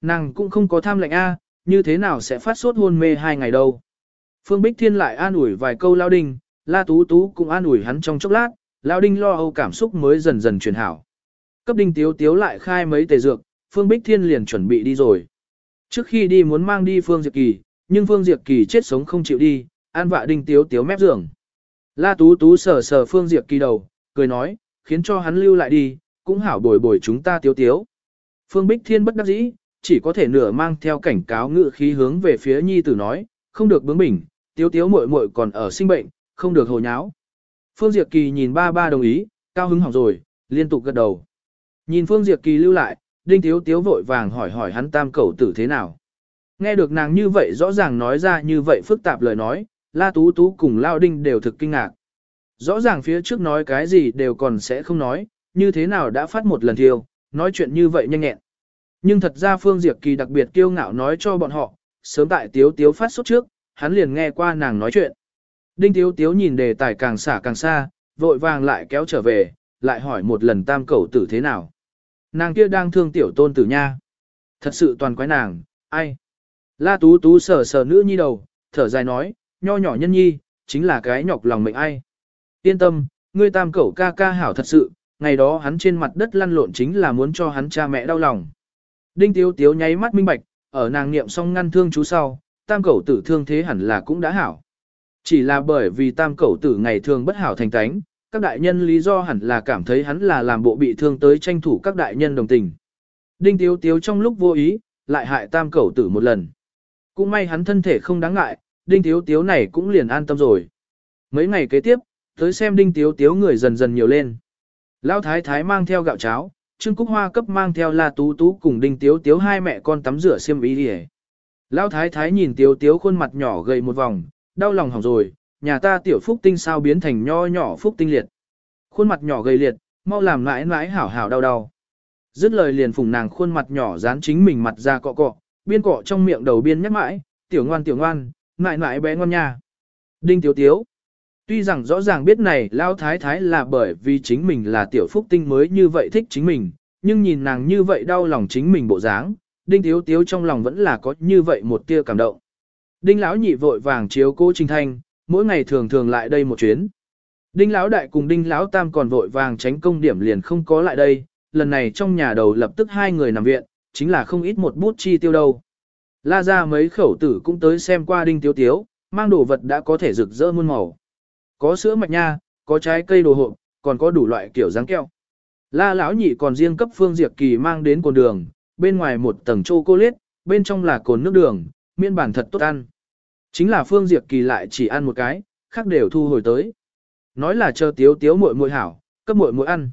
[SPEAKER 1] Nàng cũng không có tham lệnh a, như thế nào sẽ phát sốt hôn mê hai ngày đâu. Phương Bích Thiên lại an ủi vài câu Lao Đinh, La Tú Tú cũng an ủi hắn trong chốc lát, Lao Đinh lo âu cảm xúc mới dần dần truyền hảo. Cấp Đinh Tiếu Tiếu lại khai mấy tề dược, Phương Bích Thiên liền chuẩn bị đi rồi. Trước khi đi muốn mang đi Phương Diệp Kỳ, nhưng Phương Diệp Kỳ chết sống không chịu đi, an vạ Đinh Tiếu Tiếu mép giường. La Tú Tú sờ sờ Phương Diệp Kỳ đầu, cười nói, khiến cho hắn lưu lại đi, cũng hảo bồi bồi chúng ta tiếu tiếu. Phương Bích Thiên bất đắc dĩ, chỉ có thể nửa mang theo cảnh cáo ngự khí hướng về phía nhi tử nói, không được bướng bỉnh, tiếu tiếu muội muội còn ở sinh bệnh, không được hồ nháo. Phương Diệp Kỳ nhìn ba ba đồng ý, cao hứng hỏng rồi, liên tục gật đầu. Nhìn Phương Diệp Kỳ lưu lại, Đinh Tiếu Tiếu vội vàng hỏi hỏi hắn tam cẩu tử thế nào. Nghe được nàng như vậy rõ ràng nói ra như vậy phức tạp lời nói, La Tú Tú cùng Lao Đinh đều thực kinh ngạc. Rõ ràng phía trước nói cái gì đều còn sẽ không nói, như thế nào đã phát một lần thiêu, nói chuyện như vậy nhanh nhẹn. Nhưng thật ra Phương Diệp Kỳ đặc biệt kiêu ngạo nói cho bọn họ, sớm tại Tiếu Tiếu phát xuất trước, hắn liền nghe qua nàng nói chuyện. Đinh Tiếu Tiếu nhìn đề tài càng xả càng xa, vội vàng lại kéo trở về, lại hỏi một lần tam cẩu tử thế nào. Nàng kia đang thương tiểu tôn tử nha. Thật sự toàn quái nàng, ai? La Tú Tú sờ sờ nữ nhi đầu, thở dài nói, nho nhỏ nhân nhi, chính là cái nhọc lòng mệnh ai. Yên tâm, ngươi tam cẩu ca ca hảo thật sự, ngày đó hắn trên mặt đất lăn lộn chính là muốn cho hắn cha mẹ đau lòng. Đinh Tiếu Tiếu nháy mắt minh bạch, ở nàng niệm xong ngăn thương chú sau, tam cẩu tử thương thế hẳn là cũng đã hảo. Chỉ là bởi vì tam cẩu tử ngày thường bất hảo thành tánh, các đại nhân lý do hẳn là cảm thấy hắn là làm bộ bị thương tới tranh thủ các đại nhân đồng tình. Đinh Tiếu Tiếu trong lúc vô ý, lại hại tam cẩu tử một lần. Cũng may hắn thân thể không đáng ngại, Đinh Tiếu Tiếu này cũng liền an tâm rồi. Mấy ngày kế tiếp, tới xem Đinh Tiếu Tiếu người dần dần nhiều lên. Lão Thái Thái mang theo gạo cháo, Trương Cúc Hoa cấp mang theo La Tú Tú cùng Đinh Tiếu Tiếu hai mẹ con tắm rửa xiêm y đi Lão Thái Thái nhìn Tiếu Tiếu khuôn mặt nhỏ gầy một vòng, đau lòng hỏng rồi, nhà ta tiểu phúc tinh sao biến thành nho nhỏ phúc tinh liệt. Khuôn mặt nhỏ gầy liệt, mau làm mãi mãi hảo hảo đau đau. Dứt lời liền phùng nàng khuôn mặt nhỏ dán chính mình mặt ra cọ cọ, biên cọ trong miệng đầu biên nhắc mãi, tiểu ngoan tiểu ngoan, mãi mãi bé ngoan nha. Đinh Tiếu Tiếu. Tuy rằng rõ ràng biết này Lao Thái Thái là bởi vì chính mình là tiểu phúc tinh mới như vậy thích chính mình, nhưng nhìn nàng như vậy đau lòng chính mình bộ dáng, Đinh Tiếu Tiếu trong lòng vẫn là có như vậy một tia cảm động. Đinh Lão nhị vội vàng chiếu cô Trình Thanh, mỗi ngày thường thường lại đây một chuyến. Đinh Lão đại cùng Đinh Lão tam còn vội vàng tránh công điểm liền không có lại đây, lần này trong nhà đầu lập tức hai người nằm viện, chính là không ít một bút chi tiêu đâu. La ra mấy khẩu tử cũng tới xem qua Đinh Tiếu Tiếu, mang đồ vật đã có thể rực rỡ muôn màu. Có sữa mạch nha, có trái cây đồ hộp, còn có đủ loại kiểu dáng keo. La lão nhị còn riêng cấp Phương Diệp Kỳ mang đến cồn đường, bên ngoài một tầng chocolate, bên trong là cồn nước đường, miên bản thật tốt ăn. Chính là Phương Diệp Kỳ lại chỉ ăn một cái, khác đều thu hồi tới. Nói là chờ tiếu tiếu muội muội hảo, cấp muội muội ăn.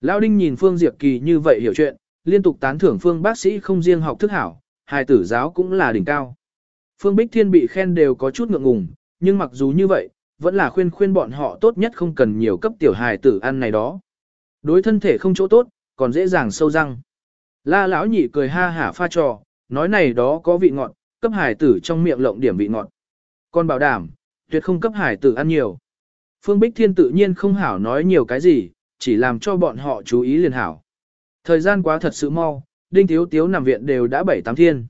[SPEAKER 1] Lão Đinh nhìn Phương Diệp Kỳ như vậy hiểu chuyện, liên tục tán thưởng Phương bác sĩ không riêng học thức hảo, hài tử giáo cũng là đỉnh cao. Phương Bích Thiên bị khen đều có chút ngượng ngùng, nhưng mặc dù như vậy, vẫn là khuyên khuyên bọn họ tốt nhất không cần nhiều cấp tiểu hài tử ăn này đó. Đối thân thể không chỗ tốt, còn dễ dàng sâu răng. La lão nhị cười ha hả pha trò, nói này đó có vị ngọt, cấp hài tử trong miệng lộng điểm vị ngọt. Còn bảo đảm, tuyệt không cấp hài tử ăn nhiều. Phương Bích Thiên tự nhiên không hảo nói nhiều cái gì, chỉ làm cho bọn họ chú ý liền hảo. Thời gian quá thật sự mau, Đinh Thiếu Tiếu nằm viện đều đã bảy tám thiên.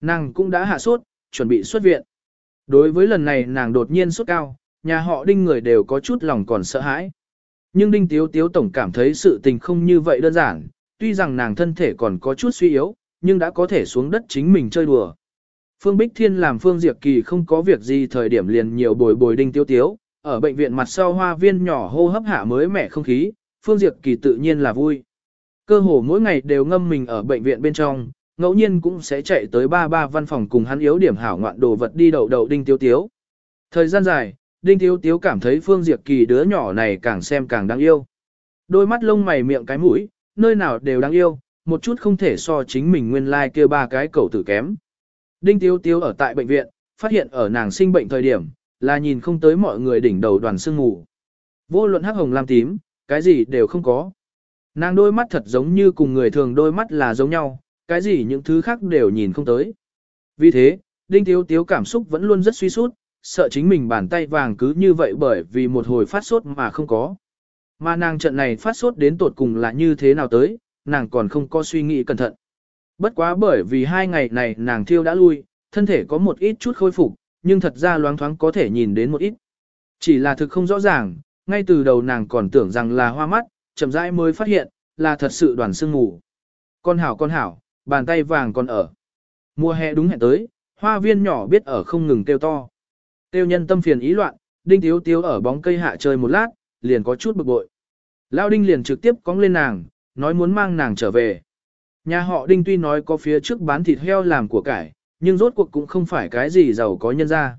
[SPEAKER 1] Nàng cũng đã hạ sốt, chuẩn bị xuất viện. Đối với lần này nàng đột nhiên sốt cao, nhà họ Đinh người đều có chút lòng còn sợ hãi. Nhưng Đinh Tiếu Tiếu tổng cảm thấy sự tình không như vậy đơn giản, tuy rằng nàng thân thể còn có chút suy yếu, nhưng đã có thể xuống đất chính mình chơi đùa. Phương Bích Thiên làm Phương Diệp Kỳ không có việc gì thời điểm liền nhiều bồi bồi Đinh Tiếu Tiếu, ở bệnh viện mặt sau hoa viên nhỏ hô hấp hạ mới mẻ không khí, Phương Diệp Kỳ tự nhiên là vui. Cơ hồ mỗi ngày đều ngâm mình ở bệnh viện bên trong, ngẫu nhiên cũng sẽ chạy tới ba ba văn phòng cùng hắn yếu điểm hảo ngoạn đồ vật đi đậu đậu Đinh Tiếu Tiếu. Thời gian dài, Đinh Thiếu Tiếu cảm thấy Phương Diệp Kỳ đứa nhỏ này càng xem càng đáng yêu. Đôi mắt lông mày miệng cái mũi, nơi nào đều đáng yêu, một chút không thể so chính mình nguyên lai like kia ba cái cầu tử kém. Đinh Tiếu Tiếu ở tại bệnh viện, phát hiện ở nàng sinh bệnh thời điểm, là nhìn không tới mọi người đỉnh đầu đoàn sương mù. Vô luận hắc hồng lam tím, cái gì đều không có. Nàng đôi mắt thật giống như cùng người thường đôi mắt là giống nhau, cái gì những thứ khác đều nhìn không tới. Vì thế, Đinh Tiếu Tiếu cảm xúc vẫn luôn rất suy sút, sợ chính mình bàn tay vàng cứ như vậy bởi vì một hồi phát sốt mà không có. Mà nàng trận này phát sốt đến tột cùng là như thế nào tới, nàng còn không có suy nghĩ cẩn thận. Bất quá bởi vì hai ngày này nàng thiêu đã lui, thân thể có một ít chút khôi phục, nhưng thật ra loáng thoáng có thể nhìn đến một ít. Chỉ là thực không rõ ràng, ngay từ đầu nàng còn tưởng rằng là hoa mắt, chậm rãi mới phát hiện, là thật sự đoàn sương ngủ. Con hảo con hảo, bàn tay vàng còn ở. Mùa hè đúng hẹn tới, hoa viên nhỏ biết ở không ngừng kêu to. Tiêu nhân tâm phiền ý loạn, đinh tiếu tiếu ở bóng cây hạ chơi một lát, liền có chút bực bội. Lao Đinh liền trực tiếp cóng lên nàng, nói muốn mang nàng trở về. Nhà họ Đinh tuy nói có phía trước bán thịt heo làm của cải, nhưng rốt cuộc cũng không phải cái gì giàu có nhân ra.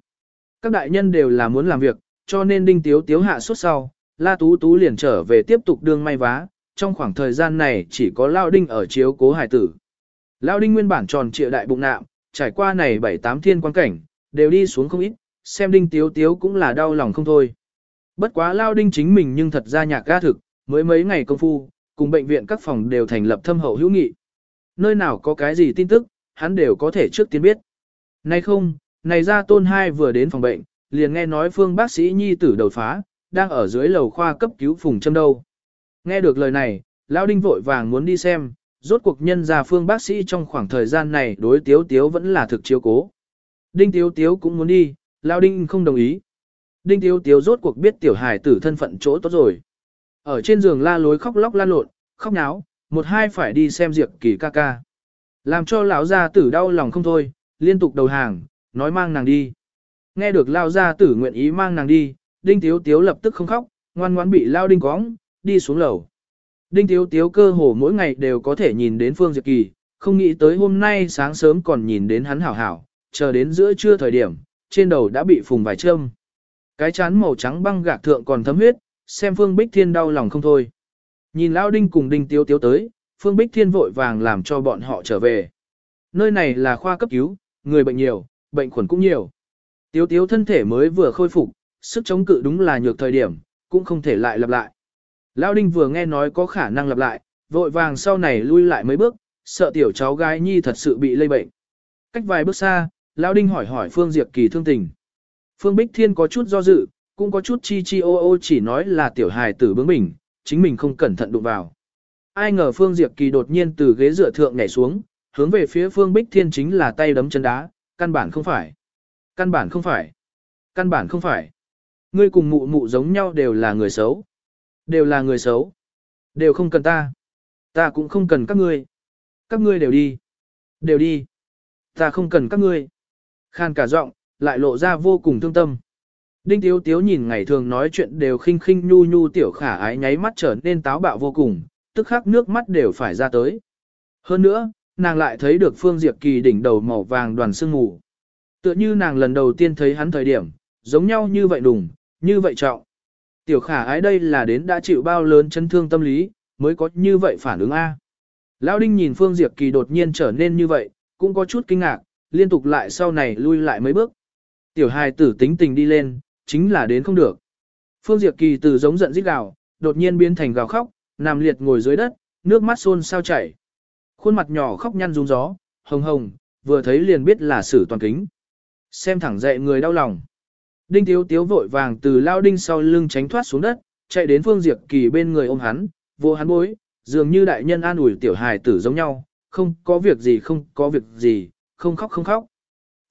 [SPEAKER 1] Các đại nhân đều là muốn làm việc, cho nên Đinh Tiếu Tiếu hạ suốt sau, La Tú Tú liền trở về tiếp tục đương may vá, trong khoảng thời gian này chỉ có Lao Đinh ở chiếu cố hải tử. Lao Đinh nguyên bản tròn trịa đại bụng nạm, trải qua này bảy tám thiên quan cảnh, đều đi xuống không ít, xem Đinh Tiếu Tiếu cũng là đau lòng không thôi. Bất quá Lao Đinh chính mình nhưng thật ra nhạc ga thực, mới mấy ngày công phu, cùng bệnh viện các phòng đều thành lập thâm hậu hữu nghị. Nơi nào có cái gì tin tức, hắn đều có thể trước tiên biết. Nay không, này ra tôn hai vừa đến phòng bệnh, liền nghe nói phương bác sĩ nhi tử đầu phá, đang ở dưới lầu khoa cấp cứu phùng châm đâu. Nghe được lời này, Lão Đinh vội vàng muốn đi xem, rốt cuộc nhân ra phương bác sĩ trong khoảng thời gian này đối tiếu tiếu vẫn là thực chiếu cố. Đinh tiếu tiếu cũng muốn đi, Lão Đinh không đồng ý. Đinh tiếu tiếu rốt cuộc biết tiểu hài tử thân phận chỗ tốt rồi. Ở trên giường la lối khóc lóc lan lộn, khóc náo, một hai phải đi xem Diệp Kỳ ca ca. Làm cho lão gia tử đau lòng không thôi, liên tục đầu hàng, nói mang nàng đi. Nghe được lão gia tử nguyện ý mang nàng đi, Đinh Tiếu Tiếu lập tức không khóc, ngoan ngoãn bị lao đinh cóng, đi xuống lầu. Đinh Tiếu Tiếu cơ hồ mỗi ngày đều có thể nhìn đến Phương Diệp Kỳ, không nghĩ tới hôm nay sáng sớm còn nhìn đến hắn hảo hảo, chờ đến giữa trưa thời điểm, trên đầu đã bị phùng vài châm. Cái chán màu trắng băng gạc thượng còn thấm huyết, xem Phương Bích Thiên đau lòng không thôi. Nhìn Lão Đinh cùng Đinh Tiếu Tiếu tới, Phương Bích Thiên vội vàng làm cho bọn họ trở về. Nơi này là khoa cấp cứu, người bệnh nhiều, bệnh khuẩn cũng nhiều. Tiếu Tiếu thân thể mới vừa khôi phục, sức chống cự đúng là nhược thời điểm, cũng không thể lại lặp lại. Lão Đinh vừa nghe nói có khả năng lặp lại, vội vàng sau này lui lại mấy bước, sợ tiểu cháu gái nhi thật sự bị lây bệnh. Cách vài bước xa, Lão Đinh hỏi hỏi Phương Diệp Kỳ thương tình. Phương Bích Thiên có chút do dự, cũng có chút chi chi ô ô chỉ nói là tiểu hài tử bướng mình, chính mình không cẩn thận đụng vào. Ai ngờ Phương Diệp Kỳ đột nhiên từ ghế dựa thượng nhảy xuống, hướng về phía Phương Bích Thiên chính là tay đấm chân đá, căn bản không phải. Căn bản không phải. Căn bản không phải. Ngươi cùng mụ mụ giống nhau đều là người xấu. Đều là người xấu. Đều không cần ta. Ta cũng không cần các ngươi. Các ngươi đều đi. Đều đi. Ta không cần các ngươi. Khan cả giọng, lại lộ ra vô cùng thương tâm. Đinh Tiếu Tiếu nhìn ngày thường nói chuyện đều khinh khinh nhu nhu tiểu khả ái nháy mắt trở nên táo bạo vô cùng, tức khắc nước mắt đều phải ra tới. Hơn nữa, nàng lại thấy được Phương Diệp Kỳ đỉnh đầu màu vàng đoàn sương mù. Tựa như nàng lần đầu tiên thấy hắn thời điểm, giống nhau như vậy đùng, như vậy trọng. Tiểu khả ái đây là đến đã chịu bao lớn chấn thương tâm lý, mới có như vậy phản ứng A. Lão Đinh nhìn Phương Diệp Kỳ đột nhiên trở nên như vậy, cũng có chút kinh ngạc, liên tục lại sau này lui lại mấy bước. Tiểu hài tử tính tình đi lên, chính là đến không được. Phương Diệp Kỳ từ giống giận rít gào, đột nhiên biến thành gào khóc, nằm liệt ngồi dưới đất, nước mắt xôn sao chảy. Khuôn mặt nhỏ khóc nhăn rung gió, hồng hồng, vừa thấy liền biết là sử toàn kính. Xem thẳng dậy người đau lòng. Đinh Tiếu Tiếu vội vàng từ lao đinh sau lưng tránh thoát xuống đất, chạy đến Phương Diệp Kỳ bên người ôm hắn, vô hắn bối, dường như đại nhân an ủi tiểu hài tử giống nhau, không có việc gì không có việc gì, không khóc không khóc.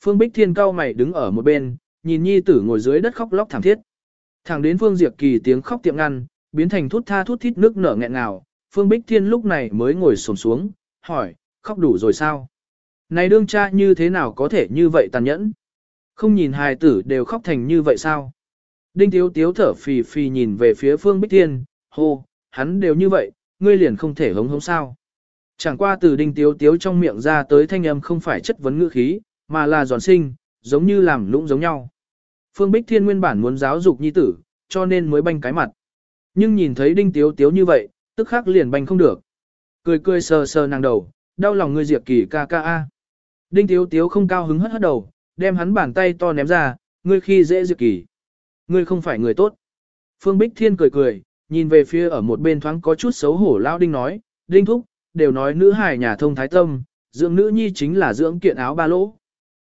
[SPEAKER 1] Phương Bích Thiên cao mày đứng ở một bên, nhìn nhi tử ngồi dưới đất khóc lóc thảm thiết. Thẳng đến Phương Diệp Kỳ tiếng khóc tiệm ngăn, biến thành thút tha thút thít nước nở nghẹn ngào, Phương Bích Thiên lúc này mới ngồi xổm xuống, hỏi, khóc đủ rồi sao? Này đương cha như thế nào có thể như vậy tàn nhẫn? Không nhìn hài tử đều khóc thành như vậy sao? Đinh Tiếu Tiếu thở phì phì nhìn về phía Phương Bích Thiên, hô, hắn đều như vậy, ngươi liền không thể hống hống sao? Chẳng qua từ Đinh Tiếu Tiếu trong miệng ra tới thanh âm không phải chất vấn ngữ khí, mà là giòn sinh, giống như làm lũng giống nhau. Phương Bích Thiên nguyên bản muốn giáo dục nhi tử, cho nên mới banh cái mặt. Nhưng nhìn thấy Đinh Tiếu Tiếu như vậy, tức khắc liền banh không được. Cười cười sờ sờ nàng đầu, đau lòng ngươi Diệp Kỳ ca ca a. Đinh Tiếu Tiếu không cao hứng hất hất đầu, đem hắn bàn tay to ném ra, ngươi khi dễ Diệp Kỳ. Ngươi không phải người tốt. Phương Bích Thiên cười cười, nhìn về phía ở một bên thoáng có chút xấu hổ lao Đinh nói, Đinh Thúc, đều nói nữ hài nhà thông thái tâm, dưỡng nữ nhi chính là dưỡng kiện áo ba lỗ.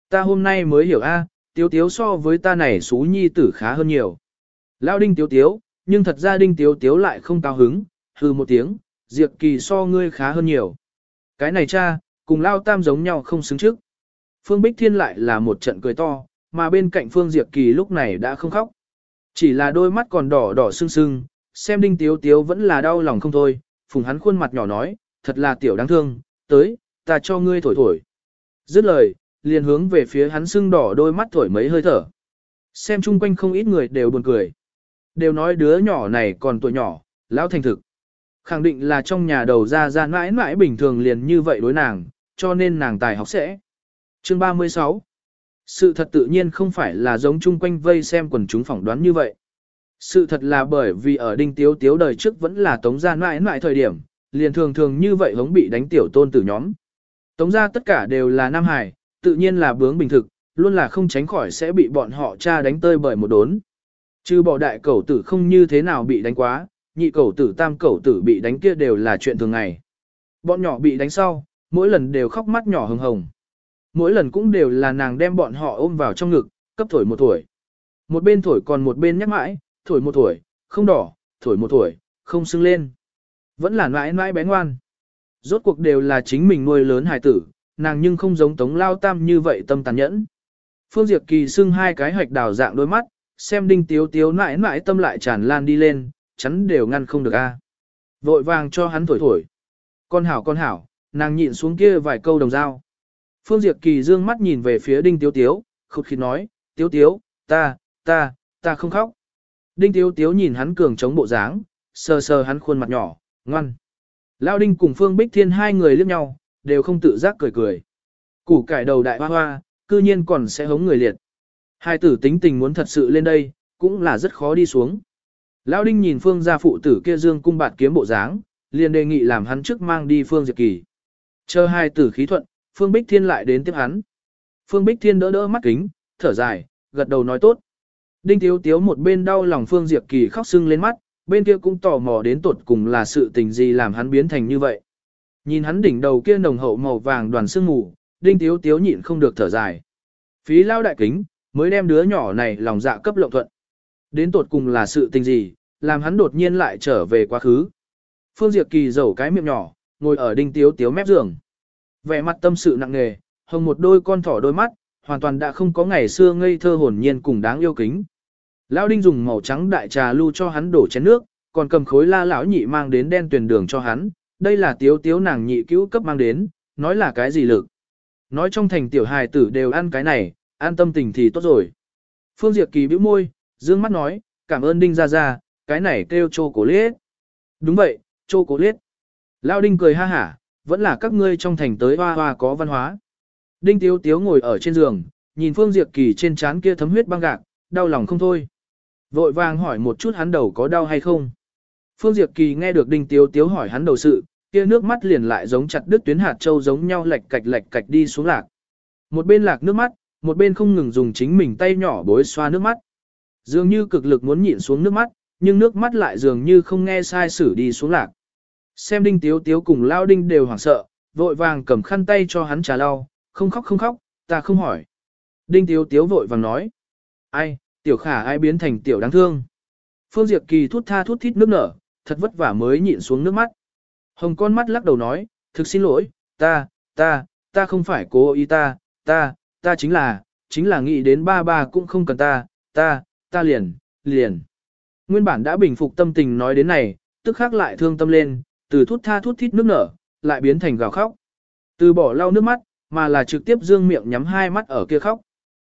[SPEAKER 1] Ta hôm nay mới hiểu a, tiếu tiếu so với ta này xú nhi tử khá hơn nhiều. Lao đinh tiếu tiếu, nhưng thật ra đinh tiếu tiếu lại không cao hứng, hừ một tiếng, diệp kỳ so ngươi khá hơn nhiều. Cái này cha, cùng Lao Tam giống nhau không xứng trước. Phương Bích Thiên lại là một trận cười to, mà bên cạnh Phương Diệp Kỳ lúc này đã không khóc. Chỉ là đôi mắt còn đỏ đỏ sưng sưng, xem đinh tiếu tiếu vẫn là đau lòng không thôi, phùng hắn khuôn mặt nhỏ nói, thật là tiểu đáng thương, tới, ta cho ngươi thổi thổi. Dứt lời, liền hướng về phía hắn sưng đỏ đôi mắt thổi mấy hơi thở. Xem chung quanh không ít người đều buồn cười. Đều nói đứa nhỏ này còn tuổi nhỏ, lão thành thực. Khẳng định là trong nhà đầu ra ra mãi mãi bình thường liền như vậy đối nàng, cho nên nàng tài học sẽ. Chương 36 Sự thật tự nhiên không phải là giống chung quanh vây xem quần chúng phỏng đoán như vậy. Sự thật là bởi vì ở đinh tiếu tiếu đời trước vẫn là tống gia mãi mãi thời điểm, liền thường thường như vậy hống bị đánh tiểu tôn tử nhóm. Tống gia tất cả đều là nam hải, tự nhiên là bướng bình thực, luôn là không tránh khỏi sẽ bị bọn họ cha đánh tơi bởi một đốn. Chứ bỏ đại cẩu tử không như thế nào bị đánh quá, nhị cẩu tử tam cẩu tử bị đánh kia đều là chuyện thường ngày. Bọn nhỏ bị đánh sau, mỗi lần đều khóc mắt nhỏ hồng hồng. Mỗi lần cũng đều là nàng đem bọn họ ôm vào trong ngực, cấp thổi một tuổi. Một bên thổi còn một bên nhắc mãi, thổi một tuổi, không đỏ, thổi một tuổi, không sưng lên. Vẫn là mãi mãi bé ngoan. Rốt cuộc đều là chính mình nuôi lớn hài tử, nàng nhưng không giống tống lao tam như vậy tâm tàn nhẫn. Phương Diệp Kỳ sưng hai cái hạch đào dạng đôi mắt, xem đinh tiếu tiếu mãi mãi tâm lại tràn lan đi lên, chắn đều ngăn không được a. Vội vàng cho hắn thổi thổi. Con hảo con hảo, nàng nhịn xuống kia vài câu đồng dao. Phương Diệp Kỳ dương mắt nhìn về phía đinh tiếu tiếu, khụt khịt nói, tiếu tiếu, ta, ta, ta không khóc. Đinh tiếu tiếu nhìn hắn cường chống bộ dáng, sờ sờ hắn khuôn mặt nhỏ, ngoan. Lao đinh cùng Phương Bích Thiên hai người liếc nhau, đều không tự giác cười cười. Củ cải đầu đại hoa hoa, cư nhiên còn sẽ hống người liệt. Hai tử tính tình muốn thật sự lên đây, cũng là rất khó đi xuống. Lão Đinh nhìn Phương gia phụ tử kia dương cung bạt kiếm bộ dáng, liền đề nghị làm hắn trước mang đi Phương Diệp Kỳ. Chờ hai tử khí thuận, Phương Bích Thiên lại đến tiếp hắn. Phương Bích Thiên đỡ đỡ mắt kính, thở dài, gật đầu nói tốt. Đinh Tiếu Tiếu một bên đau lòng Phương Diệp Kỳ khóc sưng lên mắt, bên kia cũng tò mò đến tuột cùng là sự tình gì làm hắn biến thành như vậy. Nhìn hắn đỉnh đầu kia nồng hậu màu vàng đoàn sương mù, Đinh Tiếu Tiếu nhịn không được thở dài. Phí lao đại kính, mới đem đứa nhỏ này lòng dạ cấp lộng thuận. Đến tột cùng là sự tình gì, làm hắn đột nhiên lại trở về quá khứ. Phương Diệp Kỳ dầu cái miệng nhỏ, ngồi ở đinh tiếu tiếu mép giường. Vẻ mặt tâm sự nặng nề, hồng một đôi con thỏ đôi mắt, hoàn toàn đã không có ngày xưa ngây thơ hồn nhiên cùng đáng yêu kính. Lão Đinh dùng màu trắng đại trà lưu cho hắn đổ chén nước, còn cầm khối la lão nhị mang đến đen tuyển đường cho hắn, đây là tiếu tiếu nàng nhị cứu cấp mang đến, nói là cái gì lực. Nói trong thành tiểu hài tử đều ăn cái này, an tâm tình thì tốt rồi. Phương Diệp Kỳ bĩu môi, dương mắt nói, cảm ơn Đinh ra ra, cái này kêu chô cổ liết. Đúng vậy, chô cổ liết. Lao Đinh cười ha hả, vẫn là các ngươi trong thành tới hoa hoa có văn hóa. Đinh Tiếu Tiếu ngồi ở trên giường, nhìn Phương Diệp Kỳ trên trán kia thấm huyết băng gạc, đau lòng không thôi. Vội vàng hỏi một chút hắn đầu có đau hay không. Phương Diệp Kỳ nghe được Đinh Tiếu Tiếu hỏi hắn đầu sự, kia nước mắt liền lại giống chặt đứt tuyến hạt châu giống nhau lệch cạch lệch cạch đi xuống lạc. Một bên lạc nước mắt, một bên không ngừng dùng chính mình tay nhỏ bối xoa nước mắt. Dường như cực lực muốn nhịn xuống nước mắt, nhưng nước mắt lại dường như không nghe sai sử đi xuống lạc. Xem đinh tiếu tiếu cùng lao đinh đều hoảng sợ, vội vàng cầm khăn tay cho hắn trà lau, không khóc không khóc, ta không hỏi. Đinh tiếu tiếu vội vàng nói. Ai, tiểu khả ai biến thành tiểu đáng thương. Phương Diệp Kỳ thút tha thút thít nước nở, thật vất vả mới nhịn xuống nước mắt. Hồng con mắt lắc đầu nói, thực xin lỗi, ta, ta, ta không phải cố ý ta, ta, ta chính là, chính là nghĩ đến ba ba cũng không cần ta, ta, ta liền, liền. Nguyên bản đã bình phục tâm tình nói đến này, tức khắc lại thương tâm lên, từ thút tha thút thít nước nở, lại biến thành gào khóc. Từ bỏ lau nước mắt, mà là trực tiếp dương miệng nhắm hai mắt ở kia khóc.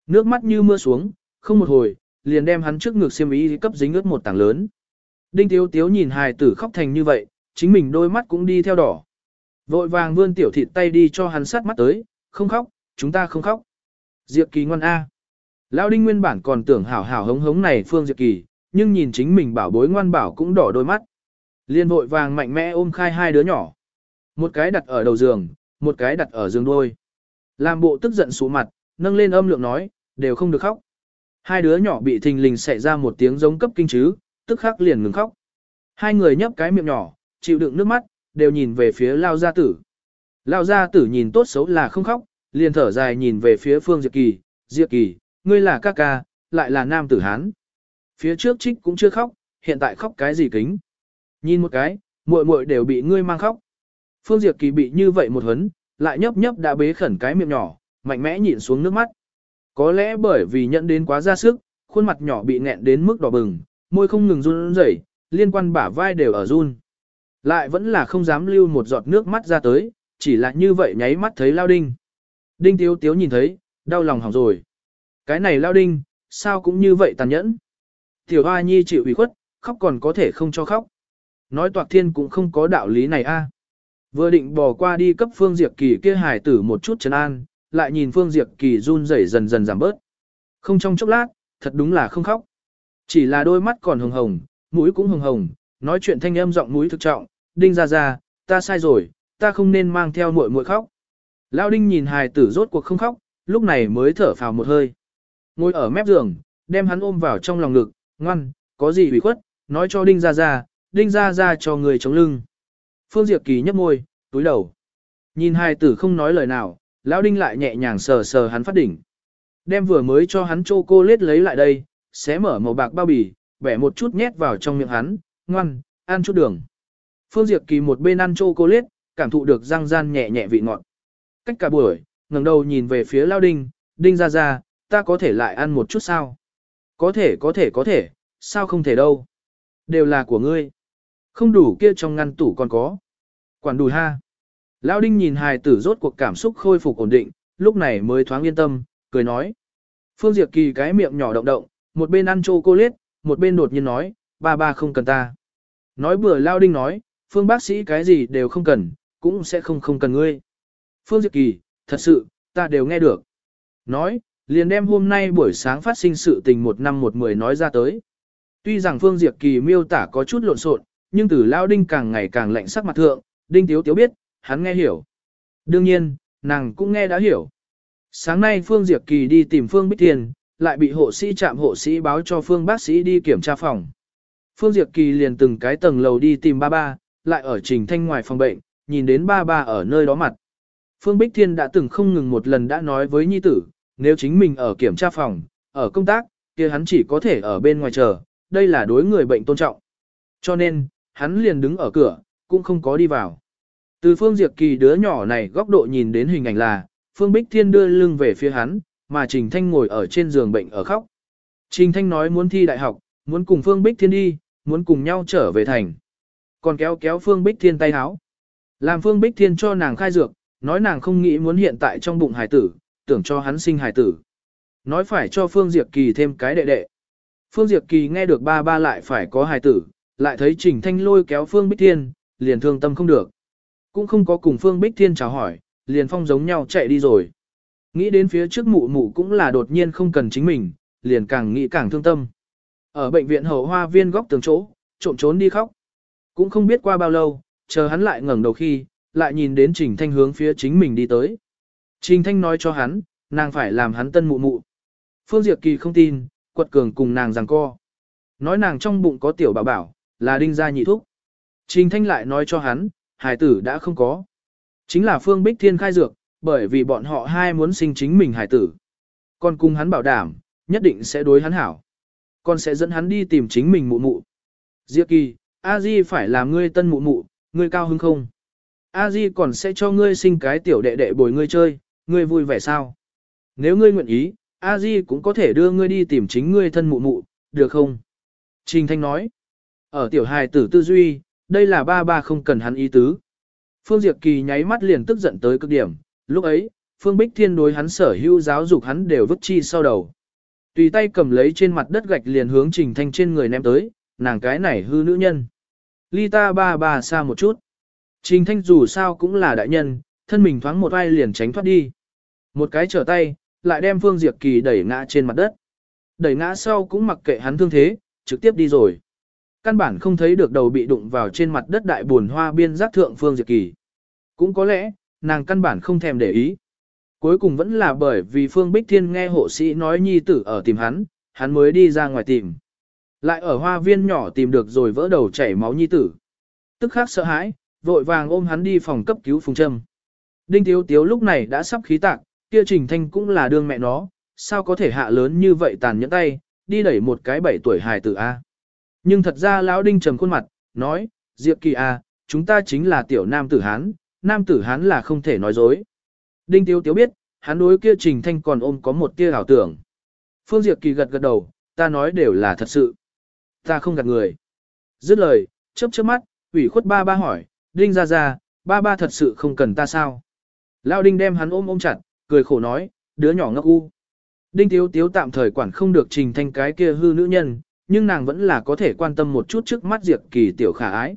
[SPEAKER 1] Nước mắt như mưa xuống, không một hồi, liền đem hắn trước ngực xiêm y cấp dính ướt một tảng lớn. Đinh Tiếu Tiếu nhìn hài tử khóc thành như vậy, chính mình đôi mắt cũng đi theo đỏ. Vội vàng vươn tiểu thịt tay đi cho hắn sát mắt tới, không khóc, chúng ta không khóc. Diệp Kỳ ngoan A. Lão Đinh nguyên bản còn tưởng hảo hảo hống hống này Phương Diệp Kỳ, nhưng nhìn chính mình bảo bối ngoan bảo cũng đỏ đôi mắt. Liên vội vàng mạnh mẽ ôm khai hai đứa nhỏ. Một cái đặt ở đầu giường, một cái đặt ở giường đôi. Làm bộ tức giận sụ mặt, nâng lên âm lượng nói, đều không được khóc. Hai đứa nhỏ bị thình lình xảy ra một tiếng giống cấp kinh chứ, tức khắc liền ngừng khóc. Hai người nhấp cái miệng nhỏ, chịu đựng nước mắt, đều nhìn về phía Lao Gia Tử. Lao Gia Tử nhìn tốt xấu là không khóc, liền thở dài nhìn về phía Phương Diệp Kỳ, Diệp Kỳ, ngươi là ca ca, lại là nam tử Hán. Phía trước trích cũng chưa khóc, hiện tại khóc cái gì kính. Nhìn một cái, muội muội đều bị ngươi mang khóc. Phương Diệp Kỳ bị như vậy một hấn, lại nhấp nhấp đã bế khẩn cái miệng nhỏ, mạnh mẽ nhịn xuống nước mắt. Có lẽ bởi vì nhận đến quá ra sức, khuôn mặt nhỏ bị nghẹn đến mức đỏ bừng, môi không ngừng run rẩy, liên quan bả vai đều ở run. Lại vẫn là không dám lưu một giọt nước mắt ra tới, chỉ là như vậy nháy mắt thấy Lao Đinh. Đinh Tiếu Tiếu nhìn thấy, đau lòng hỏng rồi. Cái này Lao Đinh, sao cũng như vậy tàn nhẫn. Tiểu Hoa Nhi chịu ủy khuất, khóc còn có thể không cho khóc. Nói toạc thiên cũng không có đạo lý này a. Vừa định bỏ qua đi cấp Phương Diệp Kỳ kia hài tử một chút trấn an, lại nhìn Phương Diệp Kỳ run rẩy dần dần giảm bớt. Không trong chốc lát, thật đúng là không khóc. Chỉ là đôi mắt còn hồng hồng, mũi cũng hồng hồng, nói chuyện thanh âm giọng mũi thực trọng, đinh ra ra, ta sai rồi, ta không nên mang theo muội muội khóc. Lão đinh nhìn hài tử rốt cuộc không khóc, lúc này mới thở phào một hơi. Ngồi ở mép giường, đem hắn ôm vào trong lòng ngực, ngoan, có gì ủy khuất, nói cho đinh ra ra, đinh ra ra cho người chống lưng. Phương Diệp Kỳ nhếch môi, túi đầu. Nhìn hài tử không nói lời nào, lão đinh lại nhẹ nhàng sờ sờ hắn phát đỉnh. Đem vừa mới cho hắn chô cô lết lấy lại đây, xé mở màu bạc bao bì, bẻ một chút nhét vào trong miệng hắn, ngoan, ăn chút đường. Phương Diệp Kỳ một bên ăn chô cô lết, cảm thụ được răng gian nhẹ nhẹ vị ngọt. Cách cả buổi, ngẩng đầu nhìn về phía Lão Đinh, Đinh ra ra, ta có thể lại ăn một chút sao? Có thể có thể có thể, sao không thể đâu? Đều là của ngươi. Không đủ kia trong ngăn tủ còn có. Quản đủ ha. Lão Đinh nhìn hài tử rốt cuộc cảm xúc khôi phục ổn định, lúc này mới thoáng yên tâm, cười nói. Phương Diệp Kỳ cái miệng nhỏ động động, một bên ăn chô cô lết, một bên đột nhiên nói, ba ba không cần ta. Nói bừa Lão Đinh nói, Phương bác sĩ cái gì đều không cần, cũng sẽ không không cần ngươi. Phương Diệp Kỳ, thật sự, ta đều nghe được. Nói, liền đem hôm nay buổi sáng phát sinh sự tình một năm một mười nói ra tới. Tuy rằng Phương Diệp Kỳ miêu tả có chút lộn xộn, nhưng từ Lão Đinh càng ngày càng lạnh sắc mặt thượng, Đinh Tiếu Tiếu biết, hắn nghe hiểu. Đương nhiên, nàng cũng nghe đã hiểu. Sáng nay Phương Diệp Kỳ đi tìm Phương Bích Thiên, lại bị hộ sĩ chạm hộ sĩ báo cho Phương bác sĩ đi kiểm tra phòng. Phương Diệp Kỳ liền từng cái tầng lầu đi tìm ba ba, lại ở trình thanh ngoài phòng bệnh, nhìn đến ba ba ở nơi đó mặt. Phương Bích Thiên đã từng không ngừng một lần đã nói với nhi tử, nếu chính mình ở kiểm tra phòng, ở công tác, kia hắn chỉ có thể ở bên ngoài chờ, đây là đối người bệnh tôn trọng. Cho nên, hắn liền đứng ở cửa, cũng không có đi vào. Từ Phương Diệp Kỳ đứa nhỏ này góc độ nhìn đến hình ảnh là, Phương Bích Thiên đưa lưng về phía hắn, mà Trình Thanh ngồi ở trên giường bệnh ở khóc. Trình Thanh nói muốn thi đại học, muốn cùng Phương Bích Thiên đi, muốn cùng nhau trở về thành. Còn kéo kéo Phương Bích Thiên tay háo. Làm Phương Bích Thiên cho nàng khai dược, nói nàng không nghĩ muốn hiện tại trong bụng Hải tử, tưởng cho hắn sinh Hải tử. Nói phải cho Phương Diệp Kỳ thêm cái đệ đệ. Phương Diệp Kỳ nghe được ba ba lại phải có hài tử, lại thấy Trình Thanh lôi kéo Phương Bích Thiên, liền thương tâm không được. Cũng không có cùng Phương Bích Thiên chào hỏi, liền phong giống nhau chạy đi rồi. Nghĩ đến phía trước mụ mụ cũng là đột nhiên không cần chính mình, liền càng nghĩ càng thương tâm. Ở bệnh viện hậu hoa viên góc tường chỗ, trộm trốn đi khóc. Cũng không biết qua bao lâu, chờ hắn lại ngẩng đầu khi, lại nhìn đến Trình Thanh hướng phía chính mình đi tới. Trình Thanh nói cho hắn, nàng phải làm hắn tân mụ mụ. Phương Diệp Kỳ không tin, quật cường cùng nàng rằng co. Nói nàng trong bụng có tiểu bảo bảo, là đinh gia nhị thúc. Trình Thanh lại nói cho hắn, hài tử đã không có. Chính là Phương Bích Thiên khai dược, bởi vì bọn họ hai muốn sinh chính mình hài tử. Còn cùng hắn bảo đảm, nhất định sẽ đối hắn hảo. Con sẽ dẫn hắn đi tìm chính mình mụ mụ. Diệp Kỳ, A Di phải làm ngươi tân mụ mụ, ngươi cao hứng không? A Di còn sẽ cho ngươi sinh cái tiểu đệ đệ bồi ngươi chơi, ngươi vui vẻ sao? Nếu ngươi nguyện ý, A Di cũng có thể đưa ngươi đi tìm chính ngươi thân mụ mụ, được không? Trình Thanh nói, ở tiểu hài tử tư duy, đây là ba ba không cần hắn ý tứ. Phương Diệp Kỳ nháy mắt liền tức giận tới cực điểm, lúc ấy, Phương Bích Thiên đối hắn sở hữu giáo dục hắn đều vứt chi sau đầu. Tùy tay cầm lấy trên mặt đất gạch liền hướng Trình Thanh trên người ném tới, nàng cái này hư nữ nhân. Ly ta ba ba xa một chút. Trình Thanh dù sao cũng là đại nhân, thân mình thoáng một ai liền tránh thoát đi. Một cái trở tay, lại đem Phương Diệp Kỳ đẩy ngã trên mặt đất. Đẩy ngã sau cũng mặc kệ hắn thương thế, trực tiếp đi rồi. Căn bản không thấy được đầu bị đụng vào trên mặt đất đại buồn hoa biên giác thượng Phương Diệp Kỳ. Cũng có lẽ, nàng căn bản không thèm để ý. Cuối cùng vẫn là bởi vì Phương Bích Thiên nghe hộ sĩ nói nhi tử ở tìm hắn, hắn mới đi ra ngoài tìm. Lại ở hoa viên nhỏ tìm được rồi vỡ đầu chảy máu nhi tử. Tức khắc sợ hãi, vội vàng ôm hắn đi phòng cấp cứu phùng châm. Đinh Tiếu Tiếu lúc này đã sắp khí tạc, kia Trình Thanh cũng là đương mẹ nó, sao có thể hạ lớn như vậy tàn nhẫn tay, đi đẩy một cái bảy tuổi hài tử A. Nhưng thật ra lão Đinh trầm khuôn mặt, nói, Diệp Kỳ à chúng ta chính là tiểu nam tử Hán, nam tử Hán là không thể nói dối. Đinh Tiếu Tiếu biết, hắn đối kia Trình Thanh còn ôm có một tia ảo tưởng. Phương Diệp Kỳ gật gật đầu, ta nói đều là thật sự. Ta không gạt người. Dứt lời, chớp chớp mắt, ủy khuất ba ba hỏi, Đinh ra ra, ba ba thật sự không cần ta sao? Lão Đinh đem hắn ôm ôm chặt, cười khổ nói, đứa nhỏ ngốc u. Đinh Tiếu Tiếu tạm thời quản không được trình thanh cái kia hư nữ nhân, nhưng nàng vẫn là có thể quan tâm một chút trước mắt Diệp Kỳ tiểu khả ái.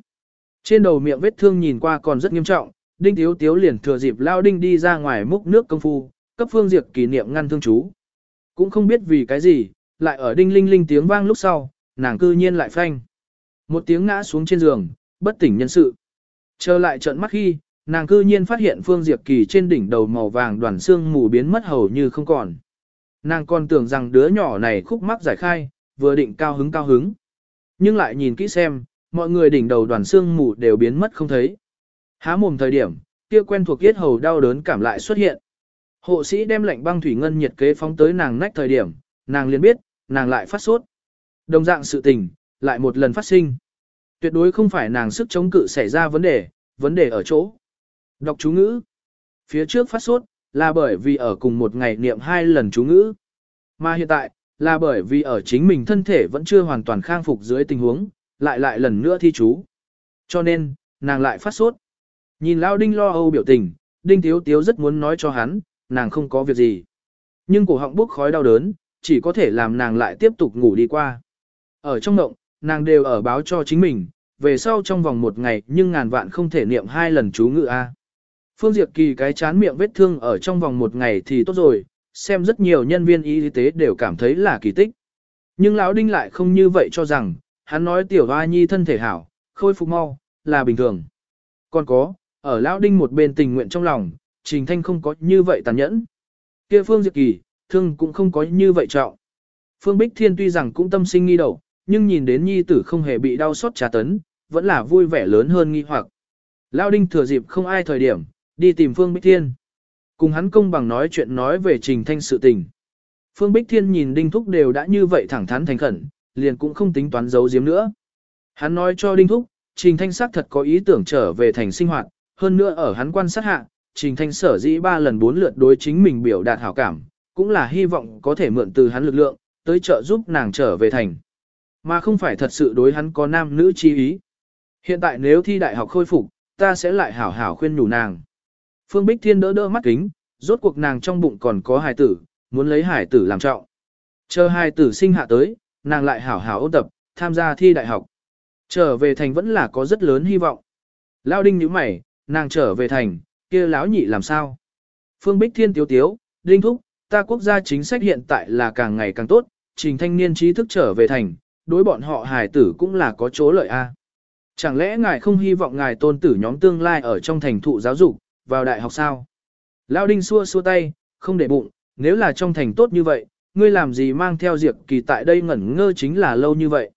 [SPEAKER 1] Trên đầu miệng vết thương nhìn qua còn rất nghiêm trọng, Đinh Tiếu Tiếu liền thừa dịp Lao Đinh đi ra ngoài múc nước công phu, cấp Phương Diệp kỷ niệm ngăn thương chú. Cũng không biết vì cái gì, lại ở đinh linh linh tiếng vang lúc sau, nàng cư nhiên lại phanh. Một tiếng ngã xuống trên giường, bất tỉnh nhân sự. Trở lại trận mắt khi, nàng cư nhiên phát hiện Phương Diệp Kỳ trên đỉnh đầu màu vàng đoàn xương mù biến mất hầu như không còn. Nàng còn tưởng rằng đứa nhỏ này khúc mắc giải khai, vừa định cao hứng cao hứng. Nhưng lại nhìn kỹ xem, mọi người đỉnh đầu đoàn xương mù đều biến mất không thấy. Há mồm thời điểm, kia quen thuộc yết hầu đau đớn cảm lại xuất hiện. Hộ sĩ đem lạnh băng thủy ngân nhiệt kế phóng tới nàng nách thời điểm, nàng liền biết, nàng lại phát sốt. Đồng dạng sự tình, lại một lần phát sinh. Tuyệt đối không phải nàng sức chống cự xảy ra vấn đề, vấn đề ở chỗ. Đọc chú ngữ. Phía trước phát sốt, là bởi vì ở cùng một ngày niệm hai lần chú ngữ. Mà hiện tại, là bởi vì ở chính mình thân thể vẫn chưa hoàn toàn khang phục dưới tình huống, lại lại lần nữa thi chú. Cho nên, nàng lại phát sốt. Nhìn Lao Đinh lo âu biểu tình, Đinh Tiếu Tiếu rất muốn nói cho hắn, nàng không có việc gì. Nhưng cổ họng bốc khói đau đớn, chỉ có thể làm nàng lại tiếp tục ngủ đi qua. Ở trong động, nàng đều ở báo cho chính mình, về sau trong vòng một ngày nhưng ngàn vạn không thể niệm hai lần chú ngự A. Phương Diệp Kỳ cái chán miệng vết thương ở trong vòng một ngày thì tốt rồi, xem rất nhiều nhân viên y tế đều cảm thấy là kỳ tích. Nhưng Lão Đinh lại không như vậy cho rằng, hắn nói tiểu hoa nhi thân thể hảo, khôi phục mau, là bình thường. Còn có, ở Lão Đinh một bên tình nguyện trong lòng, Trình Thanh không có như vậy tàn nhẫn. Kia Phương Diệp Kỳ, thương cũng không có như vậy trọng. Phương Bích Thiên tuy rằng cũng tâm sinh nghi đầu, nhưng nhìn đến nhi tử không hề bị đau xót trà tấn, vẫn là vui vẻ lớn hơn nghi hoặc. lão Đinh thừa dịp không ai thời điểm, đi tìm Phương Bích Thiên. Cùng hắn công bằng nói chuyện nói về Trình Thanh sự tình. Phương Bích Thiên nhìn Đinh Thúc đều đã như vậy thẳng thắn thành khẩn, liền cũng không tính toán giấu giếm nữa. Hắn nói cho Đinh Thúc, Trình Thanh xác thật có ý tưởng trở về thành sinh hoạt, hơn nữa ở hắn quan sát hạ, Trình Thanh sở dĩ ba lần bốn lượt đối chính mình biểu đạt hảo cảm, cũng là hy vọng có thể mượn từ hắn lực lượng, tới trợ giúp nàng trở về thành. Mà không phải thật sự đối hắn có nam nữ chi ý. Hiện tại nếu thi đại học khôi phục, ta sẽ lại hảo hảo khuyên nhủ nàng. Phương Bích Thiên đỡ đỡ mắt kính, rốt cuộc nàng trong bụng còn có hài tử, muốn lấy hài tử làm trọng. Chờ hài tử sinh hạ tới, nàng lại hảo hảo ôn tập, tham gia thi đại học. Trở về thành vẫn là có rất lớn hy vọng. Lao đinh nhíu mày, nàng trở về thành, kia lão nhị làm sao? Phương Bích Thiên tiếu tiếu, đinh thúc, ta quốc gia chính sách hiện tại là càng ngày càng tốt, trình thanh niên trí thức trở về thành, đối bọn họ hài tử cũng là có chỗ lợi a. Chẳng lẽ ngài không hy vọng ngài tôn tử nhóm tương lai ở trong thành thụ giáo dục, vào đại học sao? Lao đinh xua xua tay, không để bụng, nếu là trong thành tốt như vậy, ngươi làm gì mang theo Diệp Kỳ tại đây ngẩn ngơ chính là lâu như vậy.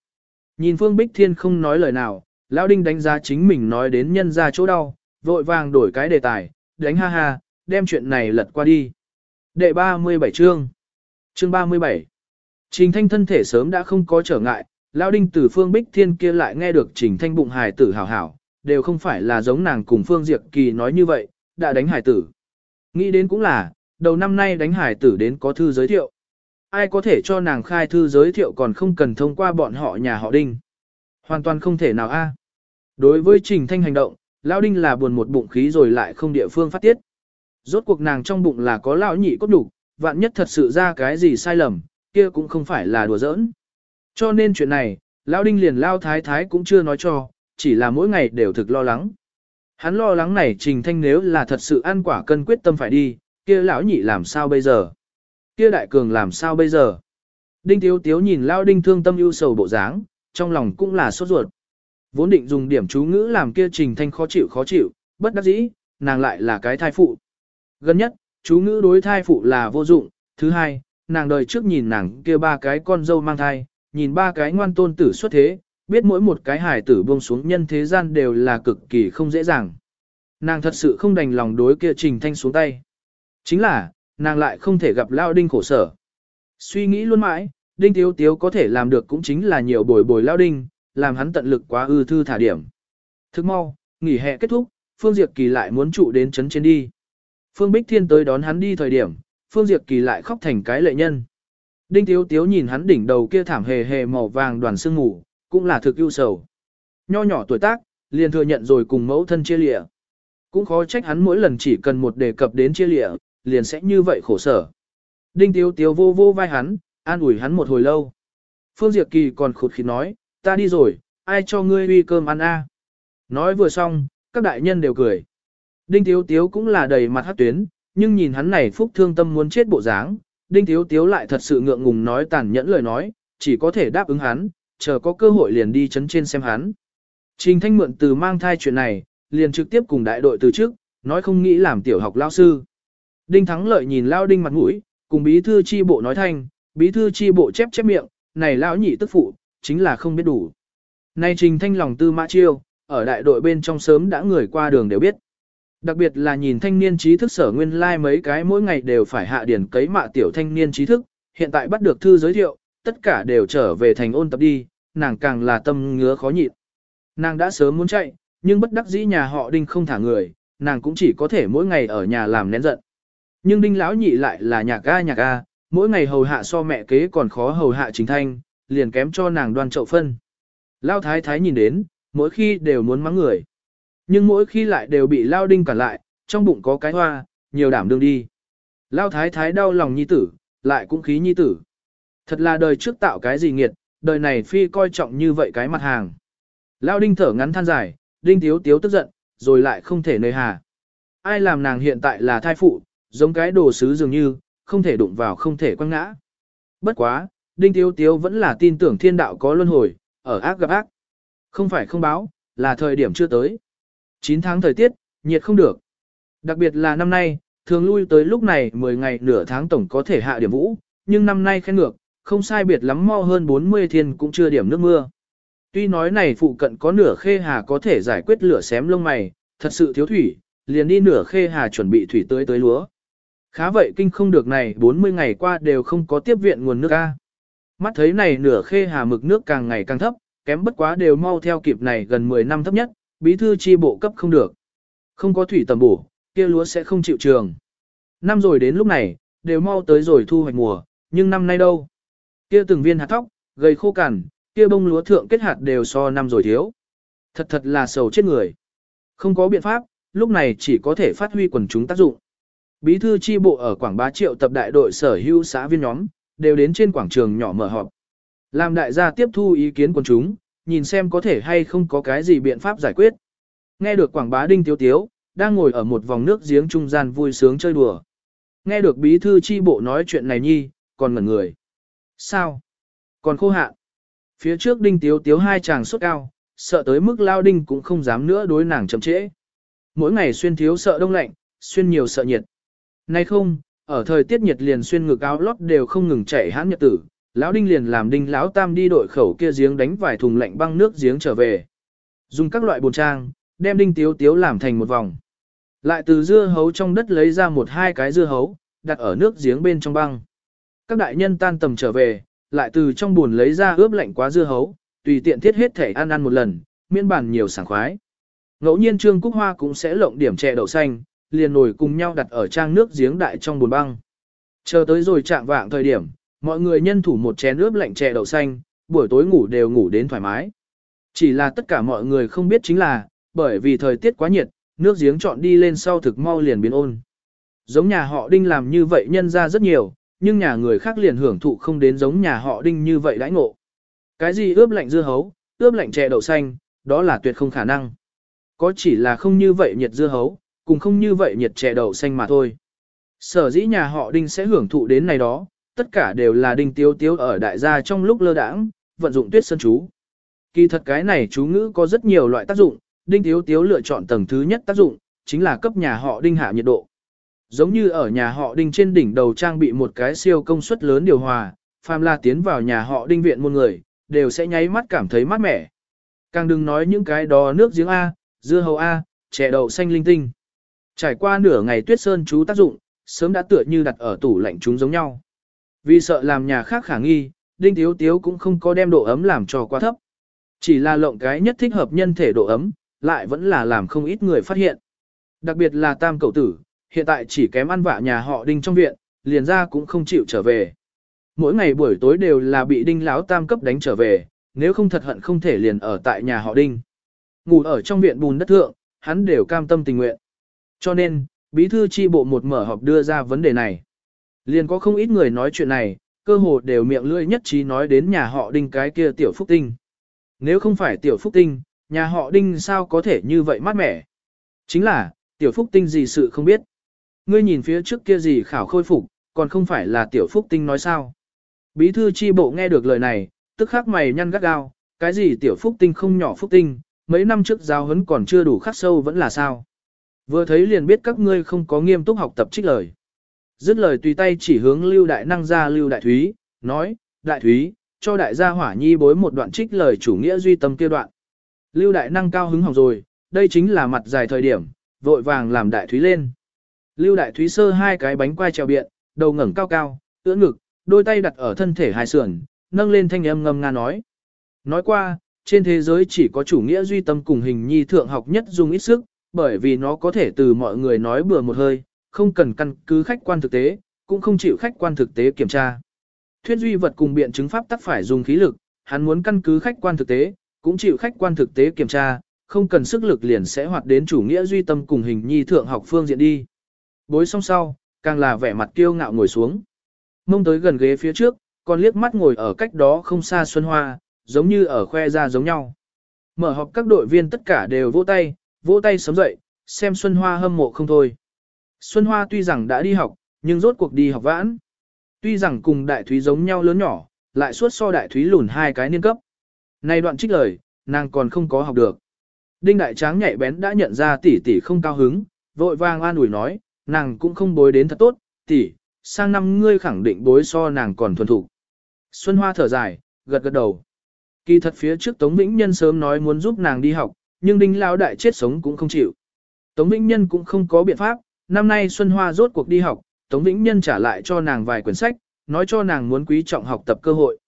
[SPEAKER 1] Nhìn Phương Bích Thiên không nói lời nào, Lão Đinh đánh giá chính mình nói đến nhân ra chỗ đau, vội vàng đổi cái đề tài, đánh ha ha, đem chuyện này lật qua đi. Đệ 37 chương Chương 37 Trình Thanh thân thể sớm đã không có trở ngại, Lão Đinh từ Phương Bích Thiên kia lại nghe được Trình Thanh bụng hài tử hảo hảo, đều không phải là giống nàng cùng Phương Diệp Kỳ nói như vậy, đã đánh hải tử. Nghĩ đến cũng là, đầu năm nay đánh hải tử đến có thư giới thiệu. Ai có thể cho nàng khai thư giới thiệu còn không cần thông qua bọn họ nhà họ Đinh. Hoàn toàn không thể nào a. Đối với Trình Thanh hành động, Lão Đinh là buồn một bụng khí rồi lại không địa phương phát tiết. Rốt cuộc nàng trong bụng là có lão nhị cốt đủ, vạn nhất thật sự ra cái gì sai lầm, kia cũng không phải là đùa giỡn. Cho nên chuyện này, Lão Đinh liền Lao Thái Thái cũng chưa nói cho, chỉ là mỗi ngày đều thực lo lắng. Hắn lo lắng này Trình Thanh nếu là thật sự ăn quả cân quyết tâm phải đi, kia lão nhị làm sao bây giờ? Kia đại cường làm sao bây giờ? Đinh Tiếu Tiếu nhìn Lao Đinh thương tâm ưu sầu bộ dáng, trong lòng cũng là sốt ruột. Vốn định dùng điểm chú ngữ làm kia Trình Thanh khó chịu khó chịu, bất đắc dĩ, nàng lại là cái thai phụ. Gần nhất, chú ngữ đối thai phụ là vô dụng, thứ hai, nàng đời trước nhìn nàng kia ba cái con dâu mang thai, nhìn ba cái ngoan tôn tử xuất thế, biết mỗi một cái hài tử buông xuống nhân thế gian đều là cực kỳ không dễ dàng. Nàng thật sự không đành lòng đối kia Trình Thanh xuống tay. Chính là, nàng lại không thể gặp Lao Đinh khổ sở. Suy nghĩ luôn mãi, Đinh Tiếu Tiếu có thể làm được cũng chính là nhiều bồi bồi Lao Đinh, làm hắn tận lực quá ư thư thả điểm. Thức mau, nghỉ hè kết thúc, Phương Diệp Kỳ lại muốn trụ đến chấn trên đi. Phương Bích Thiên tới đón hắn đi thời điểm, Phương Diệp Kỳ lại khóc thành cái lệ nhân. Đinh Tiếu Tiếu nhìn hắn đỉnh đầu kia thảm hề hề màu vàng đoàn sương ngủ, cũng là thực ưu sầu. Nho nhỏ tuổi tác, liền thừa nhận rồi cùng mẫu thân chia lịa. Cũng khó trách hắn mỗi lần chỉ cần một đề cập đến chia lịa, liền sẽ như vậy khổ sở. Đinh Tiếu Tiếu vô vô vai hắn, an ủi hắn một hồi lâu. Phương Diệp Kỳ còn khụt khịt nói, ta đi rồi, ai cho ngươi uy cơm ăn a? Nói vừa xong, các đại nhân đều cười. Đinh Tiếu Tiếu cũng là đầy mặt hát tuyến, nhưng nhìn hắn này phúc thương tâm muốn chết bộ dáng, Đinh Tiếu Tiếu lại thật sự ngượng ngùng nói tàn nhẫn lời nói, chỉ có thể đáp ứng hắn, chờ có cơ hội liền đi chấn trên xem hắn. Trình Thanh mượn từ mang thai chuyện này, liền trực tiếp cùng đại đội từ trước, nói không nghĩ làm tiểu học lao sư. Đinh Thắng Lợi nhìn Lao Đinh mặt mũi, cùng bí thư chi bộ nói thanh, bí thư chi bộ chép chép miệng, này lão nhị tức phụ, chính là không biết đủ. Này Trình Thanh lòng tư mã chiêu, ở đại đội bên trong sớm đã người qua đường đều biết. Đặc biệt là nhìn thanh niên trí thức sở nguyên lai like mấy cái mỗi ngày đều phải hạ điển cấy mạ tiểu thanh niên trí thức, hiện tại bắt được thư giới thiệu, tất cả đều trở về thành ôn tập đi, nàng càng là tâm ngứa khó nhịn. Nàng đã sớm muốn chạy, nhưng bất đắc dĩ nhà họ đinh không thả người, nàng cũng chỉ có thể mỗi ngày ở nhà làm nén giận. Nhưng đinh lão nhị lại là nhạc ga nhạc ga, mỗi ngày hầu hạ so mẹ kế còn khó hầu hạ chính thanh, liền kém cho nàng đoan chậu phân. Lao thái thái nhìn đến, mỗi khi đều muốn mắng người. Nhưng mỗi khi lại đều bị Lao đinh cản lại, trong bụng có cái hoa, nhiều đảm đương đi. Lao thái thái đau lòng nhi tử, lại cũng khí nhi tử. Thật là đời trước tạo cái gì nghiệt, đời này phi coi trọng như vậy cái mặt hàng. Lao đinh thở ngắn than dài, đinh tiếu tiếu tức giận, rồi lại không thể nơi hà. Ai làm nàng hiện tại là thai phụ, giống cái đồ sứ dường như, không thể đụng vào không thể quăng ngã. Bất quá, đinh tiếu tiếu vẫn là tin tưởng thiên đạo có luân hồi, ở ác gặp ác. Không phải không báo, là thời điểm chưa tới. 9 tháng thời tiết, nhiệt không được. Đặc biệt là năm nay, thường lui tới lúc này 10 ngày nửa tháng tổng có thể hạ điểm vũ, nhưng năm nay khen ngược, không sai biệt lắm mau hơn 40 thiên cũng chưa điểm nước mưa. Tuy nói này phụ cận có nửa khê hà có thể giải quyết lửa xém lông mày, thật sự thiếu thủy, liền đi nửa khê hà chuẩn bị thủy tưới tới lúa. Khá vậy kinh không được này 40 ngày qua đều không có tiếp viện nguồn nước A. Mắt thấy này nửa khê hà mực nước càng ngày càng thấp, kém bất quá đều mau theo kịp này gần 10 năm thấp nhất, bí thư chi bộ cấp không được. Không có thủy tầm bổ, kia lúa sẽ không chịu trường. Năm rồi đến lúc này, đều mau tới rồi thu hoạch mùa, nhưng năm nay đâu? Kia từng viên hạt thóc, gây khô cằn, kia bông lúa thượng kết hạt đều so năm rồi thiếu. Thật thật là sầu chết người. Không có biện pháp, lúc này chỉ có thể phát huy quần chúng tác dụng. Bí thư chi bộ ở Quảng Bá Triệu tập đại đội sở hữu xã viên nhóm, đều đến trên quảng trường nhỏ mở họp. Làm đại gia tiếp thu ý kiến quần chúng, nhìn xem có thể hay không có cái gì biện pháp giải quyết. Nghe được Quảng Bá Đinh Tiếu Tiếu, đang ngồi ở một vòng nước giếng trung gian vui sướng chơi đùa. Nghe được bí thư chi bộ nói chuyện này nhi, còn ngẩn người. Sao? Còn khô hạ. Phía trước Đinh Tiếu Tiếu hai chàng sốt cao, sợ tới mức lao đinh cũng không dám nữa đối nàng chậm trễ. Mỗi ngày xuyên thiếu sợ đông lạnh, xuyên nhiều sợ nhiệt. Nay không, ở thời tiết nhiệt liền xuyên ngực áo lót đều không ngừng chạy hãn nhật tử, lão đinh liền làm đinh lão tam đi đội khẩu kia giếng đánh vài thùng lạnh băng nước giếng trở về. Dùng các loại bồn trang, đem đinh tiếu tiếu làm thành một vòng. Lại từ dưa hấu trong đất lấy ra một hai cái dưa hấu, đặt ở nước giếng bên trong băng. Các đại nhân tan tầm trở về, lại từ trong buồn lấy ra ướp lạnh quá dưa hấu, tùy tiện thiết hết thể ăn ăn một lần, miễn bản nhiều sảng khoái. Ngẫu nhiên Trương Cúc Hoa cũng sẽ lộng điểm chè đậu xanh, liền nổi cùng nhau đặt ở trang nước giếng đại trong bồn băng. Chờ tới rồi chạm vạng thời điểm, mọi người nhân thủ một chén ướp lạnh chè đậu xanh, buổi tối ngủ đều ngủ đến thoải mái. Chỉ là tất cả mọi người không biết chính là, bởi vì thời tiết quá nhiệt, nước giếng trọn đi lên sau thực mau liền biến ôn. Giống nhà họ đinh làm như vậy nhân ra rất nhiều, nhưng nhà người khác liền hưởng thụ không đến giống nhà họ đinh như vậy đãi ngộ. Cái gì ướp lạnh dưa hấu, ướp lạnh chè đậu xanh, đó là tuyệt không khả năng. Có chỉ là không như vậy nhiệt dưa hấu, cùng không như vậy nhiệt chè đậu xanh mà thôi. Sở dĩ nhà họ đinh sẽ hưởng thụ đến này đó, tất cả đều là đinh tiếu tiếu ở đại gia trong lúc lơ đãng, vận dụng tuyết sơn chú. Kỳ thật cái này chú ngữ có rất nhiều loại tác dụng, đinh tiếu tiếu lựa chọn tầng thứ nhất tác dụng, chính là cấp nhà họ đinh hạ nhiệt độ. Giống như ở nhà họ đinh trên đỉnh đầu trang bị một cái siêu công suất lớn điều hòa, phàm là tiến vào nhà họ đinh viện môn người, đều sẽ nháy mắt cảm thấy mát mẻ. Càng đừng nói những cái đó nước giếng A, dưa hấu A, chè đậu xanh linh tinh. Trải qua nửa ngày tuyết sơn chú tác dụng, sớm đã tựa như đặt ở tủ lạnh chúng giống nhau. Vì sợ làm nhà khác khả nghi, Đinh thiếu Tiếu cũng không có đem độ ấm làm cho quá thấp. Chỉ là lộng cái nhất thích hợp nhân thể độ ấm, lại vẫn là làm không ít người phát hiện. Đặc biệt là tam cậu tử, hiện tại chỉ kém ăn vạ nhà họ Đinh trong viện, liền ra cũng không chịu trở về. Mỗi ngày buổi tối đều là bị Đinh Láo tam cấp đánh trở về, nếu không thật hận không thể liền ở tại nhà họ Đinh. Ngủ ở trong viện bùn đất thượng, hắn đều cam tâm tình nguyện. Cho nên, bí thư chi bộ một mở họp đưa ra vấn đề này. Liền có không ít người nói chuyện này, cơ hồ đều miệng lưỡi nhất trí nói đến nhà họ đinh cái kia tiểu phúc tinh. Nếu không phải tiểu phúc tinh, nhà họ đinh sao có thể như vậy mát mẻ. Chính là, tiểu phúc tinh gì sự không biết. Ngươi nhìn phía trước kia gì khảo khôi phục, còn không phải là tiểu phúc tinh nói sao. Bí thư chi bộ nghe được lời này, tức khắc mày nhăn gắt gao, cái gì tiểu phúc tinh không nhỏ phúc tinh, mấy năm trước giáo huấn còn chưa đủ khắc sâu vẫn là sao. Vừa thấy liền biết các ngươi không có nghiêm túc học tập trích lời. Dứt lời tùy tay chỉ hướng lưu đại năng ra lưu đại thúy, nói, đại thúy, cho đại gia hỏa nhi bối một đoạn trích lời chủ nghĩa duy tâm kia đoạn. Lưu đại năng cao hứng hỏng rồi, đây chính là mặt dài thời điểm, vội vàng làm đại thúy lên. Lưu đại thúy sơ hai cái bánh quai trèo biện, đầu ngẩng cao cao, ưỡn ngực, đôi tay đặt ở thân thể hai sườn, nâng lên thanh âm ngâm nga nói. Nói qua, trên thế giới chỉ có chủ nghĩa duy tâm cùng hình nhi thượng học nhất dùng ít sức, bởi vì nó có thể từ mọi người nói bừa một hơi, không cần căn cứ khách quan thực tế, cũng không chịu khách quan thực tế kiểm tra. Thuyết duy vật cùng biện chứng pháp tắc phải dùng khí lực, hắn muốn căn cứ khách quan thực tế, cũng chịu khách quan thực tế kiểm tra, không cần sức lực liền sẽ hoạt đến chủ nghĩa duy tâm cùng hình nhi thượng học phương diện đi. Bối xong sau, càng là vẻ mặt kiêu ngạo ngồi xuống. Mông tới gần ghế phía trước, còn liếc mắt ngồi ở cách đó không xa Xuân Hoa, giống như ở khoe ra giống nhau. Mở họp các đội viên tất cả đều vỗ tay, vỗ tay sớm dậy, xem Xuân Hoa hâm mộ không thôi. Xuân Hoa tuy rằng đã đi học, nhưng rốt cuộc đi học vãn. Tuy rằng cùng đại thúy giống nhau lớn nhỏ, lại suốt so đại thúy lùn hai cái niên cấp. Này đoạn trích lời, nàng còn không có học được. Đinh đại tráng nhạy bén đã nhận ra tỷ tỷ không cao hứng, vội vàng an ủi nói, nàng cũng không bối đến thật tốt, tỷ, sang năm ngươi khẳng định bối so nàng còn thuần thủ. Xuân Hoa thở dài, gật gật đầu. Kỳ thật phía trước Tống Vĩnh Nhân sớm nói muốn giúp nàng đi học, nhưng Đinh Lão Đại chết sống cũng không chịu. Tống Vĩnh Nhân cũng không có biện pháp, năm nay Xuân Hoa rốt cuộc đi học, Tống Vĩnh Nhân trả lại cho nàng vài quyển sách, nói cho nàng muốn quý trọng học tập cơ hội.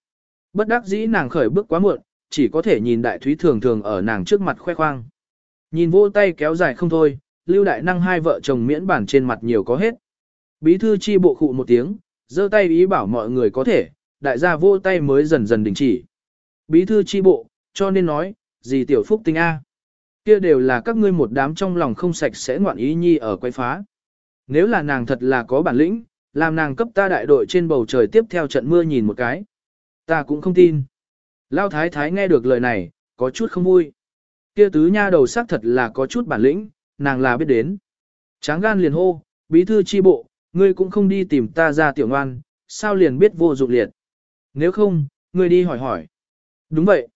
[SPEAKER 1] Bất đắc dĩ nàng khởi bước quá muộn, chỉ có thể nhìn Đại Thúy thường thường ở nàng trước mặt khoe khoang. Nhìn vô tay kéo dài không thôi, Lưu Đại Năng hai vợ chồng miễn bản trên mặt nhiều có hết. Bí thư chi bộ khụ một tiếng, giơ tay ý bảo mọi người có thể, đại gia vô tay mới dần dần đình chỉ. Bí thư chi bộ, cho nên nói, gì tiểu phúc tinh A. Kia đều là các ngươi một đám trong lòng không sạch sẽ ngoạn ý nhi ở quay phá. Nếu là nàng thật là có bản lĩnh, làm nàng cấp ta đại đội trên bầu trời tiếp theo trận mưa nhìn một cái. Ta cũng không tin. Lao thái thái nghe được lời này, có chút không vui. Kia tứ nha đầu xác thật là có chút bản lĩnh, nàng là biết đến. Tráng gan liền hô, bí thư chi bộ, ngươi cũng không đi tìm ta ra tiểu ngoan, sao liền biết vô dụng liệt. Nếu không, ngươi đi hỏi hỏi. Đúng vậy.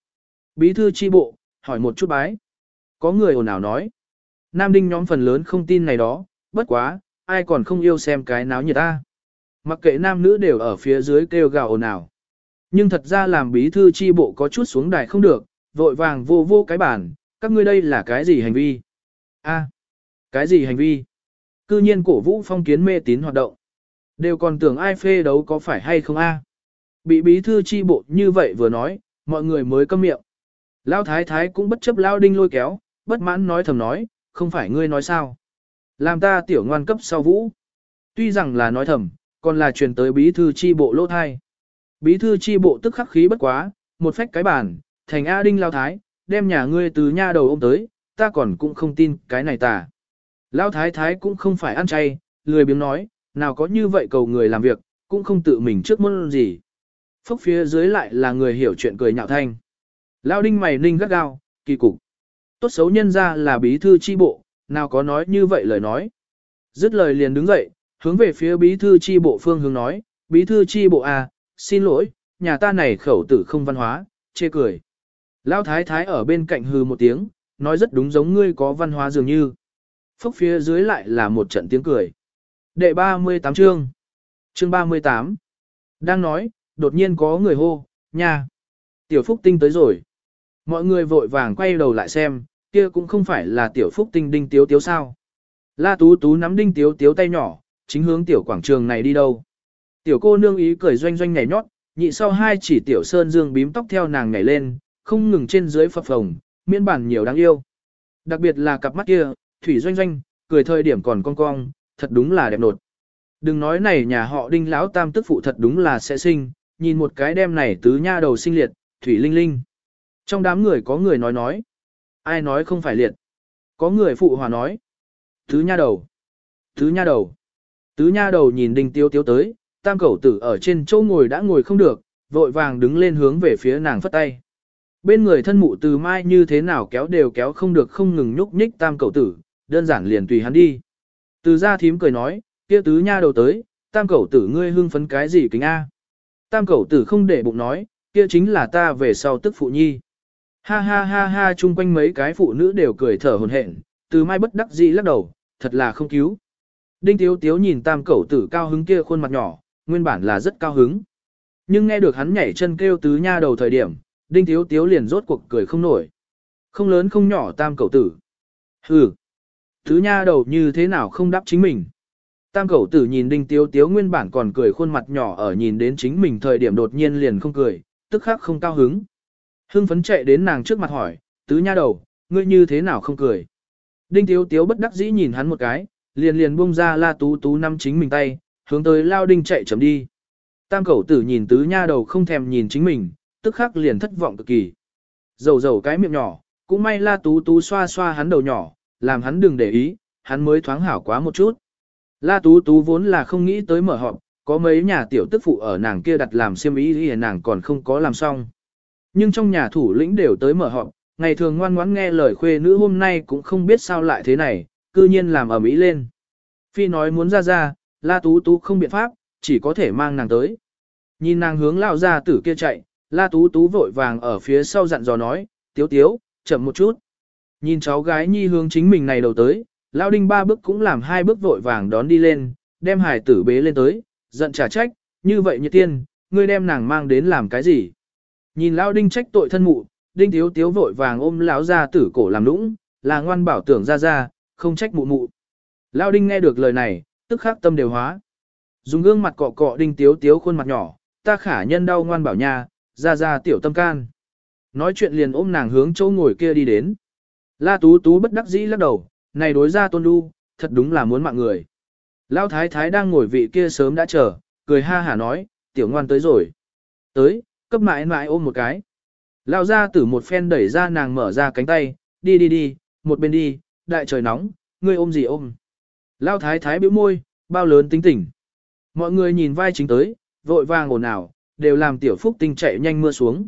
[SPEAKER 1] Bí thư chi bộ, hỏi một chút bái. Có người ồn ào nói. Nam đinh nhóm phần lớn không tin này đó, bất quá, ai còn không yêu xem cái náo nhiệt ta. Mặc kệ nam nữ đều ở phía dưới kêu gào ồn ào. Nhưng thật ra làm bí thư chi bộ có chút xuống đài không được, vội vàng vô vô cái bản, các ngươi đây là cái gì hành vi? A, cái gì hành vi? Cư nhiên cổ vũ phong kiến mê tín hoạt động. Đều còn tưởng ai phê đấu có phải hay không a? Bị bí thư chi bộ như vậy vừa nói, mọi người mới câm miệng. Lao thái thái cũng bất chấp lao đinh lôi kéo, bất mãn nói thầm nói, không phải ngươi nói sao. Làm ta tiểu ngoan cấp sau vũ. Tuy rằng là nói thầm, còn là truyền tới bí thư chi bộ lỗ thai. Bí thư chi bộ tức khắc khí bất quá, một phách cái bàn, thành A đinh lao thái, đem nhà ngươi từ nha đầu ôm tới, ta còn cũng không tin cái này ta. Lão thái thái cũng không phải ăn chay, lười biếng nói, nào có như vậy cầu người làm việc, cũng không tự mình trước môn gì. Phốc phía dưới lại là người hiểu chuyện cười nhạo thanh. Lão đinh mày ninh gắt gao, kỳ cục. Tốt xấu nhân ra là bí thư chi bộ, nào có nói như vậy lời nói. Dứt lời liền đứng dậy, hướng về phía bí thư chi bộ phương hướng nói, bí thư chi bộ à, xin lỗi, nhà ta này khẩu tử không văn hóa, chê cười. Lão thái thái ở bên cạnh hừ một tiếng, nói rất đúng giống ngươi có văn hóa dường như. Phúc phía dưới lại là một trận tiếng cười. Đệ 38 chương. Chương 38. Đang nói, đột nhiên có người hô, nha. Tiểu Phúc Tinh tới rồi. Mọi người vội vàng quay đầu lại xem, kia cũng không phải là Tiểu Phúc Tinh đinh tiếu tiếu sao. La Tú Tú nắm đinh tiếu tiếu tay nhỏ, chính hướng tiểu quảng trường này đi đâu. Tiểu cô nương ý cười doanh doanh nhảy nhót, nhị sau hai chỉ tiểu sơn dương bím tóc theo nàng nhảy lên, không ngừng trên dưới phập phồng, miễn bản nhiều đáng yêu. Đặc biệt là cặp mắt kia, thủy doanh doanh, cười thời điểm còn cong cong, thật đúng là đẹp nột. Đừng nói này nhà họ đinh lão tam tức phụ thật đúng là sẽ sinh, nhìn một cái đem này tứ nha đầu sinh liệt, thủy linh linh. Trong đám người có người nói nói. Ai nói không phải liệt? Có người phụ hòa nói. Tứ nha đầu. Tứ nha đầu. Tứ nha đầu nhìn đinh tiêu tiêu tới, tam cẩu tử ở trên chỗ ngồi đã ngồi không được, vội vàng đứng lên hướng về phía nàng phất tay. Bên người thân mụ từ mai như thế nào kéo đều kéo không được không ngừng nhúc nhích tam cậu tử, đơn giản liền tùy hắn đi. Từ gia thím cười nói, kia tứ nha đầu tới, tam cậu tử ngươi hưng phấn cái gì kính A. Tam cậu tử không để bụng nói, kia chính là ta về sau tức phụ nhi. Ha ha ha ha chung quanh mấy cái phụ nữ đều cười thở hồn hển, từ mai bất đắc dĩ lắc đầu, thật là không cứu. Đinh Tiếu Tiếu nhìn tam cẩu tử cao hứng kia khuôn mặt nhỏ, nguyên bản là rất cao hứng. Nhưng nghe được hắn nhảy chân kêu tứ nha đầu thời điểm, Đinh Thiếu Tiếu liền rốt cuộc cười không nổi. Không lớn không nhỏ tam cậu tử. Hừ. Tứ nha đầu như thế nào không đáp chính mình. Tam cậu tử nhìn Đinh Tiếu Tiếu nguyên bản còn cười khuôn mặt nhỏ ở nhìn đến chính mình thời điểm đột nhiên liền không cười, tức khắc không cao hứng. Hưng phấn chạy đến nàng trước mặt hỏi, tứ nha đầu, ngươi như thế nào không cười. Đinh Tiếu Tiếu bất đắc dĩ nhìn hắn một cái, liền liền buông ra la tú tú năm chính mình tay, hướng tới lao đinh chạy chấm đi. Tam cẩu tử nhìn tứ nha đầu không thèm nhìn chính mình, tức khắc liền thất vọng cực kỳ. Dầu dầu cái miệng nhỏ, cũng may la tú tú xoa xoa hắn đầu nhỏ, làm hắn đừng để ý, hắn mới thoáng hảo quá một chút. La tú tú vốn là không nghĩ tới mở họp, có mấy nhà tiểu tức phụ ở nàng kia đặt làm xiêm ý thì nàng còn không có làm xong. Nhưng trong nhà thủ lĩnh đều tới mở họp, ngày thường ngoan ngoãn nghe lời khuê nữ hôm nay cũng không biết sao lại thế này, cư nhiên làm ở mỹ lên. Phi nói muốn ra ra, la tú tú không biện pháp, chỉ có thể mang nàng tới. Nhìn nàng hướng lao ra tử kia chạy, la tú tú vội vàng ở phía sau dặn dò nói, tiếu tiếu, chậm một chút. Nhìn cháu gái nhi hướng chính mình này đầu tới, lao đinh ba bước cũng làm hai bước vội vàng đón đi lên, đem hải tử bế lên tới, giận trả trách, như vậy như tiên, ngươi đem nàng mang đến làm cái gì? Nhìn lao đinh trách tội thân mụ, đinh tiếu tiếu vội vàng ôm lão ra tử cổ làm nũng, là ngoan bảo tưởng ra ra, không trách mụ mụ. Lao đinh nghe được lời này, tức khắc tâm đều hóa. Dùng gương mặt cọ cọ đinh tiếu tiếu khuôn mặt nhỏ, ta khả nhân đau ngoan bảo nha, ra ra tiểu tâm can. Nói chuyện liền ôm nàng hướng chỗ ngồi kia đi đến. La tú tú bất đắc dĩ lắc đầu, này đối ra tôn đu, thật đúng là muốn mạng người. Lao thái thái đang ngồi vị kia sớm đã chờ, cười ha hả nói, tiểu ngoan tới rồi. Tới, cấp mãi mãi ôm một cái. Lao ra tử một phen đẩy ra nàng mở ra cánh tay, đi đi đi, một bên đi, đại trời nóng, ngươi ôm gì ôm. Lao thái thái bĩu môi, bao lớn tính tỉnh. Mọi người nhìn vai chính tới, vội vàng ồn ào, đều làm tiểu phúc tinh chạy nhanh mưa xuống.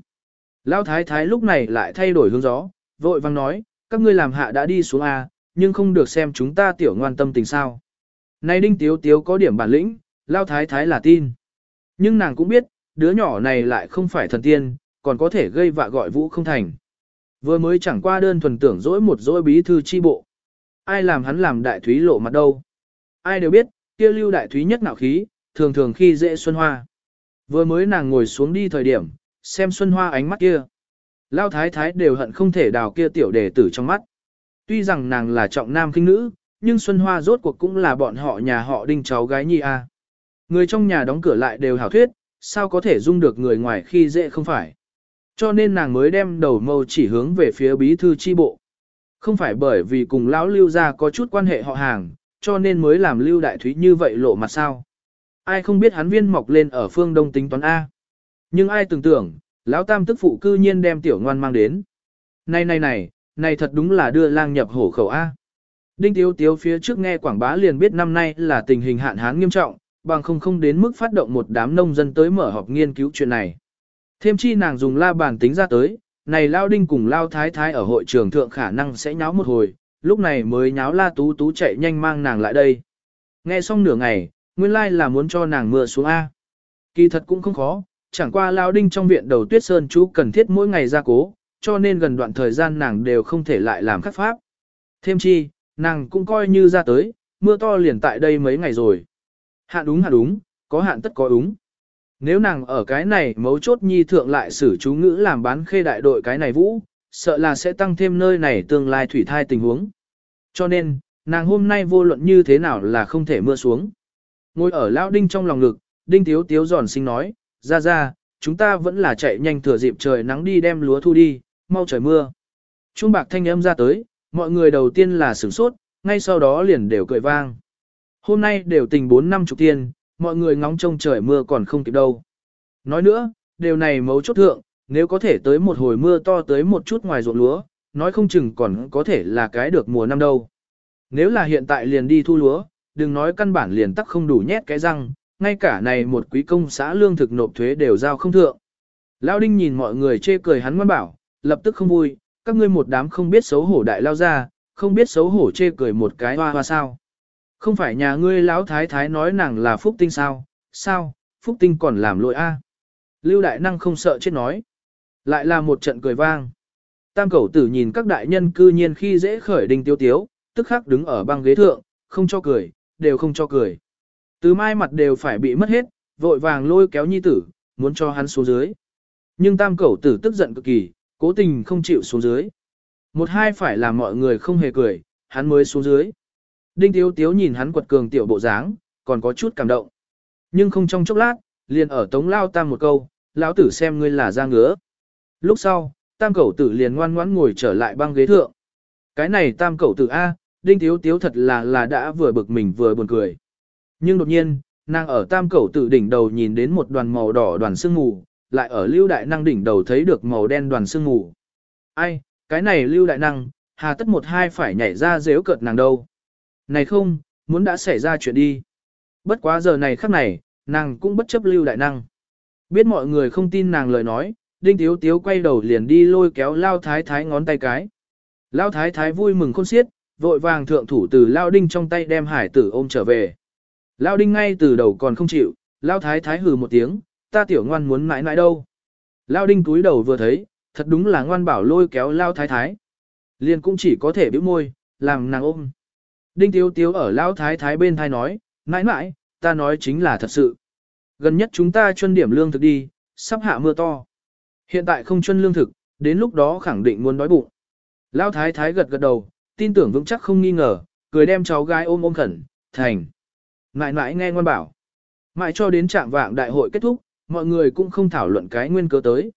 [SPEAKER 1] Lão thái thái lúc này lại thay đổi hướng gió, vội vang nói, các ngươi làm hạ đã đi xuống A, nhưng không được xem chúng ta tiểu ngoan tâm tình sao. Này đinh tiếu tiếu có điểm bản lĩnh, Lao thái thái là tin. Nhưng nàng cũng biết, đứa nhỏ này lại không phải thần tiên, còn có thể gây vạ gọi vũ không thành. Vừa mới chẳng qua đơn thuần tưởng dỗi một dỗi bí thư chi bộ. Ai làm hắn làm đại thúy lộ mặt đâu. Ai đều biết, kia lưu đại thúy nhất nạo khí, thường thường khi dễ Xuân Hoa. Vừa mới nàng ngồi xuống đi thời điểm, xem Xuân Hoa ánh mắt kia. Lao thái thái đều hận không thể đào kia tiểu đề tử trong mắt. Tuy rằng nàng là trọng nam kinh nữ, nhưng Xuân Hoa rốt cuộc cũng là bọn họ nhà họ đinh cháu gái nhi a. Người trong nhà đóng cửa lại đều hảo thuyết, sao có thể dung được người ngoài khi dễ không phải. Cho nên nàng mới đem đầu mâu chỉ hướng về phía bí thư chi bộ. Không phải bởi vì cùng lão lưu gia có chút quan hệ họ hàng, cho nên mới làm lưu đại thúy như vậy lộ mặt sao. Ai không biết hắn viên mọc lên ở phương đông tính toán A. Nhưng ai tưởng tưởng, lão tam tức phụ cư nhiên đem tiểu ngoan mang đến. Này này này, này thật đúng là đưa lang nhập hổ khẩu A. Đinh Tiếu Tiếu phía trước nghe quảng bá liền biết năm nay là tình hình hạn hán nghiêm trọng, bằng không không đến mức phát động một đám nông dân tới mở họp nghiên cứu chuyện này. Thêm chi nàng dùng la bàn tính ra tới, này lao đinh cùng lao thái thái ở hội trường thượng khả năng sẽ nháo một hồi, lúc này mới nháo la tú tú chạy nhanh mang nàng lại đây. Nghe xong nửa ngày, nguyên lai là muốn cho nàng mưa xuống A. Kỳ thật cũng không khó, chẳng qua lao đinh trong viện đầu tuyết sơn chú cần thiết mỗi ngày ra cố, cho nên gần đoạn thời gian nàng đều không thể lại làm khắc pháp. Thêm chi, nàng cũng coi như ra tới, mưa to liền tại đây mấy ngày rồi. Hạn đúng hạn đúng, có hạn tất có đúng. Nếu nàng ở cái này mấu chốt nhi thượng lại xử chú ngữ làm bán khê đại đội cái này vũ, sợ là sẽ tăng thêm nơi này tương lai thủy thai tình huống. Cho nên, nàng hôm nay vô luận như thế nào là không thể mưa xuống. Ngồi ở lão đinh trong lòng ngực, đinh tiếu tiếu giòn xinh nói, ra ra, chúng ta vẫn là chạy nhanh thừa dịp trời nắng đi đem lúa thu đi, mau trời mưa. Trung bạc thanh âm ra tới, mọi người đầu tiên là sửng sốt, ngay sau đó liền đều cười vang. Hôm nay đều tình bốn năm chục tiền, mọi người ngóng trông trời mưa còn không kịp đâu. Nói nữa, điều này mấu chốt thượng, nếu có thể tới một hồi mưa to tới một chút ngoài ruộng lúa, nói không chừng còn có thể là cái được mùa năm đâu. Nếu là hiện tại liền đi thu lúa, đừng nói căn bản liền tắc không đủ nhét cái răng, ngay cả này một quý công xã lương thực nộp thuế đều giao không thượng. Lao Đinh nhìn mọi người chê cười hắn ngoan bảo, lập tức không vui, các ngươi một đám không biết xấu hổ đại lao ra, không biết xấu hổ chê cười một cái hoa hoa sao. Không phải nhà ngươi lão thái thái nói nàng là phúc tinh sao, sao, phúc tinh còn làm lỗi a? Lưu đại năng không sợ chết nói. Lại là một trận cười vang. Tam cẩu tử nhìn các đại nhân cư nhiên khi dễ khởi đinh tiêu tiếu, tức khắc đứng ở băng ghế thượng, không cho cười, đều không cho cười. Từ mai mặt đều phải bị mất hết, vội vàng lôi kéo nhi tử, muốn cho hắn xuống dưới. Nhưng tam cẩu tử tức giận cực kỳ, cố tình không chịu xuống dưới. Một hai phải làm mọi người không hề cười, hắn mới xuống dưới. Đinh Tiếu Tiếu nhìn hắn quật cường tiểu bộ dáng, còn có chút cảm động. Nhưng không trong chốc lát, liền ở tống lao tam một câu, lão tử xem ngươi là ra ngứa. Lúc sau, tam cẩu tử liền ngoan ngoãn ngồi trở lại băng ghế thượng. Cái này tam cẩu tử A, Đinh Tiếu Tiếu thật là là đã vừa bực mình vừa buồn cười. Nhưng đột nhiên, nàng ở tam cẩu tử đỉnh đầu nhìn đến một đoàn màu đỏ đoàn sương mù, lại ở lưu đại năng đỉnh đầu thấy được màu đen đoàn sương mù. Ai, cái này lưu đại năng, hà tất một hai phải nhảy ra dếu cợt nàng đâu. Này không, muốn đã xảy ra chuyện đi. Bất quá giờ này khắc này, nàng cũng bất chấp lưu đại năng. Biết mọi người không tin nàng lời nói, đinh tiếu tiếu quay đầu liền đi lôi kéo lao thái thái ngón tay cái. Lao thái thái vui mừng khôn xiết, vội vàng thượng thủ từ lao đinh trong tay đem hải tử ôm trở về. Lao đinh ngay từ đầu còn không chịu, lao thái thái hừ một tiếng, ta tiểu ngoan muốn mãi mãi đâu. Lao đinh túi đầu vừa thấy, thật đúng là ngoan bảo lôi kéo lao thái thái. Liền cũng chỉ có thể bĩu môi, làm nàng ôm. Đinh tiếu tiếu ở lao thái thái bên thai nói, mãi mãi, ta nói chính là thật sự. Gần nhất chúng ta chuân điểm lương thực đi, sắp hạ mưa to. Hiện tại không chuân lương thực, đến lúc đó khẳng định muốn đói bụng. Lao thái thái gật gật đầu, tin tưởng vững chắc không nghi ngờ, cười đem cháu gái ôm ôm khẩn, thành. Mãi mãi nghe ngoan bảo. Mãi cho đến trạng vạng đại hội kết thúc, mọi người cũng không thảo luận cái nguyên cớ tới.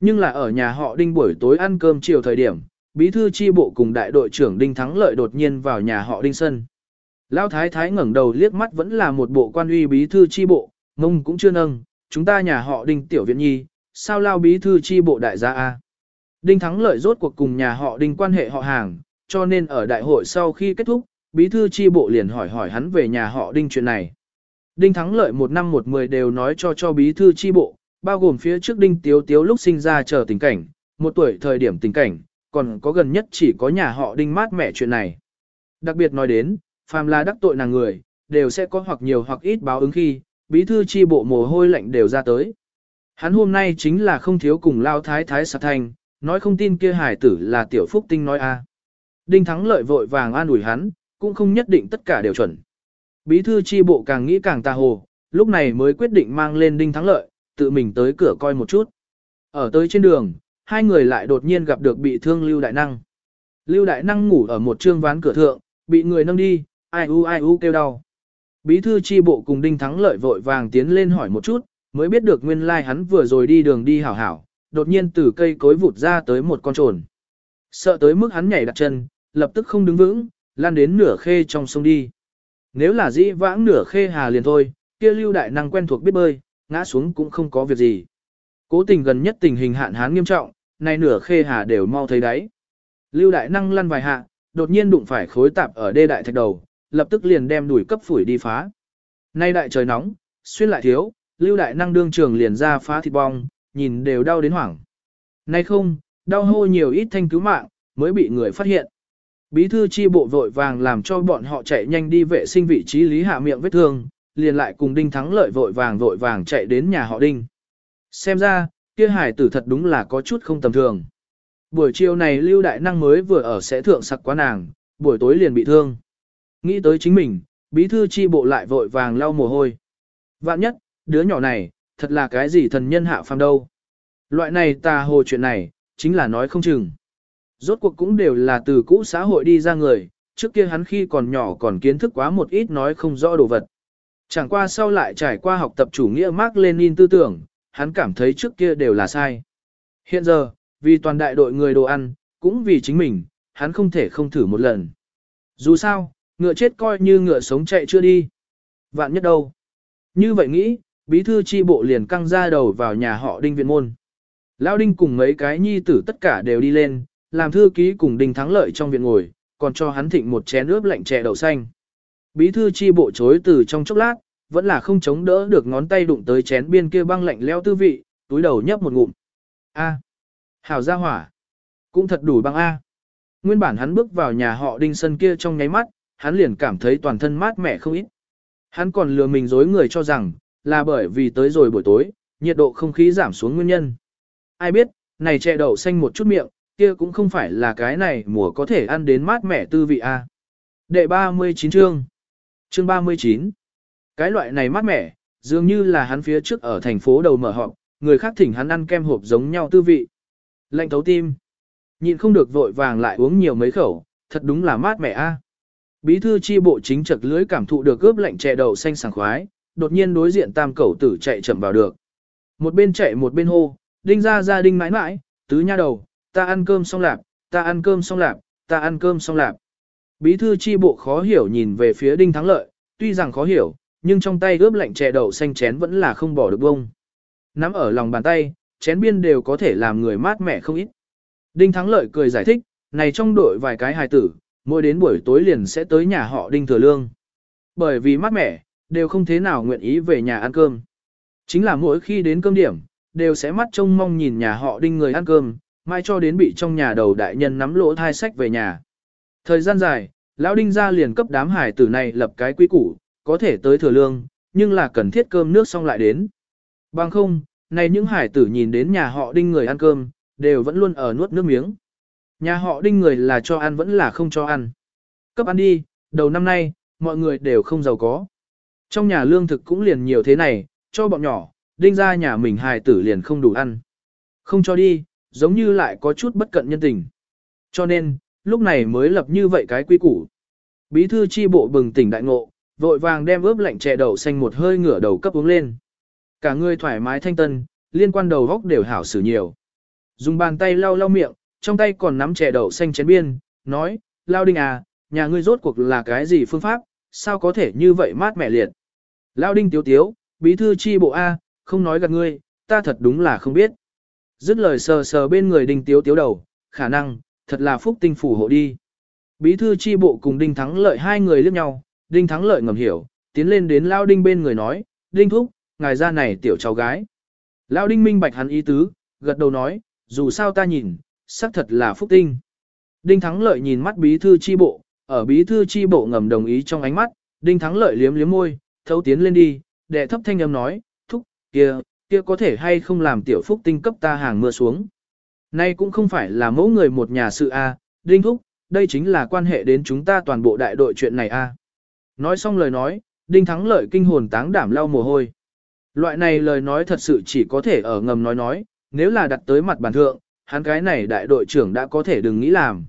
[SPEAKER 1] Nhưng là ở nhà họ Đinh buổi tối ăn cơm chiều thời điểm, bí thư chi bộ cùng đại đội trưởng Đinh Thắng Lợi đột nhiên vào nhà họ Đinh Sân. Lão thái thái ngẩng đầu liếc mắt vẫn là một bộ quan uy bí thư chi bộ, mông cũng chưa nâng, chúng ta nhà họ Đinh Tiểu Viện Nhi, sao lao bí thư chi bộ đại gia A. Đinh Thắng Lợi rốt cuộc cùng nhà họ Đinh quan hệ họ hàng, cho nên ở đại hội sau khi kết thúc, bí thư chi bộ liền hỏi hỏi hắn về nhà họ Đinh chuyện này. Đinh Thắng Lợi một năm một mười đều nói cho cho bí thư chi bộ, bao gồm phía trước Đinh Tiếu Tiếu lúc sinh ra chờ tình cảnh, một tuổi thời điểm tình cảnh, còn có gần nhất chỉ có nhà họ Đinh mát mẻ chuyện này. Đặc biệt nói đến, phàm là đắc tội nàng người, đều sẽ có hoặc nhiều hoặc ít báo ứng khi, bí thư chi bộ mồ hôi lạnh đều ra tới. Hắn hôm nay chính là không thiếu cùng lao thái thái sạc thành, nói không tin kia hải tử là tiểu phúc tinh nói a. Đinh Thắng Lợi vội vàng an ủi hắn, cũng không nhất định tất cả đều chuẩn. Bí thư chi bộ càng nghĩ càng tà hồ, lúc này mới quyết định mang lên Đinh Thắng Lợi, tự mình tới cửa coi một chút. Ở tới trên đường, hai người lại đột nhiên gặp được bị thương Lưu Đại Năng. Lưu Đại Năng ngủ ở một trương ván cửa thượng, bị người nâng đi, ai u ai u kêu đau. Bí thư chi bộ cùng Đinh Thắng Lợi vội vàng tiến lên hỏi một chút, mới biết được nguyên lai like hắn vừa rồi đi đường đi hảo hảo, đột nhiên từ cây cối vụt ra tới một con trồn. Sợ tới mức hắn nhảy đặt chân, lập tức không đứng vững, lan đến nửa khê trong sông đi. Nếu là dĩ vãng nửa khê hà liền thôi, kia lưu đại năng quen thuộc biết bơi, ngã xuống cũng không có việc gì. Cố tình gần nhất tình hình hạn hán nghiêm trọng, nay nửa khê hà đều mau thấy đáy. Lưu đại năng lăn vài hạ, đột nhiên đụng phải khối tạp ở đê đại thạch đầu, lập tức liền đem đuổi cấp phủi đi phá. Nay đại trời nóng, xuyên lại thiếu, lưu đại năng đương trường liền ra phá thịt bong, nhìn đều đau đến hoảng. Nay không, đau hô nhiều ít thanh cứu mạng, mới bị người phát hiện. Bí thư chi bộ vội vàng làm cho bọn họ chạy nhanh đi vệ sinh vị trí lý hạ miệng vết thương, liền lại cùng Đinh Thắng Lợi vội vàng vội vàng chạy đến nhà họ Đinh. Xem ra, kia hải tử thật đúng là có chút không tầm thường. Buổi chiều này Lưu Đại Năng mới vừa ở sẽ thượng sặc quá nàng, buổi tối liền bị thương. Nghĩ tới chính mình, bí thư chi bộ lại vội vàng lau mồ hôi. Vạn nhất, đứa nhỏ này, thật là cái gì thần nhân hạ phàm đâu. Loại này ta hồ chuyện này, chính là nói không chừng. Rốt cuộc cũng đều là từ cũ xã hội đi ra người, trước kia hắn khi còn nhỏ còn kiến thức quá một ít nói không rõ đồ vật. Chẳng qua sau lại trải qua học tập chủ nghĩa Mark Lenin tư tưởng, hắn cảm thấy trước kia đều là sai. Hiện giờ, vì toàn đại đội người đồ ăn, cũng vì chính mình, hắn không thể không thử một lần. Dù sao, ngựa chết coi như ngựa sống chạy chưa đi. Vạn nhất đâu. Như vậy nghĩ, bí thư chi bộ liền căng ra đầu vào nhà họ đinh viện môn. Lao đinh cùng mấy cái nhi tử tất cả đều đi lên, làm thư ký cùng đinh thắng lợi trong viện ngồi, còn cho hắn thịnh một chén ướp lạnh chè đậu xanh. Bí thư chi bộ chối từ trong chốc lát, vẫn là không chống đỡ được ngón tay đụng tới chén biên kia băng lạnh leo tư vị, túi đầu nhấp một ngụm. A, hảo gia hỏa. Cũng thật đủ băng A. Nguyên bản hắn bước vào nhà họ đinh sân kia trong nháy mắt, hắn liền cảm thấy toàn thân mát mẻ không ít. Hắn còn lừa mình dối người cho rằng, là bởi vì tới rồi buổi tối, nhiệt độ không khí giảm xuống nguyên nhân. Ai biết, này chè đậu xanh một chút miệng, kia cũng không phải là cái này mùa có thể ăn đến mát mẻ tư vị a. Đệ 39 chương. Chương 39. Cái loại này mát mẻ, dường như là hắn phía trước ở thành phố đầu mở họp, người khác thỉnh hắn ăn kem hộp giống nhau tư vị. Lạnh thấu tim. Nhịn không được vội vàng lại uống nhiều mấy khẩu, thật đúng là mát mẻ a. Bí thư chi bộ chính chật lưới cảm thụ được gớp lạnh chè đậu xanh sảng khoái, đột nhiên đối diện tam cẩu tử chạy chậm vào được. Một bên chạy một bên hô, đinh ra ra đinh mãi mãi, tứ nha đầu, ta ăn cơm xong lạp, ta ăn cơm xong lạp, ta ăn cơm xong lạp. Bí thư chi bộ khó hiểu nhìn về phía đinh thắng lợi, tuy rằng khó hiểu, nhưng trong tay ướp lạnh chè đậu xanh chén vẫn là không bỏ được bông. Nắm ở lòng bàn tay, chén biên đều có thể làm người mát mẻ không ít. Đinh thắng lợi cười giải thích, này trong đội vài cái hài tử, mỗi đến buổi tối liền sẽ tới nhà họ đinh thừa lương. Bởi vì mát mẻ, đều không thế nào nguyện ý về nhà ăn cơm. Chính là mỗi khi đến cơm điểm, đều sẽ mắt trông mong nhìn nhà họ đinh người ăn cơm, mai cho đến bị trong nhà đầu đại nhân nắm lỗ thai sách về nhà. Thời gian dài, lão đinh gia liền cấp đám hải tử này lập cái quy củ, có thể tới thừa lương, nhưng là cần thiết cơm nước xong lại đến. Bằng không, này những hải tử nhìn đến nhà họ đinh người ăn cơm, đều vẫn luôn ở nuốt nước miếng. Nhà họ đinh người là cho ăn vẫn là không cho ăn. Cấp ăn đi, đầu năm nay, mọi người đều không giàu có. Trong nhà lương thực cũng liền nhiều thế này, cho bọn nhỏ, đinh ra nhà mình hài tử liền không đủ ăn. Không cho đi, giống như lại có chút bất cận nhân tình. Cho nên, lúc này mới lập như vậy cái quy củ. Bí thư chi bộ bừng tỉnh đại ngộ, vội vàng đem ướp lạnh chè đậu xanh một hơi ngửa đầu cấp uống lên. Cả người thoải mái thanh tân, liên quan đầu góc đều hảo xử nhiều. Dùng bàn tay lau lau miệng, trong tay còn nắm chè đậu xanh chén biên, nói, lao đinh à, nhà ngươi rốt cuộc là cái gì phương pháp, sao có thể như vậy mát mẻ liệt. Lao đinh tiếu tiếu, bí thư chi bộ A, không nói gạt ngươi, ta thật đúng là không biết. Dứt lời sờ sờ bên người đinh tiếu tiếu đầu, khả năng, thật là phúc tinh phủ hộ đi. Bí thư chi bộ cùng đinh thắng lợi hai người liếc nhau, đinh thắng lợi ngầm hiểu, tiến lên đến lao đinh bên người nói, đinh thúc, ngài ra này tiểu cháu gái. Lao đinh minh bạch hắn ý tứ, gật đầu nói, dù sao ta nhìn, xác thật là phúc tinh. Đinh thắng lợi nhìn mắt bí thư chi bộ, ở bí thư chi bộ ngầm đồng ý trong ánh mắt, đinh thắng lợi liếm liếm môi, thấu tiến lên đi, đệ thấp thanh âm nói, thúc, kia, kia có thể hay không làm tiểu phúc tinh cấp ta hàng mưa xuống. Nay cũng không phải là mẫu người một nhà sự A, đinh thúc, đây chính là quan hệ đến chúng ta toàn bộ đại đội chuyện này A. Nói xong lời nói, đinh thắng lợi kinh hồn táng đảm lau mồ hôi. Loại này lời nói thật sự chỉ có thể ở ngầm nói nói, nếu là đặt tới mặt bàn thượng, hắn cái này đại đội trưởng đã có thể đừng nghĩ làm.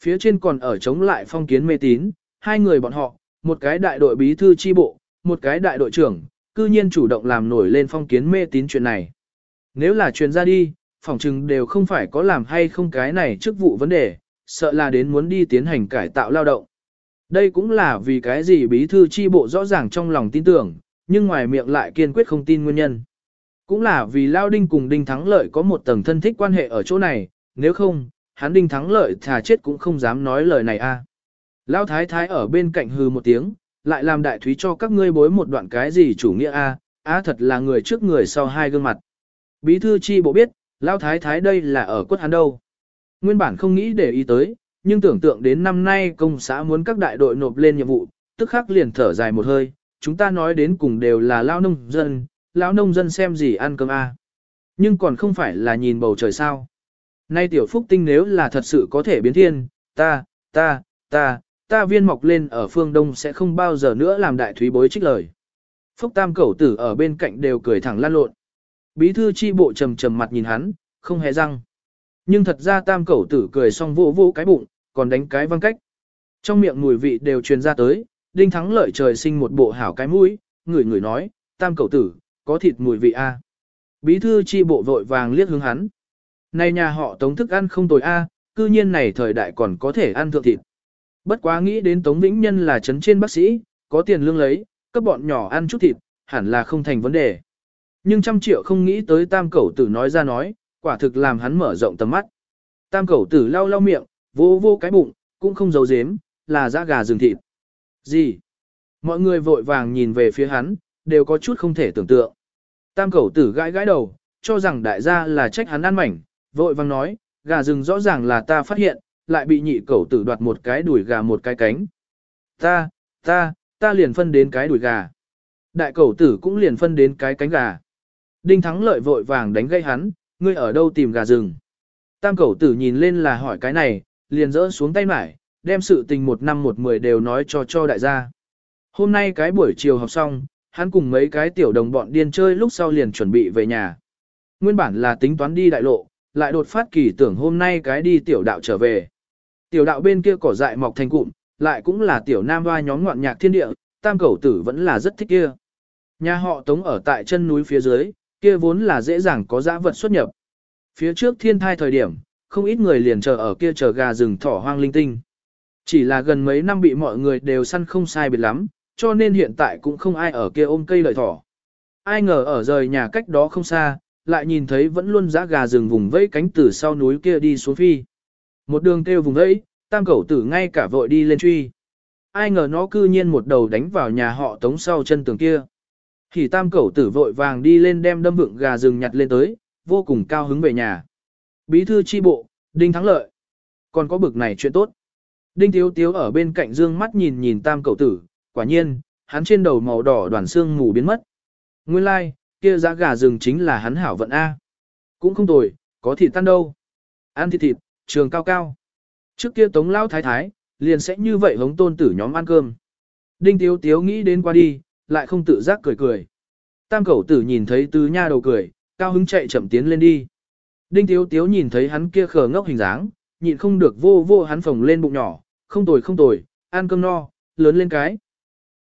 [SPEAKER 1] Phía trên còn ở chống lại phong kiến mê tín, hai người bọn họ, một cái đại đội bí thư chi bộ, một cái đại đội trưởng, cư nhiên chủ động làm nổi lên phong kiến mê tín chuyện này. Nếu là truyền ra đi, phỏng chừng đều không phải có làm hay không cái này chức vụ vấn đề, sợ là đến muốn đi tiến hành cải tạo lao động. Đây cũng là vì cái gì bí thư chi bộ rõ ràng trong lòng tin tưởng, nhưng ngoài miệng lại kiên quyết không tin nguyên nhân. Cũng là vì Lao Đinh cùng Đinh Thắng Lợi có một tầng thân thích quan hệ ở chỗ này, nếu không, hắn Đinh Thắng Lợi thà chết cũng không dám nói lời này a. Lao Thái Thái ở bên cạnh hừ một tiếng, lại làm đại thúy cho các ngươi bối một đoạn cái gì chủ nghĩa a, á thật là người trước người sau hai gương mặt. Bí thư chi bộ biết, Lao Thái Thái đây là ở quất hắn đâu. Nguyên bản không nghĩ để ý tới, nhưng tưởng tượng đến năm nay công xã muốn các đại đội nộp lên nhiệm vụ, tức khắc liền thở dài một hơi, chúng ta nói đến cùng đều là lao nông dân, lão nông dân xem gì ăn cơm a. Nhưng còn không phải là nhìn bầu trời sao. Nay tiểu phúc tinh nếu là thật sự có thể biến thiên, ta, ta, ta, ta viên mọc lên ở phương đông sẽ không bao giờ nữa làm đại thúy bối trích lời. Phúc tam cẩu tử ở bên cạnh đều cười thẳng lan lộn. Bí thư chi bộ trầm trầm mặt nhìn hắn, không hề răng. Nhưng thật ra tam cẩu tử cười xong vỗ vỗ cái bụng, còn đánh cái văng cách. Trong miệng mùi vị đều truyền ra tới, đinh thắng lợi trời sinh một bộ hảo cái mũi, người người nói, tam cẩu tử, có thịt mùi vị A. À. Bí thư chi bộ vội vàng liếc hướng hắn. Này nhà họ tống thức ăn không tồi A, cư nhiên này thời đại còn có thể ăn thượng thịt. Bất quá nghĩ đến tống vĩnh nhân là chấn trên bác sĩ, có tiền lương lấy, các bọn nhỏ ăn chút thịt, hẳn là không thành vấn đề. Nhưng trăm triệu không nghĩ tới tam cẩu tử nói ra nói, quả thực làm hắn mở rộng tầm mắt. Tam cẩu tử lau lau miệng, vô vô cái bụng, cũng không giấu giếm, là da gà rừng thịt. Gì? Mọi người vội vàng nhìn về phía hắn, đều có chút không thể tưởng tượng. Tam cẩu tử gãi gãi đầu, cho rằng đại gia là trách hắn ăn mảnh, vội vàng nói, gà rừng rõ ràng là ta phát hiện, lại bị nhị cẩu tử đoạt một cái đuổi gà một cái cánh. Ta, ta, ta liền phân đến cái đuổi gà. Đại cẩu tử cũng liền phân đến cái cánh gà. Đinh Thắng lợi vội vàng đánh gây hắn, ngươi ở đâu tìm gà rừng. Tam cẩu tử nhìn lên là hỏi cái này, liền rỡ xuống tay mải, đem sự tình một năm một mười đều nói cho cho đại gia. Hôm nay cái buổi chiều học xong, hắn cùng mấy cái tiểu đồng bọn điên chơi lúc sau liền chuẩn bị về nhà. Nguyên bản là tính toán đi đại lộ, lại đột phát kỳ tưởng hôm nay cái đi tiểu đạo trở về. Tiểu đạo bên kia cỏ dại mọc thành cụm, lại cũng là tiểu nam hoa nhóm ngoạn nhạc thiên địa, tam cẩu tử vẫn là rất thích kia. Nhà họ tống ở tại chân núi phía dưới, kia vốn là dễ dàng có dã vật xuất nhập. Phía trước thiên thai thời điểm, không ít người liền chờ ở kia chờ gà rừng thỏ hoang linh tinh. Chỉ là gần mấy năm bị mọi người đều săn không sai biệt lắm, cho nên hiện tại cũng không ai ở kia ôm cây lợi thỏ. Ai ngờ ở rời nhà cách đó không xa, lại nhìn thấy vẫn luôn dã gà rừng vùng vẫy cánh từ sau núi kia đi xuống phi. Một đường kêu vùng vẫy, tam cẩu tử ngay cả vội đi lên truy. Ai ngờ nó cư nhiên một đầu đánh vào nhà họ tống sau chân tường kia. Thì tam cẩu tử vội vàng đi lên đem đâm vựng gà rừng nhặt lên tới, vô cùng cao hứng về nhà. Bí thư chi bộ, Đinh Thắng Lợi. Còn có bực này chuyện tốt. Đinh Tiếu Tiếu ở bên cạnh dương mắt nhìn nhìn tam cậu tử, quả nhiên, hắn trên đầu màu đỏ đoàn xương mù biến mất. Nguyên lai, like, kia giá gà rừng chính là hắn hảo vận A. Cũng không tồi, có thịt tan đâu. Ăn thịt thịt, trường cao cao. Trước kia tống lao thái thái, liền sẽ như vậy hống tôn tử nhóm ăn cơm. Đinh Tiếu Tiếu nghĩ đến qua đi, lại không tự giác cười cười. Tam cẩu tử nhìn thấy tứ nha đầu cười, cao hứng chạy chậm tiến lên đi. Đinh Tiếu Tiếu nhìn thấy hắn kia khờ ngốc hình dáng, nhịn không được vô vô hắn phồng lên bụng nhỏ, không tồi không tồi, ăn cơm no, lớn lên cái.